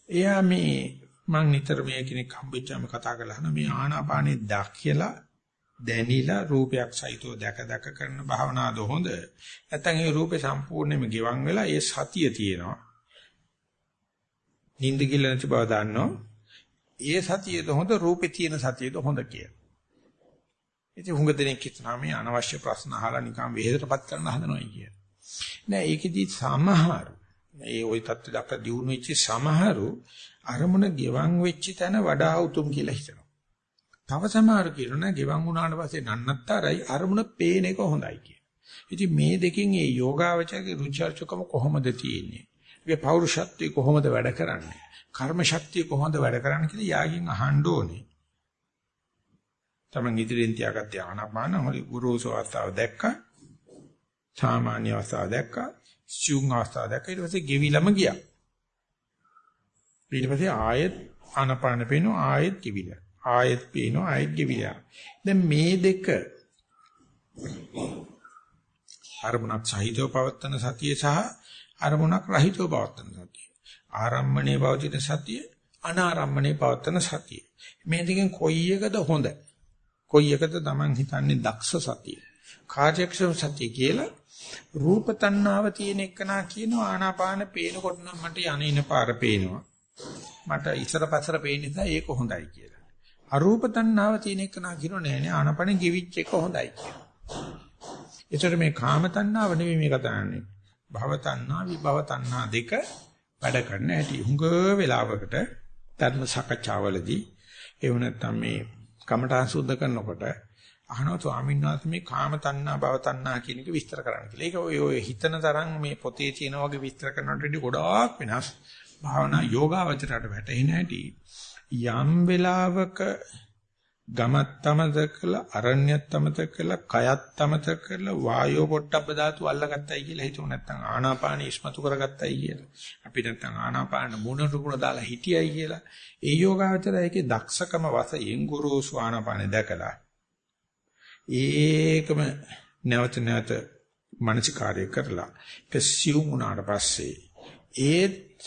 එයා මේ මං නිතර මේ කෙනෙක් හම්බෙච්චාම කතා කරලා අහන මේ ආනාපානේ දැක්කලා දැනිලා රූපයක් සහිතව දැක දැක කරන භාවනාවද හොඳ? නැත්නම් ඒ රූපේ සම්පූර්ණයෙන්ම ගෙවන් වෙලා ඒ සතිය තියෙනවා. නිින්ද කියලා නැති බව දන්නවා ඒ සතියද හොඳ රූපේ තියෙන සතියද හොඳ කියලා. ඉතින් හුඟ දෙනෙක් හිතනවා මේ අනවශ්‍ය ප්‍රශ්න අහලා නිකන් වෙහෙසටපත් කරන්න හදනවයි කියලා. නෑ ඒකෙදි සමහරු ඒ ওই தත්ත්ව දක්වා දියුණු වෙච්ච සමහරු අරමුණ ගෙවන් වෙච්ච තැන වඩා උතුම් කියලා හිතනවා. තව සමහරු කියනවා ගෙවන් වුණාට පස්සේ නන්නත්තරයි අරමුණ පේන එක හොඳයි කියලා. ඉතින් මේ දෙකෙන් ඒ යෝගාවචරයේ රුචර්චකම කොහොමද තියෙන්නේ? ඒකේ පෞරුෂත්වය කොහොමද වැඩ කරන්නේ? කර්ම ශක්තිය කොහොමද වැඩ කරන්නේ කියලා යාගින් අහන්න ඕනේ. තමන් ඉදිරියෙන් තියාගත්තේ ආනාපාන හරි ගුරුසෝ අවස්ථාව දැක්කා සාමාන්‍ය අවස්ථාව දැක්කා. සියුම් අවස්ථාව දැක්කා. ඊට පස්සේ ගෙවිලම ගියා. ඊට පස්සේ ආයෙත් ආනපාන පේනවා ආයෙත් කිවිලා. ආයෙත් පේනවා ආයෙත් කිවිලා. දැන් මේ දෙක අරමුණක් සහිතව පවත්තන සතිය සහ අරමුණක් රහිතව පවත්තන සතිය. ආරම්මණයේ පවතින සතිය අනාරම්මණයේ පවත්තන සතිය. මේ දෙකෙන් කොයි එකද හොඳ? කොයි එකද Taman හිතන්නේ දක්ෂ සතිය? කාර්යක්ෂම සතිය කියලා රූප තණ්හාව තියෙන එකනා කියනවා ආනාපාන පේනකොට නම් මට යන්නේන පාර පේනවා. මට ඉස්සර පස්සර පේන නිසා ඒක හොඳයි කියලා. අරූප තණ්හාව තියෙන එක නා කියනෝ නෑ නේ ආනපන ගෙවිච්ච එක හොඳයි කියලා. ඒතර මේ කාම තණ්හාව නෙමෙයි මේ කතා කරන්නේ. භව තණ්හා විභව තණ්හා දෙක වැඩ කරන හැටි. හුඟ වෙලාවකට ධර්ම සාකච්ඡාවලදී ඒව නැත්තම් මේ කමඨාන් සුද්ධ කරනකොට අහනවා ස්වාමීන් වහන්සේ මේ කාම තණ්හා භව තණ්හා කියන එක විස්තර කරන්න කියලා. ඒක ඔය ඔය හිතන තරම් මේ පොතේ තියෙන වගේ විස්තර කරනට වඩා ගොඩාක් වෙනස්. භාවනා යෝගාවචරයට වැටෙන හැටි යම් වෙලාවක ගමත් තමත කළා අරණ්‍යත් තමත කළා කයත් තමත කළා වායෝ පොට්ටබ්බ ධාතු අල්ලගත්තයි කියලා හිතුව නැත්නම් ආනාපාන ඉස්මතු කරගත්තයි කියලා අපි නැත්නම් ආනාපාන මුණ රුකුණ දාලා හිටියයි කියලා ඒ යෝගාවචරය ඒකේ දක්ෂකම වශයෙන් ගුරුසු ආනාපාන දැකලා ඒකම නැවත නැවත මානසිකාර්ය කරලා පස්සියුම් උනාට පස්සේ ඒත්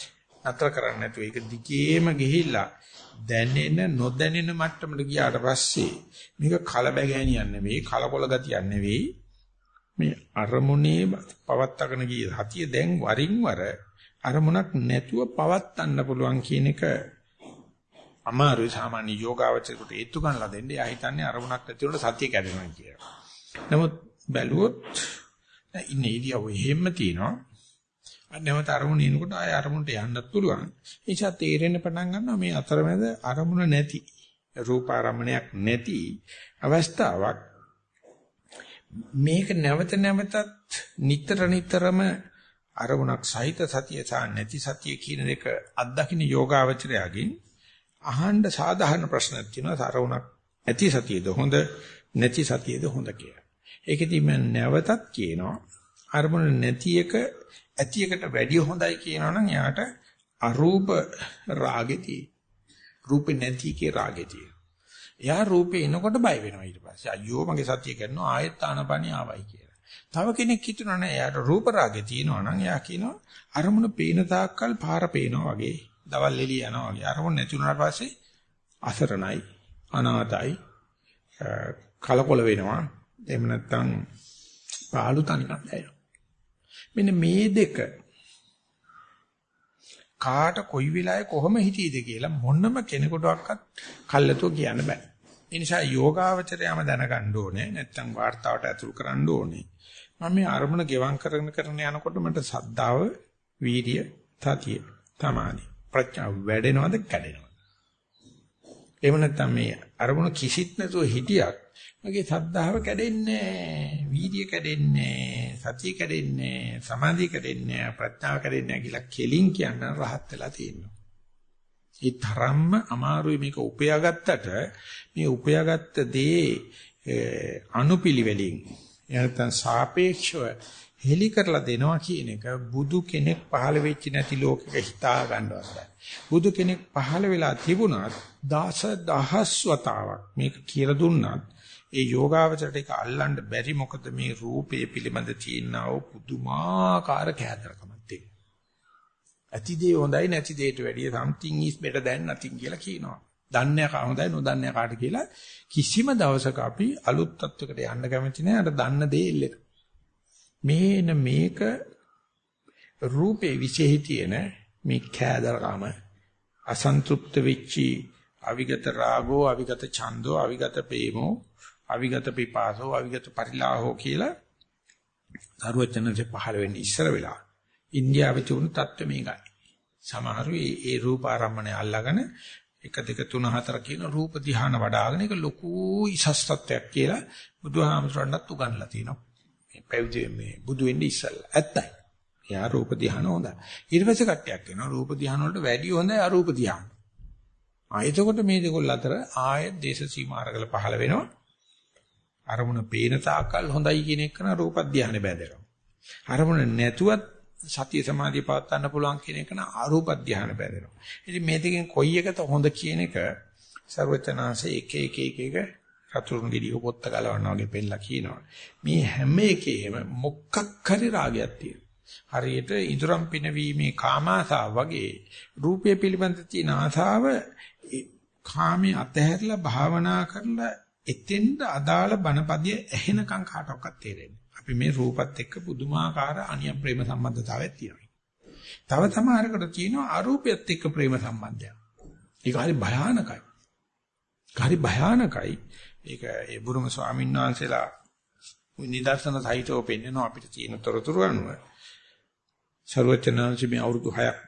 නතර කරන්නේ නැතුව ඒක දිගේම ගිහිල්ලා දැනෙන නොදැනෙන මට්ටමට ගියාට පස්සේ මේක කලබගෑනියක් නෙවෙයි කලකොල ගතියක් නෙවෙයි. මේ අරමුණේ පවත්තගෙන ගිය හතිය දැන් වරින් වර අරමුණක් නැතුව පවත්තන්න පුළුවන් කියන එක අමාරුයි සාමාන්‍ය යෝගාවචරයට ඒත්තු ගන්නලා දෙන්නේ. ආ හිතන්නේ අරමුණක් නැති වුණොත් සතිය කැඩෙනවා කියලා. නමුත් බැලුවොත් ඉන්නේ ඉරියව්ව එහෙම තියෙනවා. නැවත අරමුණ එනකොට ආය අරමුණට යන්නත් පුළුවන්. ඒ නිසා තේරෙන්න පටන් ගන්නවා මේ අතරමැද අරමුණ නැති රූපාරම්මණයක් නැති අවස්ථාවක් මේක නැවත නැවතත් නිතර නිතරම අරමුණක් සහිත සතිය සහ නැති සතිය කියන දෙක අත්දකින්න යෝගාවචරයගෙන් අහන්න සාධාරණ ප්‍රශ්නක් තියෙනවා අරමුණක් ඇති සතියද හොඳ නැති සතියද හොඳ කියලා. ඒකෙදි මම නැවතත් කියනවා අරමුණ නැති එක ඇති එකට වැඩිය හොඳයි කියනවනම් එයාට අරූප රාගෙති. රූපේ නැති කේ රාගෙති. එයා රූපේ එනකොට බය වෙනවා ඊට පස්සේ. අයියෝ මගේ සතිය කරනවා ආයෙත් ආනපනිය ආවයි කියලා. තව කෙනෙක් හිතනවා නෑ එයාට රූප රාගෙ තියෙනවා නම් එයා කියනවා අරමුණ පේන තාක්කල් පාර පේනවා වගේ. දවල් එළිය යනවා වගේ. අරමුණ නැති වුණාට පස්සේ අසරණයි, අනාතයි, කලකොල වෙනවා. එහෙම නැත්නම් පාළු තනිකම් දැනෙනවා. මෙන්න මේ දෙක කාට කොයි වෙලාවේ කොහොම හිටියේද කියලා මොනම කෙනෙකුටවත් කල්ලාතෝ කියන්න බෑ. ඒ නිසා යෝගාවචරයම දැනගන්න ඕනේ නැත්නම් වார்த்தාවට ඇතුල් කරන්න ඕනේ. මම මේ අරමුණ ගෙවම් කරගෙන කරන යනකොට මට සද්ධාව, වීර්ය, තතිය, තමානි ප්‍රඥාව වැඩෙනවද කැඩෙනවද? එහෙම නැත්නම් මේ අරමුණ කිසිත් නැතුව හිටියක් මගේ සද්ධාව කැඩෙන්නේ වීර්ය කැඩෙන්නේ සතිය කැඩෙන්නේ සමාධිය කැඩෙන්නේ ප්‍රඥාව කැඩෙන්නේ කියලා කෙලින් කියන රහත් වෙලා තියෙනවා. ඒ තරම්ම අමාරුයි මේක උපයාගත්තට මේ උපයාගත්ත දේ අනුපිළිවෙලින් එනතන් සාපේක්ෂව හෙලි කරලා දෙනවා කියන එක බුදු කෙනෙක් පහළ වෙච්ච නැති ලෝකෙක හිතා ගන්නවත් බුදු කෙනෙක් පහළ වෙලා තිබුණත් දස දහස් වතාවක් මේක කියලා දුන්නත් ඒ යෝගාවචරයට ඒක අල්ලන්න බැරි මොකද මේ රූපයේ පිළිබඳ තියෙනා වූ පුදුමාකාර කෑදරකමක් තියෙනවා. ඇති දේ හොඳයි නැති දේට වැඩිය something is better than nothing කියලා කියනවා. දන්නේ කා හොඳයි නොදන්නේ කාට කියලා කිසිම දවසක අපි අලුත් තත්වයකට යන්න කැමති නෑ අර දන්න දේ ඉල්ලෙන. මේන මේක රූපේ විශේෂය තියෙන මේ කෑදරකම. අසන්තුප්ත වෙච්චි අවිගත රාගෝ අවිගත ඡන්தோ අවිගත ප්‍රේමෝ අවිගත පිපාසෝ අවිගත පරිලාහෝ කියලා දරුවචනසේ පහළ වෙන්නේ ඉස්සර වෙලා ඉන්දියාවේ තිබුණු தত্ত্ব මේකයි. සමහරු ඒ රූප ආරම්මණය අල්ලාගෙන 1 2 3 4 කියන රූප ධ්‍යාන වඩ아가න එක ලොකු ඉසස් තත්වයක් කියලා බුදුහාමසරණත් උගන්ලා තිනවා මේ පැවිදි මේ බුදු වෙන්නේ ඉස්සල්ලා. ඇත්තයි. එයා රූප ධ්‍යාන හොඳයි. ඊට පස්සේ කට්ටියක් වෙනවා රූප ධ්‍යාන වලට වැඩි හොඳයි අරූප ධ්‍යාන. ආ එතකොට මේ දෙකොල්ල අතර ආයෙත් දේශ සීමාරකල පහළ වෙනවා. අරමුණ පේන තාකල් හොඳයි කියන එක න රූප ධ්‍යානෙ බැඳෙනවා. අරමුණ නැතුවත් සතිය සමාධිය පවත් ගන්න පුළුවන් කියන එක න අරූප ධ්‍යානෙ බැඳෙනවා. ඉතින් මේ දෙකෙන් කොයි එකද හොඳ කියන එක ਸਰවචනාංශ එක එක එක එක රතුරුන් ගෙඩිය පොත්ත ගලවනවා වගේ පෙන්නලා කියනවා. මේ හැම එකේම මොකක් හරි රාගයක් තියෙනවා. හරියට ඉදurang පිනවීමේ කාමාසාව වගේ රූපය පිළිබඳ තියෙන ආසාව කාමයේ අතහැරලා භාවනා කරලා එතෙන්ද අදාළ බණපදිය ඇහෙනකම් කාටවත් තේරෙන්නේ. අපි මේ රූපත් එක්ක පුදුමාකාර අනියම් ප්‍රේම සම්බන්ධතාවයක් තියෙනවා. තව සමහරකට තියෙනවා අරූපයත් එක්ක ප්‍රේම සම්බන්ධයක්. ඒක හරි භයානකයි. හරි භයානකයි. ඒක ඒ බුරුම ස්වාමීන් වහන්සේලා නිදර්ශන සහිතව පෙන්වන අපිට තියෙන තොරතුරු අනුව ਸਰවචනාංශ මේ අවුරුදු 6ක්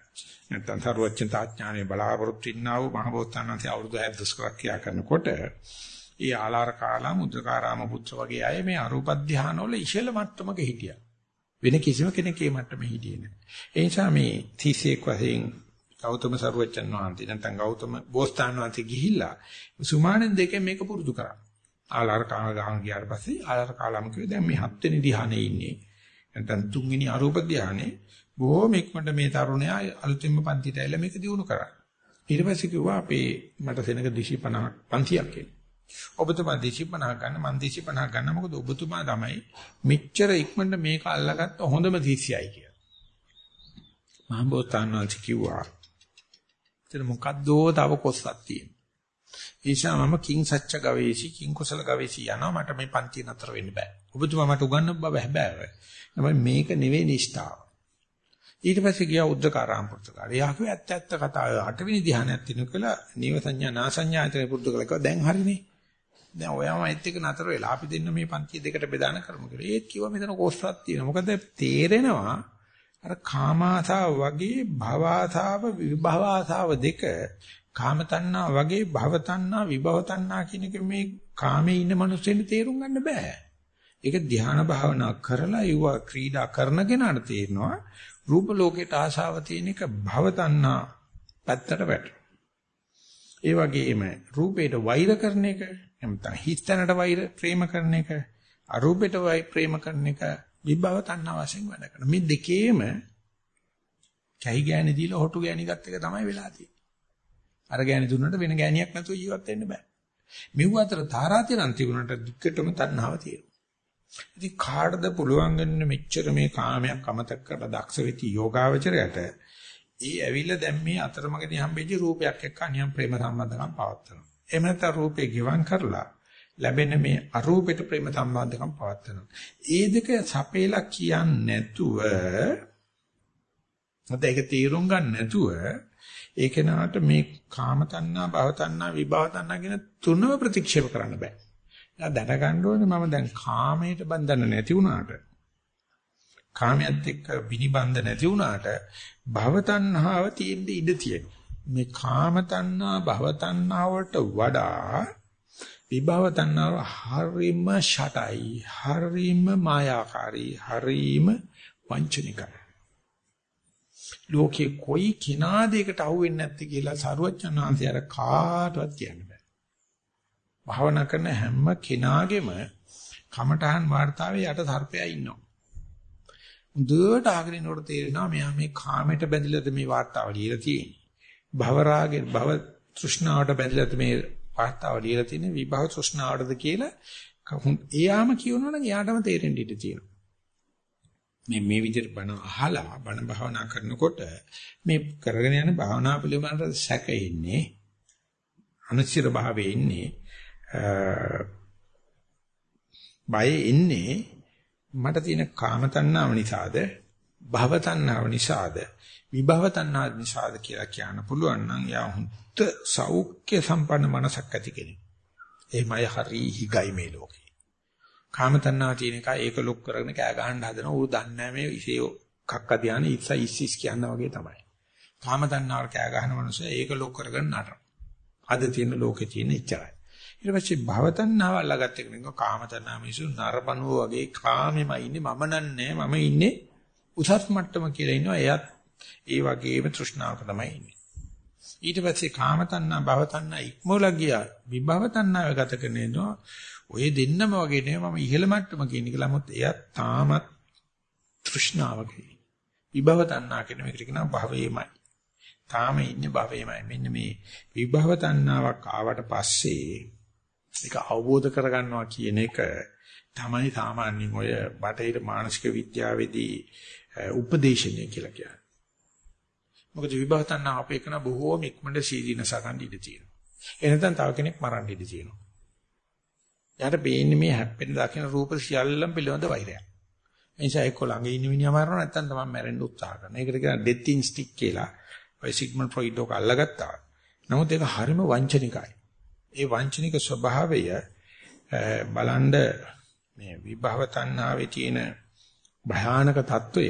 නැත්නම් ਸਰවචන තාඥානේ බලාපොරොත්තු ඉන්නා වූ මහබෝසතාණන්සේ අවුරුදු 6ක් දුෂ්කරක් ක්‍රියා කරනකොට ඒ ආලාර කාලා මුද්දකාරාම පුත්‍ර වගේ අය මේ අරූප ධානවල ඉහළ මට්ටමක හිටියා. වෙන කිසිම කෙනෙක් ඒ මට්ටමේ හිටියේ නැහැ. ඒ නිසා මේ 31 වශයෙන් ගෞතම සර්වචන් වහන්සේ නැත්නම් ගෞතම බෝසතාණන් වහන්සේ ගිහිල්ලා සුමානෙන් දෙකෙන් මේක පුරුදු කරා. ආලාර කාලා ගහන් ගියාට පස්සේ ආලාර කාලාම කිව්වේ දැන් මේ හත්වෙනි ධ්‍යානෙ ඉන්නේ. නැත්නම් තුන්වෙනි අරූප ධ්‍යානෙ බොහොම ඉක්මනට මේ තරුණයා අලුතින්ම පන්තියට ඇවිල්ලා මේක දිනු කරා. ඊට පස්සේ කිව්වා අපේ මට සෙනග 250 පන්තියක් කියලා. ඔබතුමා 250 ගන්න මම 250 ගන්න මොකද ඔබතුමා තමයි මෙච්චර ඉක්මනට මේක අල්ලගත්ත හොඳම තිසියයි කියලා. මහබෝසතාණන් කිව්වා. එතන මොකද්දෝ තව කොස්සක් තියෙන. ඒෂා මම කිං සච්ච ගවේෂි කිං කුසල ගවේෂි යනවා මට මේ පන්ති නතර වෙන්න බෑ. ඔබතුමා මට උගන්වන්න බව හැබැයි. මේක නෙවෙයි නිෂ්ඨාව. ඊට පස්සේ ගියා උද්දකාරාම පුරුෂකාර. එයා කිව්වා ඇත්ත ඇත්ත කතාව අටවෙනි ධ්‍යානයක් තිනු කියලා නීව සංඥා නා සංඥායතන පුරුදු කළා කිව්වා දැන් හරිනේ. දැන් ඔයාම ඇත්ත එක නතර වෙලා අපි දෙන්න මේ පන්තිය දෙකට බෙදාන කරමු කියලා. ඒත් කිව්වා මෙතන කොස්සක් තියෙනවා. මොකද තේරෙනවා අර කාමාසාව වගේ භවආසාව විභවආසාව දෙක කාම තණ්හා වගේ භව තණ්හා විභව තණ්හා කියන එක මේ කාමේ ඉන්න මිනිස්සුන්ට තේරුම් ගන්න බෑ. ඒක ධ්‍යාන භාවනා කරලා ඒව ක්‍රීඩා කරන කෙනාට තේරෙනවා රූප ලෝකයට ආශාව තියෙන එක භව තණ්හා පැත්තට වැටෙනවා. ඒ වගේම රූපයට වෛර කරන එක නැත්නම් හිතනට වෛර ප්‍රේම කරන එක අරූපයට වෛර ප්‍රේම කරන එක විභව තණ්හා වශයෙන් වැඩ කරනවා. මේ දෙකේම කැහි ගෑණි දීලා හොටු ගෑණි ගත්ත එක තමයි වෙලා තියෙන්නේ. අර ගෑණි දුන්නට වෙන ගෑණියක් නැතුව ජීවත් වෙන්න බෑ. මෙව අතර තාරාතිරම් තිබුණට දික්කටම තණ්හාව තියෙනවා. ඉතින් කාටද පුළුවන් වෙන්නේ මෙච්චර මේ කාමයක් අමතක කරලා දක්ෂ වෙති යෝගාවචරයට ඒ ඇවිල්ලා දැන් මේ අතරමඟදී හම්බෙච්ච රූපයක් එක්ක අනියම් ප්‍රේම සම්බන්ධකම් පවත්වනවා. එහෙම නැත්නම් රූපේ ගිවන් කරලා ලැබෙන මේ අරූපෙට ප්‍රේම සම්බන්ධකම් පවත්වනවා. ඒ දෙක සපේලා කියන්නේ නැතුව නැත්නම් ඒක තීරුම් ගන්න නැතුව ඒ කෙනාට මේ කාම තණ්හා, භව තණ්හා, විභව තණ්හා කියන තුනම ප්‍රතික්ෂේප කරන්න බෑ. දැනගන්න ඕනේ මම දැන් කාමයට බඳින්න නැති වුණාට කාමයට එක්ක විනිබන්ධ නැති වුණාට භව තණ්හාව තියෙන්න ඉඩ තියෙනවා. මේ කාම තණ්හා භව තණ්හාවට වඩා විභව තණ්හාව හරිම ෂටයි, හරිම මායාකාරී, හරිම වංචනිකයි. ලෝකේ කොයි කිනාද ඒකට අහුවෙන්නේ නැත්තේ කියලා සරුවච්චන් වහන්සේ අර කාටවත් කියන්න බෑ. භාවනා කරන හැම කෙනාගේම කමඨහන් වார்த்தාවේ යට සර්පයා ඉන්නවා. මුදුවට ආගෙන ඉනකොට තේරෙනවා මෙයා මේ කාමයට බැඳිලාද මේ වார்த்தාව ලියලා තියෙන්නේ. භව රාගේ භව තෘෂ්ණාවට බැඳිලාද මේ වார்த்தාව ලියලා තියෙන්නේ විභව තෘෂ්ණාවටද කියලා එයාම කියනවනම් එයාටම තේරෙන්න ඉඩ තියෙනවා. මේ මේ විදිහට බණ අහලා බණ භාවනා කරනකොට මේ කරගෙන යන භාවනා පිළිබඳ සැක ඉන්නේ අනිශ්චිත භාවයේ ඉන්නේ බය ඉන්නේ මට තියෙන කාම තණ්හාව නිසාද භව තණ්හාව නිසාද විභව තණ්හාව නිසාද කියලා කියන්න පුළුවන් නම් යා හුත් සෞඛ්‍ය සම්පන්න මනසක් ඇති කෙනෙක්. එහෙමයි හරි හිගයි මේ ලෝකේ. කාම තණ්හාව තියෙන එක ඒක ලොක් කරගෙන කෑ ගහන්න හදන උරු දන්නේ මේ ඉසේ කක්ක ධාන ඉස්ස ඉස්සිස් කියන වගේ තමයි. කාම තණ්හාවට කෑ ගහන මනුස්සය ඒක ලොක් කරගෙන නටන. අද තියෙන ලෝකේ තියෙන ඉච්චරයි. ඊට පස්සේ භව තණ්හාව අල්ලගත්ත කෙනෙක් කාම තණ්හාව මිසු නරපණුව වගේ කාමෙම ඉන්නේ මම නන්නේ මම ඉන්නේ උසස් මට්ටම කියලා ඉන්නවා එයත් ඒ වගේම තෘෂ්ණාවක තමයි ඉන්නේ. ඊට පස්සේ කාම තණ්හා භව තණ්හා ඉක්මවලා ගියා විභව තණ්හාව ගත කරනවා ඔය දෙන්නම වගේ නෙවෙයි මම ඉහළ මට්ටම කියන එක ළමුත් එයත් තාමත් තෘෂ්ණාවකයි. විභව තණ්හා කියන මේකට කියනවා භවයේමයි. තාම ඉන්නේ භවයේමයි. මෙන්න මේ විභව තණ්හාවක් ආවට පස්සේ ඒක අවබෝධ කරගන්නවා කියන එක තමයි සාමාන්‍යයෙන් ඔය බටහිර මානසික විද්‍යාවේදී උපදේශනය කියලා කියන්නේ. මොකද විභව තණ්හා අපේ කරන බොහෝම ඉක්මනට සීදීනස ගන්න ඉඩ තියෙනවා. එනතන් තව කෙනෙක් මරන්න ඉඩ තියෙනවා. යාට පේන්නේ මේ හැප්පෙන දකින රූප සියල්ලම පිළිබඳ වෛරයක්. ඒ නිසා එක්ක ළඟ ඉන්න මිනිහා මරනවා නැත්නම් තමයි මැරෙන්න උත්සාහ කරන. ඒකට කියන ඩෙත් ඉන්ස්ටික් කියලා. ඔය සිග්මන්ඩ් ෆ්‍රොයිඩ් ඔක අල්ලගත්තා. නමුත් ඒක හරිම වංචනිකයි. ඒ වංචනික ස්වභාවය බලන්ඩ මේ විභව තණ්හාවේ තියෙන භයානක తত্ত্বය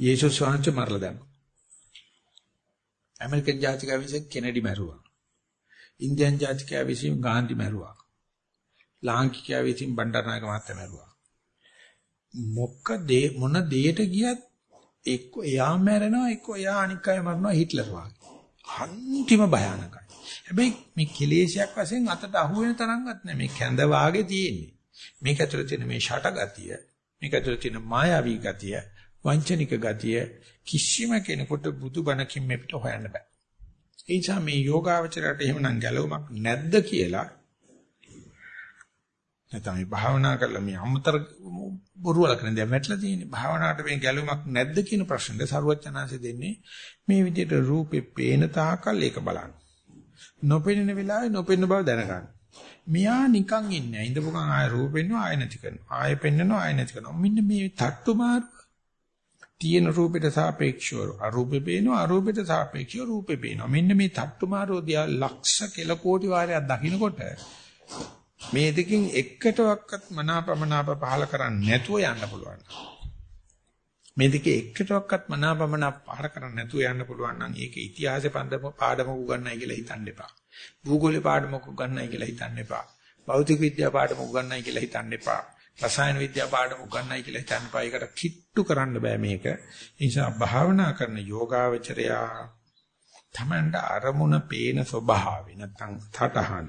යේසුස් වහන්සේ මරලා දැම්මා. ඇමරිකන් ජාතික විසින් කෙනඩි මැරුවා. ඉන්දියන් ජාතිකයා විසින් ගාන්ධි මැරුවා. ලාංකිකයා විසින් බණ්ඩාරනායක මහත්තයා මැරුවා. මොකද මොන දෙයට ගියත් එක්ක එයා මැරෙනවා එක්ක එයා අනික් අය මරනවා හිට්ලර් වගේ. අන්තිම භයානකයි. හැබැයි මේ කෙලේශයක් වශයෙන් අතට අහු වෙන තරම්වත් නෑ මේ කැඳ වාගේ තියෙන්නේ. මේක ඇතුළේ තියෙන මේ ෂටගතිය, මේක ඇතුළේ තියෙන මායාවී ගතිය, වංචනික ගතිය කිසිම කෙනෙකුට බුදුබණකින් මෙපිට හොයන්න බෑ. ඒ නිසා මේ යෝගාවචරයට එහෙමනම් ගැලවමක් නැද්ද කියලා නැත්නම් මේ භාවනා කරලා මේ අමතර බොරු වල කරන දේ වැටලා තියෙන්නේ භාවනාවට මේ ගැලවමක් නැද්ද කියන ප්‍රශ්නෙට සරුවචනාංශ දෙන්නේ මේ විදිහට රූපේ පේන තාකල් ඒක බලන්න. නොපෙනෙන වෙලාවේ නොපෙනෙන බව දැනගන්න. මියා නිකන් ඉන්නේ. ඉඳපු ගමන් ආය රූපෙන්නවා ආය නැති කරනවා. ආය පෙන්නනවා ආය නැති කරනවා. මෙන්න මේ තට්ටු මාරු තියෙන රූපෙට සාපේක්ෂව අරූපේ පේනවා අරූපෙට සාපේක්ෂව රූපේ පේනවා. මෙන්න මේ තට්ටු මාරෝ දිහා ලක්ෂ කෙල කෝටි වාරයක් දකින්නකොට මේ දෙකෙන් එකටවත් මනාපමනාප පහල කරන්නේ නැතුව යන්න පුළුවන්. මේ දෙකේ එකටවත් මනාපමනාප පහල කරන්නේ නැතුව යන්න පුළුවන් නම් ඒක ඉතිහාසෙ පන්දම පාඩමක උගන්නයි කියලා හිතන්න එපා. භූගෝලේ පාඩමක උගන්නයි කියලා හිතන්න එපා. භෞතික විද්‍යා පාඩමක උගන්නයි කියලා හිතන්න එපා. රසායන විද්‍යා පාඩම උගන්නයි කියලා හිතන්න එපා. ඒකට කිට්ටු කරන්න බෑ මේක. ඒ නිසා භාවනා කරන යෝගාවචරයා තමන්ට අරමුණ පේන ස්වභාවය නැත්නම් තටහන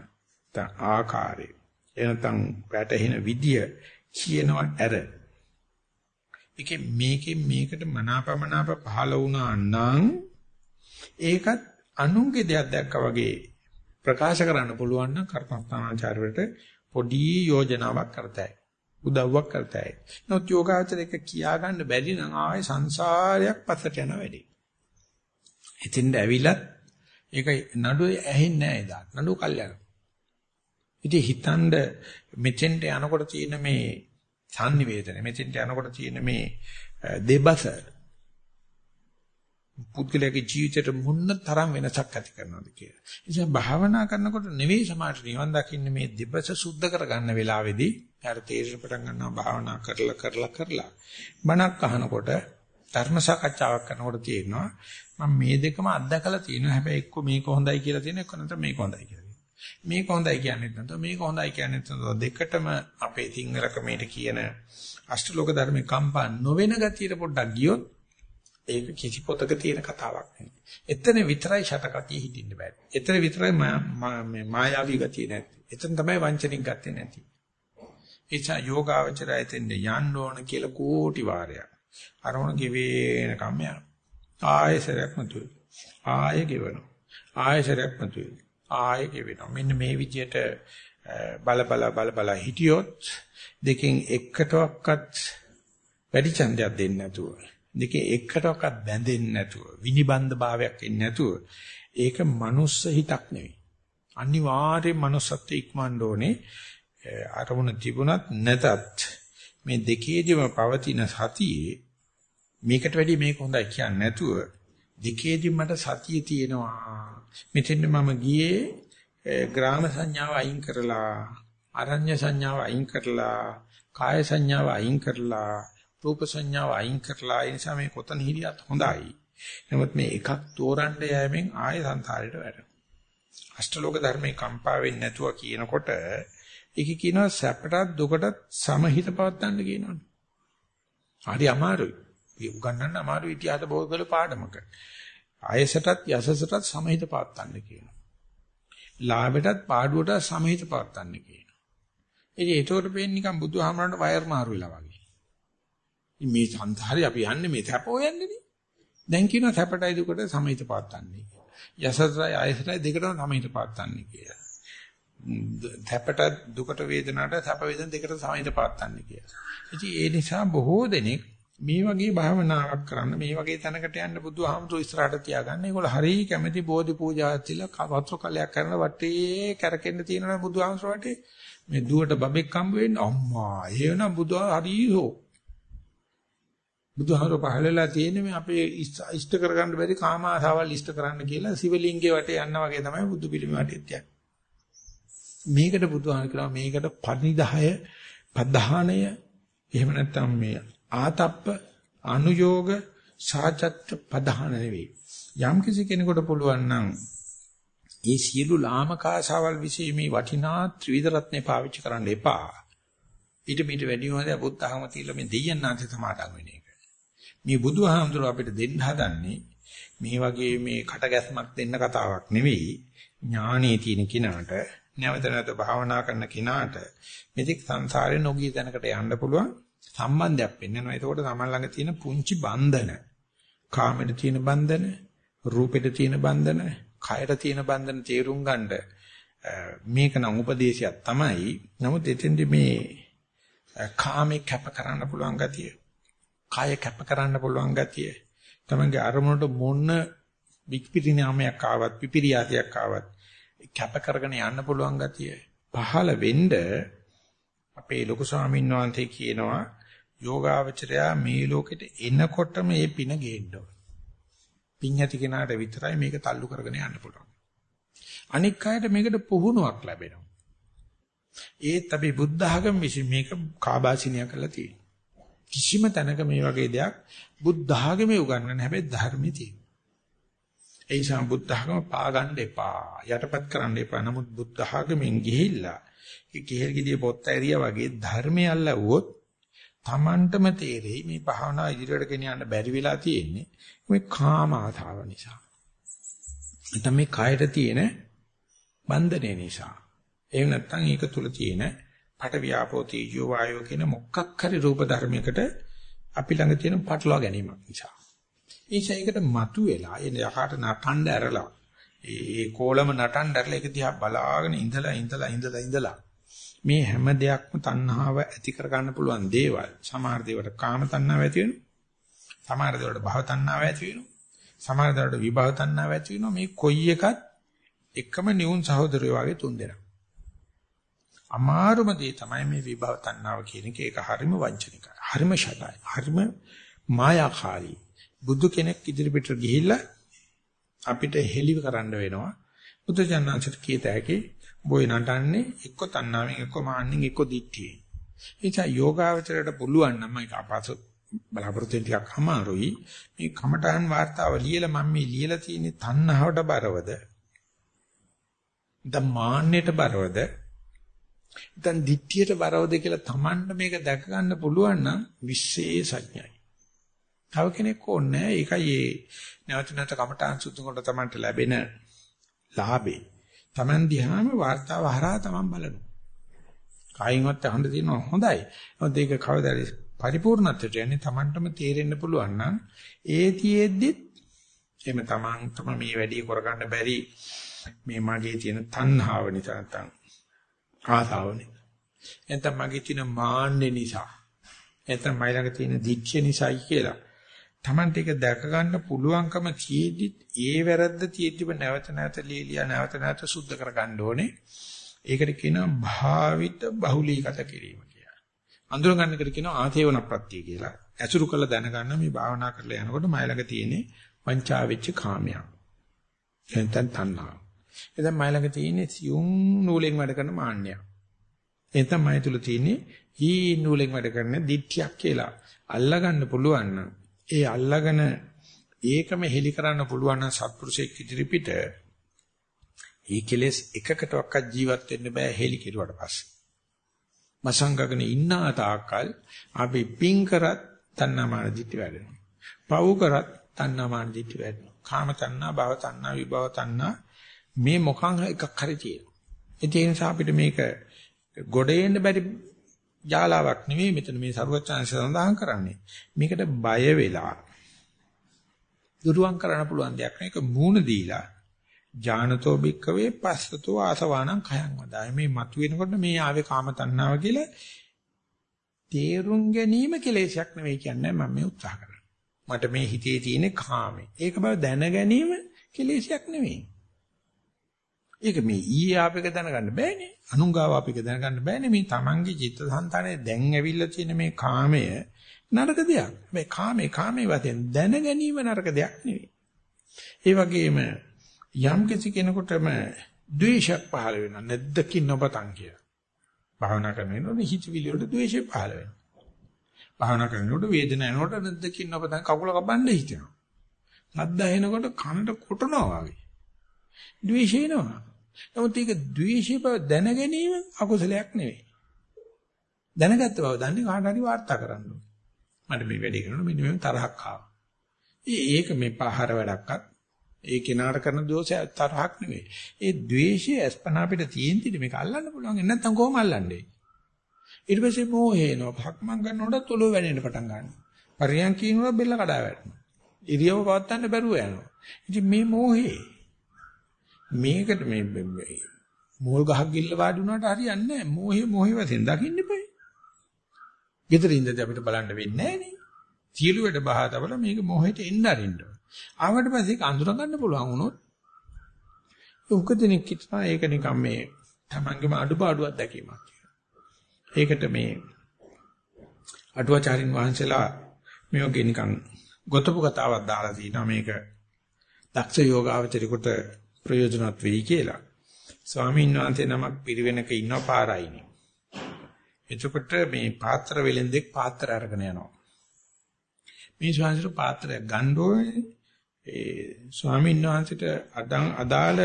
නැත්නම් ආකාරය එනතන් වැටෙන විදිය කියනවා ඇර. ඒකේ මේකෙන් මේකට මනාපමනාප පහළ වුණා නම් ඒකත් අනුන්ගේ දෙයක් දැක්කා වගේ ප්‍රකාශ කරන්න පුළුවන් නම් කර්මස්ථානාචාරවලට පොඩි යෝජනාවක් කරතයි. උදව්වක් කරතයි. නමුත් යෝගාචර එක කියා ගන්න බැරි නම් ආයේ සංසාරයක් පස්සට යන වැඩි. එතින්ද ඇවිලත් ඒක නඩුවේ ඇහෙන්නේ නැහැ එදා. නඩුව කල්යන. ඉතින් හිතනද මෙතෙන්ට යනකොට තියෙන මේ sannivedana මෙතෙන්ට යනකොට තියෙන මේ දෙබස පුද්ගලයාගේ ජීවිතේට මුන්න තරම් වෙනසක් ඇති කරනවාද කියලා. ඒ නිසා භාවනා කරනකොට නෙවෙයි සමාජ නිවන් දකින්න මේ දෙබස සුද්ධ කරගන්න වෙලාවේදී යාර තේරෙන්න පටන් ගන්නවා භාවනා කරලා කරලා කරලා බණක් අහනකොට ධර්ම සාකච්ඡාවක් කරනකොට තේරෙනවා මම මේ දෙකම අත්දකලා තියෙනවා හැබැයි එක්ක මේක හොඳයි කියලා තියෙනවා එක්ක නැත්නම් මේක හොඳයි කියලා තියෙනවා මේක හොඳයි කියන්නේ නැත්නම් මේක හොඳයි කියන්නේ නැත්නම් දෙකටම අපේ සිංහල ක්‍රමයට කියන අෂ්ටලෝක ධර්මේ කම්පා නොවන ගතියට පොඩ්ඩක් ගියොත් ඒක කිසි පොතක තියෙන කතාවක් නෙවෙයි. එතන විතරයි ෂටකතිය හිටින්න බෑ. එතන විතරයි මේ මායාවී ගතිය නැති. එතන තමයි වංචනික ගතිය නැති. එචා යෝගාවචරය එතෙන්ද යන්න ඕන කියලා කෝටි වාරයක්. අරමුණ ගෙවේන කම් යනවා. ආයෙසරයක් මතුවේ. ආයෙ ගෙවනවා. ආයෙසරයක් මතුවේ. ආයෙ ගෙවෙනවා. මෙන්න මේ විදිහට බල බල බල බල හිටියොත් දෙකෙන් එකටවත් වැඩි ඡන්දයක් දෙන්නේ නැතුව දෙකේ එකටවත් බැඳෙන්නේ නැතුව විනිබන්ධ භාවයක් එන්නේ නැතුව ඒක මනුස්ස හිතක් නෙවෙයි අනිවාර්යෙන් manussත් ඉක්මවන්න ඕනේ අරමුණ තිබුණත් නැතත් මේ දෙකේදීම පවතින සතියේ මේකට වැඩි මේක හොඳයි කියන්නේ නැතුව දෙකේදී මට සතිය තියෙනවා. මෙතෙන් මම ගියේ ග්‍රාම සංඥාව අයින් කරලා අරඤ්‍ය සංඥාව අයින් කරලා කාය සංඥාව අයින් කරලා රූප සංඥාව අයින් කරලා ඒ නිසා මේ කොතන හිරියත් හොඳයි. නමුත් මේ එකක් තෝරන්න යෑමෙන් ආය සංසාරයට වැටෙනවා. අෂ්ටලෝක ධර්මේ කම්පා වෙන්නේ නැතුව කියනකොට ඒක කියනවා සැපටත් දුකටත් සමහිත පවත්තන්න කියනවනේ. හරි අමාරුයි. මේ උගන්නන්න අමාරු ඉතිහාස බෝධකල පාඩමක. ආයසටත් යසසටත් සමහිත පවත්තන්න කියනවා. ලාභයටත් පාඩුවටත් සමහිත පවත්තන්න කියනවා. ඉතින් ඒතකොට පේන්නේ නිකන් බුදුහාමරන්ට වයර් මාරු වෙලා වගේ. මේ සංසාරේ අපි යන්නේ මේ සැප හොයන්නේ දැන් කියනවා සැපටයි දුකට සමහිත පවත්තන්නේ. යසසයි ආයසටයි දෙකටම සමහිත පවත්තන්නේ කියලා. සැපට දුකට වේදනාවට සැප වේදන දෙකට සමහිත පවත්තන්නේ කියලා. ඉතින් ඒ නිසා බොහෝ දෙනෙක් මේ වගේ භාවනාවක් කරන්න මේ වගේ තැනකට යන්න බුදුහාමුදුරු ඉස්සරහට තියාගන්න. ඒගොල්ලෝ හරිය කැමැති බෝධි පූජාවක් තියලා වතුර කලයක් කරන වටේ කැරකෙන්න තියෙනවා බුදුහාමුදුරු වටේ. මේ දුවට බබෙක් හම්බ වෙන්නේ අම්මා. එහෙනම් බුදුහා හරියෝ. බුදුහාමුදුරු පහලලා තියෙන්නේ මේ අපේ ඉෂ්ට කරගන්න බැරි කාම ආසාවල් ඉෂ්ට කරන්න කියලා සිවලිංගේ වටේ යන්න වගේ තමයි බුදු පිළිම වටේ තියන්නේ. මේකට බුදුහාම කියනවා මේකට පනිදාය පධානය. එහෙම නැත්නම් මේ ආතප්ප අනුയോഗ සාචත්ත පධාන නෙවෙයි. යම් කිසි කෙනෙකුට පුළුවන් නම් ඒ සියලු ලාමකාසාවල් વિશે මේ වටිනා ත්‍රිවිධ රත්නේ පාවිච්චි කරන්න එපා. ඊට මීට වැඩි හොඳ බුද්ධහම තියලා මේ දෙයන්නාන්ත සමාදන් වෙන එක. මේ බුදුහාමුදුර අපිට දෙන්න හදන්නේ මේ වගේ මේ කටගැස්මක් දෙන්න කතාවක් නෙවෙයි. ඥානෙ තියෙන කිනාට නැවත නැවත භාවනා කරන කිනාට මෙතික් සංසාරේ නොගිය තැනකට යන්න පුළුවන් සම්බන්ධයක් පෙන්වනවා. ඒකෝට තමයි ළඟ තියෙන පුංචි බන්ධන. කාමෙට තියෙන බන්ධන, රූපෙට තියෙන බන්ධන, කයට තියෙන බන්ධන තේරුම් ගන්නද මේක නම් උපදේශයක් තමයි. නමුත් එතෙන්දි මේ කාමේ කැප කරන්න පුළුවන් ගතිය, කය කැප කරන්න පුළුවන් ගතිය, තමන්ගේ අරමුණට මොන විපිරිණාමයක් ආවත්, පිපිරියාතියක් ආවත් කැප කරගෙන යන්න පුළුවන් ගතිය පහළ වෙන්න අපේ ලොකු ස්වාමීන් වහන්සේ කියනවා යෝගාවචරයා මේ ලෝකෙට එනකොටම මේ පින ගේන්න ඕන. පින් ඇති කෙනාට විතරයි මේක තල්ලු කරගෙන යන්න පුළුවන්. අනික් අයට මේකට පුහුණුවක් ලැබෙනවා. ඒත් අපි බුද්ධ ආගම විසින් මේක කාබාසිනිය කරලා තියෙනවා. කිසිම තැනක මේ වගේ දෙයක් බුද්ධ ආගමේ උගන්වන්නේ හැබැයි ධර්මයේ තියෙනවා. ඒ නිසා බුද්ධ ආගම පාගන්න එපා. යටපත් කරන්න එපා. නමුත් බුද්ධ ආගමෙන් ගිහිල්ලා ඒ කෙහෙල් ගෙඩිය පොත් ඇරියා වගේ ධර්මය අල්ලවුවොත් Tamanටම තේරෙයි මේ භාවනා ඉදිරියට ගෙනියන්න බැරි වෙලා තියෙන්නේ මේ කාම ආතාව නිසා. නැත්නම් මේ කයට තියෙන බන්ධනේ නිසා. එහෙම නැත්නම් ඒක තුල තියෙන පට වියාපෝ තීජෝ වායෝ කියන මොකක් හරි රූප ධර්මයකට අපි ළඟ තියෙන පටලවා ගැනීමක් නිසා. ඒසයකට මතු වෙලා එන යකාට නටන්න ඇරලා ඒ කෝලම නටන්න ඇරලා ඒක දිහා බලාගෙන ඉඳලා ඉඳලා ඉඳලා ඉඳලා මේ හැම දෙයක්ම තණ්හාව ඇති කර ගන්න පුළුවන් දේවල්. සමහර දේවල්ට කාම තණ්හාව ඇති වෙනවා. සමහර දේවල්ට භව තණ්හාව ඇති වෙනවා. සමහර දේවල්ට විභව තණ්හාව ඇති වෙනවා. මේ කොයි එකත් එකම නියුන් සහෝදරයෝ වගේ තුන් දෙනා. අමාරුම දේ තමයි මේ විභව තණ්හාව කියන එක. ඒක හරිම වංචනිකයි. හරිම ෂටයි. හරිම මායාකාරී. බුදු කෙනෙක් ඉදිරිපිට ගිහිල්ලා අපිට හෙලිව කරන්න වෙනවා. බුදු ජානනාචර කීත හැකි බොයි නටන්නේ එක්ක තණ්හාවෙන් එක්ක මාන්නෙන් එක්ක දික්තියෙන්. එනිසා යෝගාවචරයට පුළුවන් නම් මේක අපස බලාපොරොත්තු වෙන ටිකක් අමාරුයි. මේ කමඨහන් වාර්තාව ලියලා මම මේ ලියලා තියෙන්නේ තණ්හාවට බරවද? දැන් මාන්නයට බරවද? දැන් දික්තියට බරවද කියලා Tamanne මේක දැක ගන්න පුළුවන් නම් විශේෂඥයි. තව කෙනෙක් ඕනේ ඒකයි ඒ නැවත නැවත කමඨාන් සුද්ධ කොට තමයි ලැබෙන ලාභේ. Taman දිහාම වார்த்தාව හරහා Taman බලනවා. කායින්වත් අහන්න තියෙනවා හොඳයි. මොකද ඒක කවදාද පරිපූර්ණත්වයට යන්නේ Tamanටම තේරෙන්න පුළුවන් නම් ඒ තියෙද්දිත් එහෙම Taman තම මේ වැඩේ කරගන්න බැරි මේ මගේ තියෙන තණ්හාව නිසා නැත්නම් ආසාව නිසා එතන මගේ තියෙන මාන්නේ නිසා එතන මයි ළඟ තියෙන දික්ෂ නිසායි කියලා Tamante එක දැක ගන්න පුළුවන්කම තියෙද්දි ඒ වැරද්ද තියෙද්දිම නැවත නැවත ලීලියා නැවත නැවත සුද්ධ කර ගන්න ඕනේ. ඒකට කියනවා භාවිත බහුලීගත කිරීම කියලා. අඳුර ගන්න එකට කියනවා ආතේවන ප්‍රත්‍ය කියලා. ඇසුරු කළ දැනගන්න මේ භාවනා කරලා යනකොට මයිලඟ තියෙන්නේ වංචා වෙච්ච කාමයක්. එතෙන් තණ්හා. එතෙන් මයිලඟ තියෙන්නේ සියුම් නූලෙන් වැඩ කරන මාන්නයක්. එතෙන් මයි තුල තියෙන්නේ හී නූලෙන් වැඩ කරන දිට්ඨියක් කියලා. අල්ලගන්න පුළුවන් නම් ඒ අල්ලගෙන ඒකම හෙලි කරන්න පුළුවන් නම් සත්පුරුෂයෙක් ඉදිරිපිට ඒ කෙලෙස් එකකටවත් ජීවත් වෙන්න බෑ හෙලි කෙරුවට පස්සේ. මසංගගෙන ඉන්න තාක්කල් අපි පින් කරත් තණ්හාමාන දිට්ඨි වැඩෙනවා. පව් කරත් තණ්හාමාන දිට්ඨි වැඩෙනවා. කාම තණ්හා, භව තණ්හා, විභව තණ්හා මේ මොකන් එකක් හරි තියෙනවා. ඒ නිසා අපිට මේක ගොඩේන්න බැරි ජාලාවක් නෙවෙයි මෙතන මේ සරුවචාන්ස සඳහන් කරන්නේ. මේකට බය වෙලා දුරුවන් කරන්න පුළුවන් දෙයක් නෙක මූණ දීලා ඥානතෝ බික්කවේ පස්සතෝ ආසවාණං khයං වදායි මේ මතුවෙනකොට මේ ආවේ කාම තණ්හාව කියලා තේරුම් ගැනීම කෙලෙසයක් නෙවෙයි කියන්නේ මම මේ උත්සාහ කරන්නේ. මට මේ හිතේ තියෙන කාමේ. ඒක බව දැන ගැනීම කෙලෙසයක් නෙවෙයි. ඒක මේ ඊයේ ආපෙක දැනගන්න බෑනේ. අනුංගාව ආපෙක දැනගන්න බෑනේ. මේ Tamange චිත්තසංතානයේ දැන් ඇවිල්ලා තියෙන මේ කාමය නරක දෙයක්. මේ කාමේ කාමේ වශයෙන් දැන ගැනීම නරක දෙයක් නෙවෙයි. ඒ වගේම යම් කිසි කෙනෙකුටම ද්වේෂයක් පහළ වෙනවා නැද්දකින් නොබතන් කිය. භාවනා කරනකොට හිතවිලි වලට ද්වේෂය පහළ වෙනවා. භාවනා කරනකොට වේදනාව එනකොට නැද්දකින් නොබතන් කකුල කපන්න හිතෙනවා. සද්ද ඇහෙනකොට කනට කොටනවා වගේ. ද්වේෂය එනවා. නමුත් ඒක ද්වේෂය බව දැන ගැනීම අකුසලයක් නෙවෙයි. දැනගත්ත බව දන්නේ කාට හරි වාර්තා කරන්න ඕනේ. මට මේ වැඩේ කරනකොට මෙන්න මේ තරහක් ආවා. ඒක මේ පහර වැඩක්වත් ඒ කෙනාට කරන දෝෂය තරහක් නෙවෙයි. ඒ ද්වේෂය අස්පනා අපිට තියෙන්තිද මේක අල්ලන්න පුළුවන්. නැත්නම් කොහොම අල්ලන්නේ? ඊට පස්සේ මොහේ එනවා. භක්මන් ගන්නකොට තොලෝ වැඩෙන්න පටන් ගන්නවා. පරියන් කියනවා බෙල්ල කඩා වැටෙනවා. ඉරියව පවත්වන්න බැරුව යනවා. ඉතින් මේ මොහේ මේකට මේ මෝල් ගහක් ගිල්ල වාඩි වුණාට හරියන්නේ නැහැ. මොහේ මොහේ වශයෙන් දකින්න එපා. ගෙදර ඉඳලා අපිට බලන්න වෙන්නේ නැහැ නේ. සියලුවට බහා තබල මේක මොහෙට එන්න අරින්න. ආවට පස්සේ ඒක අඳුර ගන්න පුළුවන් වුණොත් උකදිනෙක් කිව්වා ඒක නිකන් මේ තමන්ගේම අඩුපාඩුවක් දැකීමක් ඒකට මේ අටුවාචාරින් වහන්සේලා මේ වගේ නිකන් ගොතපු කතාවක් දාලා තිනවා මේක දක්ෂ යෝගාවචරිකට ප්‍රයෝජනවත් වෙයි කියලා. ස්වාමීන් වහන්සේ නමක් පිරිවෙනක ඉන්න පාරයිනේ. එතකොට මේ පාත්‍ර වෙලෙන්දෙක් පාත්‍ර අරගෙන යනවා. මේ ස්වාමීන් පාත්‍රයක් ගන්න ඕනේ. ඒ ස්වාමීන් වහන්සේට අදන් අදාළ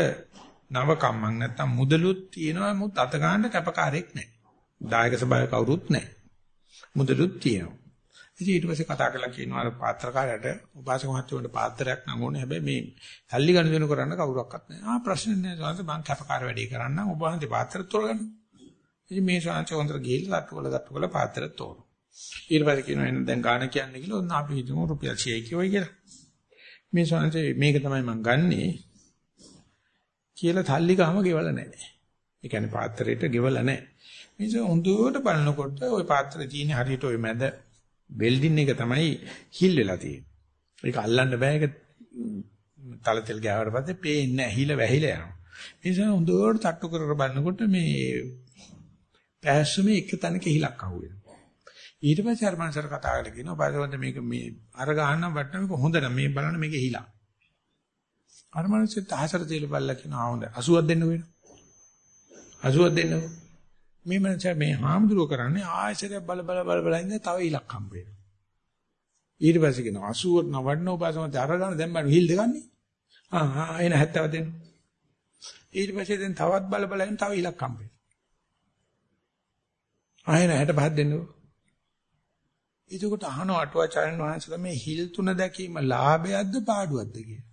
නව කම්මක් නැත්තම් මුදලුත් තියෙනවා මුත් අත ගන්න කැපකාරයක් නැහැ. දායක සභාවේ කවුරුත් නැහැ. මුදලුත් තියෙනවා. ඉතින් ඊට පස්සේ කතා කරලා කියනවා අර පාත්‍රකාරයට උපාසක මහත්තයන්ට පාත්‍රයක් නම් ඕනේ හැබැයි මේ සල්ලි ගනුදෙනු කරන්න කවුරක්වත් නැහැ. ආ ප්‍රශ්න නැහැ. සාන්ත මං කැපකාර වැඩි කරන්න ඔබ වහන්සේ පාත්‍ර තෝරගන්න. ඉතින් මේ ශාන්ත හොඳට ගිහිල්ලා අට්ටුවල ගත්තකල පාත්‍ර තෝරන. ඊට පස්සේ කියනවා එන්න දැන් ගාණ කියන්නේ කියලා ඔන්න අපි හිතමු රුපියල් 100 කියවයි කියලා. මේ ශාන්ත මේක තමයි මං ගන්නේ කියලා තල්ලි ගහම ගෙවල නැහැ. ඒ කියන්නේ පාත්‍රයට ගෙවල නැහැ. මේක හොඳට බලනකොට ওই පාත්‍රේ තියෙන හරියට ওই මැද වෙල්ඩින් එක තමයි හිල් වෙලා තියෙන්නේ. ඒක අල්ලන්න බෑ ඒක තල තෙල් ගෑවට පස්සේ පේන්නේ නැහැ හිල වැහිලා යනවා. ඒ නිසා හොඳට තට්ටු කර කර බලනකොට මේ පෑස්සුමේ එක තැනක හිලක් අහුවෙනවා. ඊට පස්සේ අර මනසට කතා කරලා කියනවා බලවන්ත මේක මේ අර ගහන්න වටන මේක හොඳ නෑ මේ බලන්න මේකේ හිලක්. අර මනසෙත් අහසට තියලා බලලා කියනවා හොඳ 80ක් දෙන්න වෙනවා. 80ක් දෙන්නකෝ. මේ මනස මේ හාමුදුරුවෝ කරන්නේ ආයසරයක් බල බල බල බල ඉඳන් තව ඉලක්ක හම්බ වෙනවා. ඊට පස්සේ කියනවා 80ක් නවන්න උපාසමත අර ගන්න දැන් බෑ හිල් දෙගන්නේ. ආ ආ එන 70 දෙන්න. ඊට පස්සේ දැන් තවත් බල බල ඉඳන් තව ඉලක්ක හම්බ වෙනවා. ආයෙන 65 දෙන්නකෝ. එතකොට අහන අටුවාචාර්යන් වහන්සේලා මේ හිල් තුන දැකීම ලාභයක්ද පාඩුවක්ද කියලා.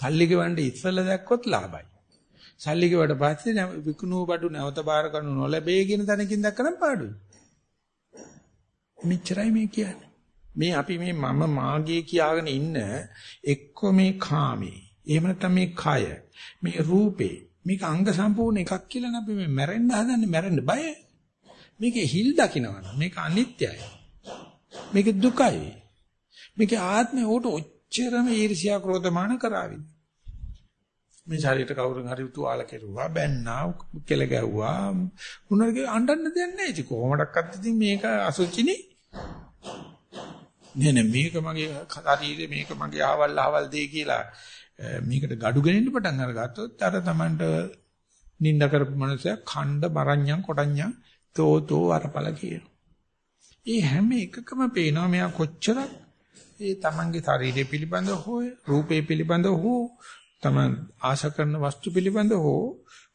සල්ලි ගෙවන්නේ ඉස්සෙල්ලා දැක්කොත් ලාභයි. සල්ලි ගෙවට පස්සේ විකුණුව බඩු නැවත බාර ගන්න නොලැබේ කියන තැනකින් දැක්කනම් පාඩුයි. මෙච්චරයි මේ කියන්නේ. මේ අපි මේ මම මාගේ කියාගෙන ඉන්න එක්ක මේ කාමේ එහෙම නැත්නම් මේ කය මේ රූපේ මේක අංග සම්පූර්ණ එකක් කියලා අපි මේ මැරෙන්න හදන්නේ මැරෙන්න බය. මේකේ හිල් දකින්නවා. මේක අනිත්‍යයි. මේක දුකයි. මේක ආත්මේ උට ඔච්චරම ඊර්ෂ්‍යා ක්‍රෝධමාන කරાવી. මේ ශරීරයට කවුරුන් හරි තුවාල කෙරුවා බැන්නා කෙල ගැව්වා. මොනවාගේ අඬන්න දෙයක් නැහැ. ඉතින් කොහොමඩක්වත් ඉතින් මේක අසුචිනේ. නේ නේ මේක මගේ ශරීරේ මේක මගේ ආවල් ආවල් දෙය කියලා මේකට gadu ගෙනින්න පටන් අරගත්තොත් අර Tamanට නිඳ කරපු මනුස්සයා ඛණ්ඩ මරඤ්ඤම් කොටඤ්ඤම් තෝතෝ අරපල කියන. ඒ හැම එකකම පේනවා මෙයා කොච්චරක් ඒ Tamanගේ ශරීරය පිළිබඳව හෝ රූපේ පිළිබඳව හෝ Taman ආශා කරන වස්තු පිළිබඳව හෝ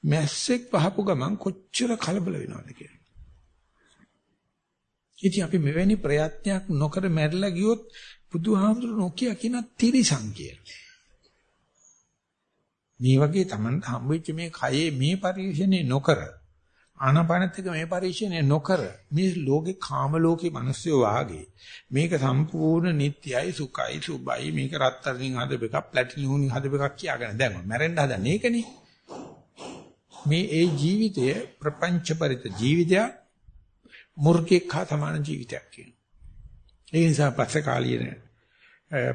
මැස්සෙක් පහපු ගමන් කොච්චර කලබල වෙනවද කියලා. ඉතින් අපි මෙවැනි ප්‍රයත්නයක් නොකර මැරිලා ගියොත් බුදුහාමුදුරු නොකිය කියන තිරිසං කියලා. මේ වගේ Taman හම්බෙච්ච මේ කයේ මේ පරිශ්‍රණය නොකර ආනාපානත් එක්ක මේ පරිශ්‍රණය නොකර මේ ලෝකේ කාම ලෝකේ මිනිස්සු වාගේ මේක සම්පූර්ණ නිට්ටයයි සුඛයි සුබයි. මේක රත්තරන්ින් හදපු එකක් ප්ලැටිනියම්ින් හදපු එකක් කියාගෙන. දැන් මැරෙන්න හදන්නේ ඒකනේ. මේ ඒ ජීවිතය ප්‍රපංච පරිත ජීවිතය මුර්ගෙක් හා සමාන ජීවිතයක් කියනවා. ඒ නිසා පස්සේ කාලියේ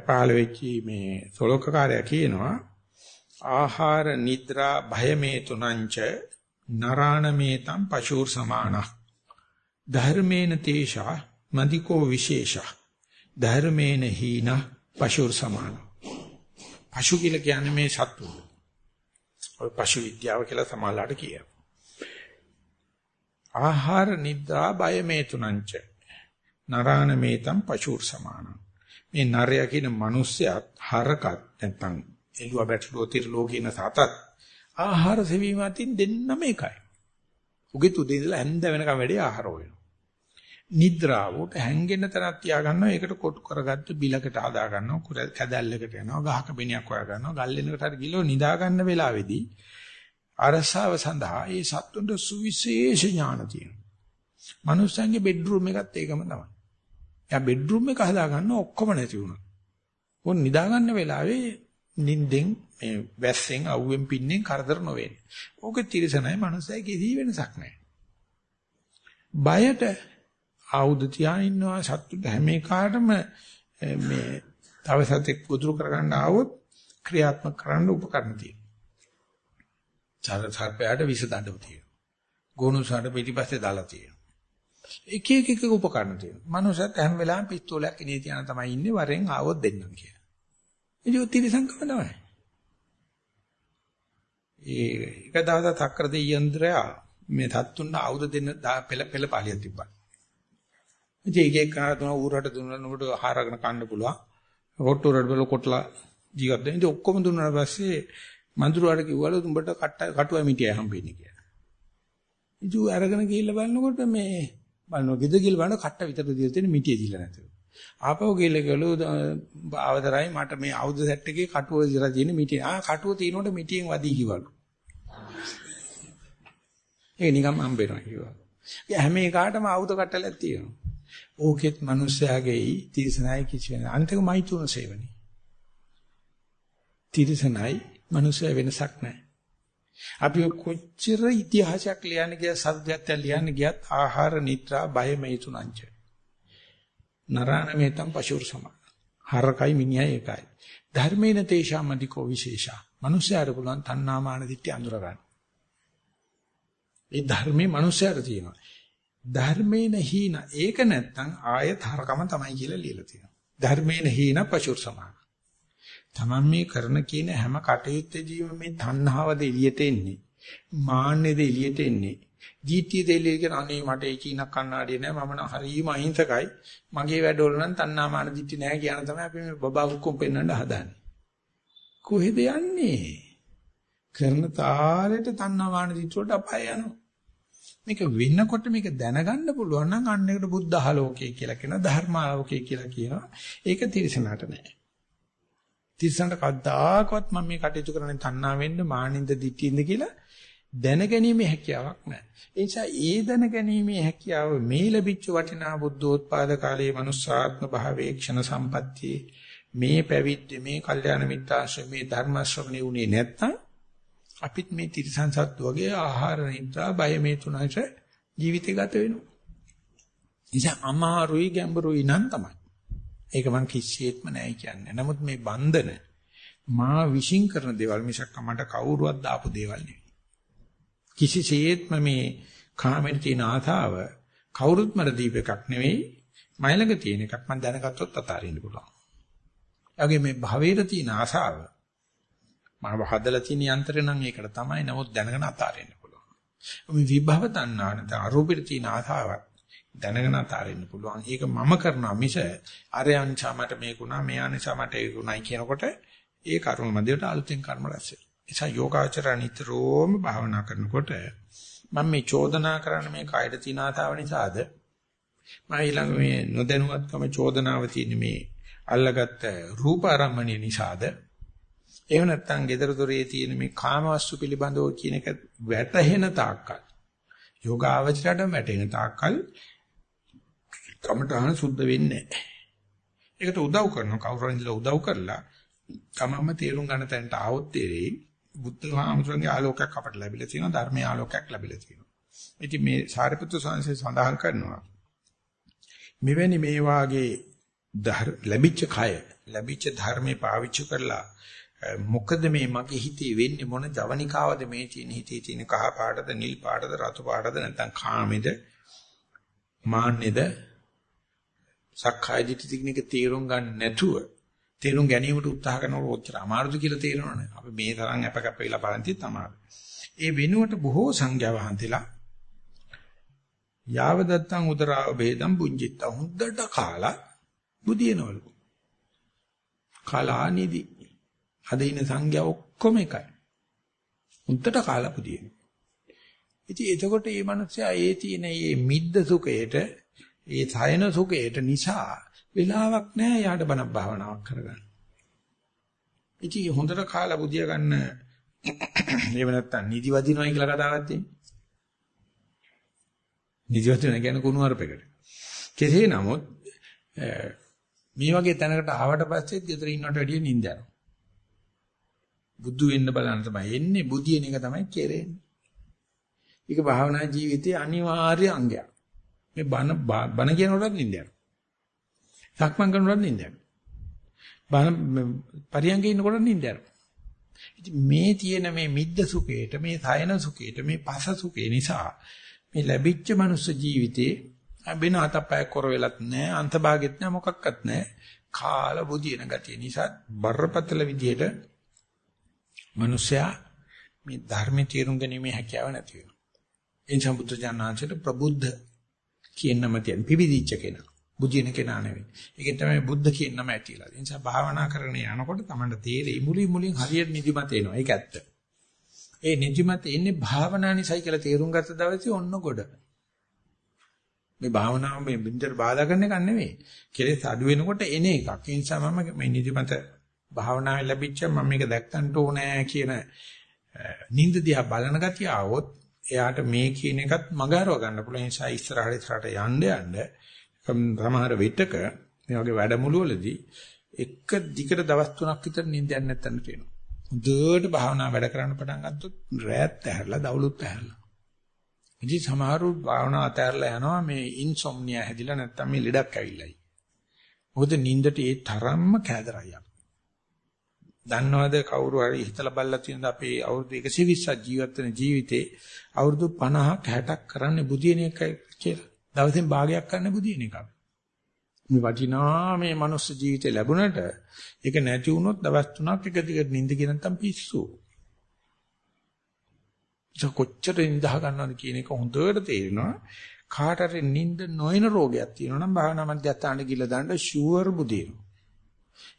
පහළ වෙච්චි මේ සොලෝකකාරයා කියනවා ආහාර නිද්‍රා භය මේ තුනංච නරාණමේතම් පශූර් සමාන ධර්මේන තේෂා මදිකෝ විශේෂ. ධර්මේන හීන පශූර් සමාන පශු කියලා කියන්නේ මේ සත්තු. ඔය පශු විද්‍යාව කියලා සමාලාට කියනවා. ආහාර නිද්‍රා බය මේ තුනංච නරාණමේතම් පශූර් සමාන මේ නරය කියන මිනිස්සයත් හරකත් නැත්නම් එළුවා බැටළුව තිරලෝ කියන සතත් ආහාර සෙවීම අතින් දෙන්නම එකයි. උගේ තුදේ ඉඳලා හැන්ද වෙනකම් වැඩි ආහාර හොයනවා. නිද්‍රාව උට හැංගෙන්න තරක් තියා ගන්නවා ඒකට කොටු කරගත්ත බිලකට හදා ගන්නවා කැදැල්ලකට යනවා ගහක බෙනියක් හොයා ගන්නවා ගල්ලෙනකට හරි ගිලෝ නිදා ගන්න වෙලාවේදී අරසාව සඳහා ඒ සත්තුන්ට සුවිශේෂ ඥාන තියෙනවා. මනුස්සයන්ගේ බෙඩ්රූම් එකත් ඒකම තමයි. එයා බෙඩ්රූම් එක හදා ගන්න ඔක්කොම නැති වුණා. උන් නිදා ගන්න වෙලාවේ නිින්දෙන් මේ වැස්සෙන් අවුවෙන් පින්නෙන් කරදර නොවෙන්නේ. ඕක තිරසනයි මනුස්සයි කිසි වෙනසක් නැහැ. බයට ආයුධ තියා ඉන්නවා සත්තු හැම එකකටම මේ තව සතෙක් ගොදුරු කරගන්න ආවොත් ක්‍රියාත්මක කරන්න උපකරණ තියෙනවා. චාර සර්පයාට විස දඬු තියෙනවා. ගෝනුසාට පිටිපස්සේ දාලා තියෙනවා. එක එක එක උපකරණ තියෙනවා. මනුස්සයත් හැම වෙලාවෙම පිස්තෝලයක් ඉනේ තියන තමයි ඉන්නේ වරෙන් ආවොත් දෙන්නම් කියලා. ඉතින් තිරසංකම තමයි. ඒ එක දවසක් තක්කර දෙයියන්ද්‍රයා මේ තත්තුන්න ආයුධ දෙන්න පෙළ පෙළ පාලියක් තිබ්බා. ඉතින් එක එක කාර තුන ඌරට දුන්නනකොට ආහාරගෙන කන්න පුළුවන්. රොට්ටුරට බල කොටලා ජීවත් වෙන. ඉතින් ඔක්කොම දුන්නාට පස්සේ මඳුරාට කිව්වලු උඹට කටුව මිටිය හම්බෙන්නේ කියලා. ඉතින් අරගෙන ගිහිල්ලා බලනකොට මේ බලනවා ගෙද ගිහිල්ලා බලන කට්ට විතර දීලා තියෙන මිටිය දීලා නැතුව. ආපහු ගිහලා ගලු ආවතරයි මට මේ ආයුධ සෙට් එකේ කටුව දිලා තියෙන මිටිය. ආ කටුව තියෙනකොට මිටියෙන් වදී කිවලු. ඒ නිකම් හම්බෙනවා කිව්වා. ඒ හැම එකකටම ආයුධ කට්ටලක් තියෙනවා. ඕකෙත් මිනිස්යාගේ තිරසනයි කිසි වෙන අන්තික මෛතුන සේවනි. තිරසනයි මිනිස්සු වෙනසක් නැහැ. අපි කොච්චර ඉතිහාසයක් ලියන්න ගියා සත්‍යත්‍ය ලියන්න ගියත් ආහාර නිත්‍රා බය මේතුනංච. නරාණමේතම් පශුර සමාන. හරකයි මිනිහයි එකයි. ධර්මේන තේෂාමදිකෝ විශේෂා. මිනිස්යාට පුළුවන් තණ්හාමාන දිට්ඨි අඳුර ගන්න. ඒ ධර්මයේ මිනිස්යාට තියෙනවා. ධර්මේන හීන ඒක නැත්තම් ආයත හරකම තමයි කියලා ලියලා තියෙනවා. ධර්මේන හීන පශුර සමාන. තමන් මේ කරන කියන හැම කටයුත්තේදීම මේ තණ්හාවද එළියට එන්නේ. මාන්නේද එළියට එන්නේ. දීට්ඨිය දෙලිය කියන අනේ මට ඒ චීන කන්නාඩිය නෑ මම නම් හරිම අහිංසකයි. මගේ වැඩවල නම් තණ්හාමාන දිට්ඨි නෑ කියන තමයි අපි මේ බබා කුක්කුම් පෙන්වන්න හදාන්නේ. කොහෙද යන්නේ? කරන තාලෙට තණ්හාමාන දිට්ඨි වලට අපාය යනවා. මේක වෙන්නකොට මේක දැනගන්න පුළුවන් නම් අන්න එකට බුද්ධ ආලෝකය කියලා කියනවා ධර්ම ආලෝකය කියලා කියනවා. ඒක තිරසනට නෑ. තිරසනට කවදාකවත් මම මේ කටයුතු කරන්නේ තණ්හා වෙන්න මානින්ද දිට්ඨින්ද කියලා දැනගැනීමේ හැකියාවක් නැහැ. ඒ නිසා ඒ දැනගැනීමේ හැකියාව මේ ලැබිච්ච වටිනා බුද්ධෝත්පාද කාලයේ මනුස්සාත්ම භාවයේ ක්ෂණ සම්පත්තියේ මේ පැවිද්ද මේ කල්යාණ මිත්‍රාශ්‍රම මේ ධර්ම ශ්‍රවණේ උනේ නැත්තම් අපිත් මේ තිරසන් සත්තු වගේ ආහාර නිද්‍රා බය මේ තුනට ජීවිතය ගත වෙනවා. ඉතින් අමාරුයි ගැඹුරුයි නම් තමයි. ඒක මං කිසියෙත්ම නැහැ කියන්නේ. නමුත් මේ බන්ධන මා විශ්ින් කරන දේවල් මිසක් මට කවුරුවත් දාපු දේවල් නෙවෙයි. කිසිසේත්ම මේ කාමෙට තියෙන ආතාව කවුරුත් මට දීප එකක් නෙවෙයි. මයිලඟ තියෙන එකක් මම දැනගත්තොත් අතාරින්න පුළුවන්. ඒ මේ භවයේ තියෙන ආසාව මම හදලා තියෙන යන්ත්‍රය නම් ඒකට තමයි. නමුත් දැනගෙන අතාරින්න පුළුවන්. මේ විභව තණ්හා නැත්නම් අරූපෙට තියෙන ආසාවක් දැනගෙන අතාරින්න පුළුවන්. ඒක මම කරනවා මිස අරයන්චා මට මේකුණා, මෙයානිසා මට ඒකුණයි කියනකොට ඒ කර්ම මැදට අලුතෙන් කර්ම රැස් වෙනවා. නිසා යෝගාචර නිතරම භාවනා කරනකොට මම මේ චෝදනා කරන්න මේ කායද තින ආතාව නිසාද? මම ඊළඟ මේ නොදැනුවත්කම චෝදනාව තියෙන මේ අල්ලගත්ත රූප ආරම්මණය නිසාද? එහෙම නැත්නම් gedara dore තියෙන මේ කාමවස්තු පිළිබඳව කියන එක වැටහෙන තාක්කල් යෝගාවචරයට වැටෙන තාක්කල් කමඨහන සුද්ධ වෙන්නේ නැහැ. ඒකට උදව් කරනවා කවුරුන් ඉඳලා උදව් කරලා තමම තේරුම් ගන්න තැනට ආවොත් තේරෙයි. බුද්ධ ආමතුරුන්ගේ ආලෝකයක් අපට ලැබිලා තියෙනවා ධර්මයේ ආලෝකයක් ලැබිලා තියෙනවා. ඉතින් මේ සාරිපුත්‍ර සංසේ සඳහන් කරනවා මෙවැනි මේ වාගේ ලැබිච්ච කය ලැබිච්ච ධර්මේ පාවිච්චි කරලා මොකද මේ මගේ හිතේ වෙන්නේ මොන ජවනිකාවද මේ තියෙන හිතේ තියෙන කහ පාටද නිල් පාටද රතු පාටද නැත්නම් කාමෙද මාන්නේද සක්කාය දිට්ඨි ටික තේරුම් ගන්න නැතුව තේරුම් ගැනීමට උත්සාහ කරනකොට ඔච්චර අමාරුද කියලා තේරෙනවනේ. අපි මේ තරම් අප කැප වෙලා බලන්තිත් අමාරුයි. ඒ වෙනුවට බොහෝ සංඥා වහන්තිලා යාව දත්තං උදරා වේදම් පුංජිත්ත හොඳට කාලා බුදිනවලු. කාලා නිදි. අද ඉන්න සංඥා ඔක්කොම එකයි. හොඳට කාලා බුදින. ඉතින් එතකොට මේ මිනිස්සයා ඒ තියෙන මේ මිද්ද සුඛයට ඒ සයන සුඛයට නිසා වෙලාවක් නැහැ යාට බණ භාවනාවක් කරගන්න. ඉතින් හොඳට කාලා බුදියා ගන්න එහෙම නැත්තම් නිදි වදිනවයි කියලා කතාවක් තියෙනවා. නිදි වදින කියන්නේ කුණු අරපෙකට. කෙසේ නමුත් මේ වගේ තැනකට ආවට පස්සෙත් ගෙදර ඉන්නවට වැඩිය නිින්ද යනවා. බුදු වෙන්න බලන්න තමයි එන්නේ බුදියන එක තමයි කෙරෙන්නේ. ඒක භාවනා ජීවිතයේ අනිවාර්ය අංගයක්. මේ බන බන කියනකොටත් නිින්ද යනවා. සක්මන් කරනකොට නිින්ද යනවා. බන පරියංගේ ඉන්නකොට නිින්ද යනවා. ඉතින් මේ තියෙන මේ මිද්ද සුඛේට මේ සයන සුඛේට මේ පස සුඛේ නිසා මේ ලැබිච්ච මනුස්ස ජීවිතේ වෙන අතපය කර වෙලත් නැහැ අන්තභාගෙත් නැහැ මොකක්වත් නැහැ කාල බුදින ගතිය නිසා බරපතල විදියට මිනිසයා මේ ධර්මයේ තේරුම් ගැනීමේ හැකියාව නැති වෙනවා එනිසා බුද්ධ ඥානංශයට ප්‍රබුද්ධ කියන නම තියෙන පිවිදිච්ච කෙනා බුදින කෙනා නෙවෙයි. ඒකෙන් තමයි බුද්ධ කියන නම ඇතිලා. ඒ නිසා භාවනා කරගෙන යනකොට තමයි තේරෙයි මුලින් මුලින් හරියට නිදිමත එනවා. ඒක ඇත්ත. ඒ නිදිමත එන්නේ භාවනා නිසායි කියලා තේරුම් ගත්ත දවසේ ඔන්න ගොඩ. මේ භාවනාව මේ බින්දර බාධා කරන එක නෙවෙයි. කෙලෙස් අඩු වෙනකොට එන එකක්. ඒ නිසා මම මේ නිදිමත භාවනාවේ ලැබිච්ච මම මේක දැක්කන්ට ඕනෑ කියන නිින්ද දිහා බලන ගතිය ආවොත් එයාට මේ කියන එකත් මගහරව ගන්න පුළුවන් නිසා ඉස්සරහට ඉස්සරහට යන්න යන්න සමහර විටක මේ වගේ වැඩමුළුවලදී එක දිගට දවස් 3ක් විතර නිින්දයක් නැත්තන් තියෙනවා. හොඳට භාවනා වැඩ කරන්න පටන් ගත්තොත් රැත් ඇහැරලා දවලුත් ඇහැරලා. ඉතින් සමහරු භාවනා අතහැරලා යනවා මේ ඉන්සොම්නියා හැදිලා නැත්තම් මේ ලෙඩක් ඇවිල්ලායි. මොකද නිින්දට ඒ තරම්ම කෑදරයි අපි. දන්නවද කවුරු හරි හිතලා බලලා තියෙනද අපේ අවුරුදු 120ක් ජීවත් වෙන ජීවිතේ අවුරුදු 50ක් 60ක් කරන්නේ බුදියන එකයි කියලා. දවසෙන් භාගයක් ගන්න බුදින එක. මේ වටිනා මේ මනුස්ස ජීවිතේ ලැබුණට ඒක නැති වුණොත් දවස් තුනක් එක දිගට නිින්ද කියන නැත්තම් පිස්සු. කොච්චර නිදා ගන්නවද කියන එක හොඳට තේරෙනවා. කාට හරි නිින්ද නොයන රෝගයක් තියෙනවා නම් භාවනා මධ්‍යස්ථානට ගිහලා දාන්න ෂුවර් බුදිනවා.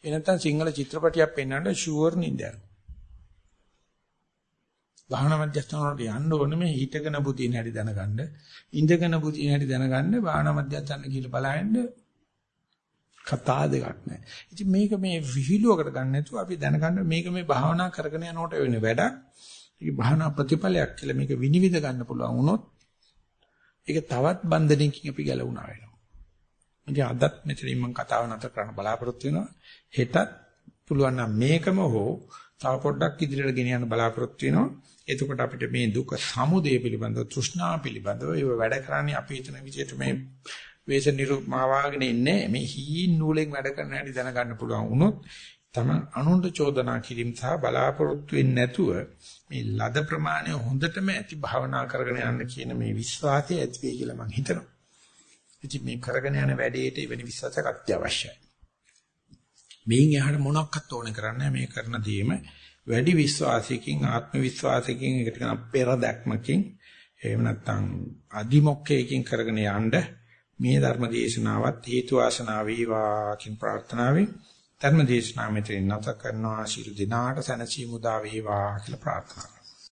ඒ නැත්තම් සිංහල චිත්‍රපටියක් පෙන්වන්න ෂුවර් නිින්ද යනවා. භාවනා මධ්‍යස්ථාන වලට යන්න ඕනේ මේ හිතගෙන බුදින හැටි දැනගන්න. ඉඳගෙන බුදින හැටි දැනගන්න භාවනා මධ්‍යස්ථාන කියලා බලහින්න කතා දෙකක් නැහැ. ඉතින් මේක මේ විහිළුවකට ගන්න නැතුව අපි දැනගන්න මේක මේ භාවනා කරගෙන යනකොට වෙන වැඩක්. ඒක භාවනා ප්‍රතිඵලයක් කියලා මේක විනිවිද ගන්න පුළුවන් වුණොත් ඒක තවත් බන්ධනකින් අපි ගැලවුණා වෙනවා. ඉතින් අදත් මෙතනින් මම කතාව නැතර කරන්න බලාපොරොත්තු වෙනවා. හෙටත් පුළුවන් නම් මේකම හෝ තව පොඩ්ඩක් ඉදිරියට ගෙන යන්න බලාපොරොත්තු වෙනවා. එතකොට අපිට මේ දුක සමුදය පිළිබඳව තෘෂ්ණා පිළිබඳව ඒව වැඩ කරන්නේ අපි හිතන විදිහට මේ වේස නිරුමාවාගෙන ඉන්නේ මේ හීන් නූලෙන් වැඩ කරන හැටි දැනගන්න පුළුවන් වුණොත් තම අනුන්ට චෝදනා කිරීම සහ බලාපොරොත්තු වෙන්නේ නැතුව මේ ලද ප්‍රමාණය හොඳටම ඇති භාවනා කරගෙන යන්න කියන මේ විශ්වාසය ඇති වෙයි කියලා මම හිතනවා. ඉතින් මේ කරගෙන යන වැඩේට එවැනි විශ්වාසයක් අත්‍යවශ්‍යයි. මේන් එහාට මොනක්වත් ඕනේ කරන්නේ මේ කරන දේම වැඩි විශ්වාසයකින් ආත්ම විශ්වාසයකින් ඒකට කියන පෙර දැක්මකින් එහෙම නැත්නම් අදිමොක්කයකින් කරගෙන යන්න මේ ධර්ම දේශනාවත් හේතු වාසනා වේවා කියන ප්‍රාර්ථනාවෙන් ධර්ම දේශනාව මෙතන නැත කරනවා. ශිරු දිනාට සනසි මුදා වේවා කියලා ප්‍රාර්ථනා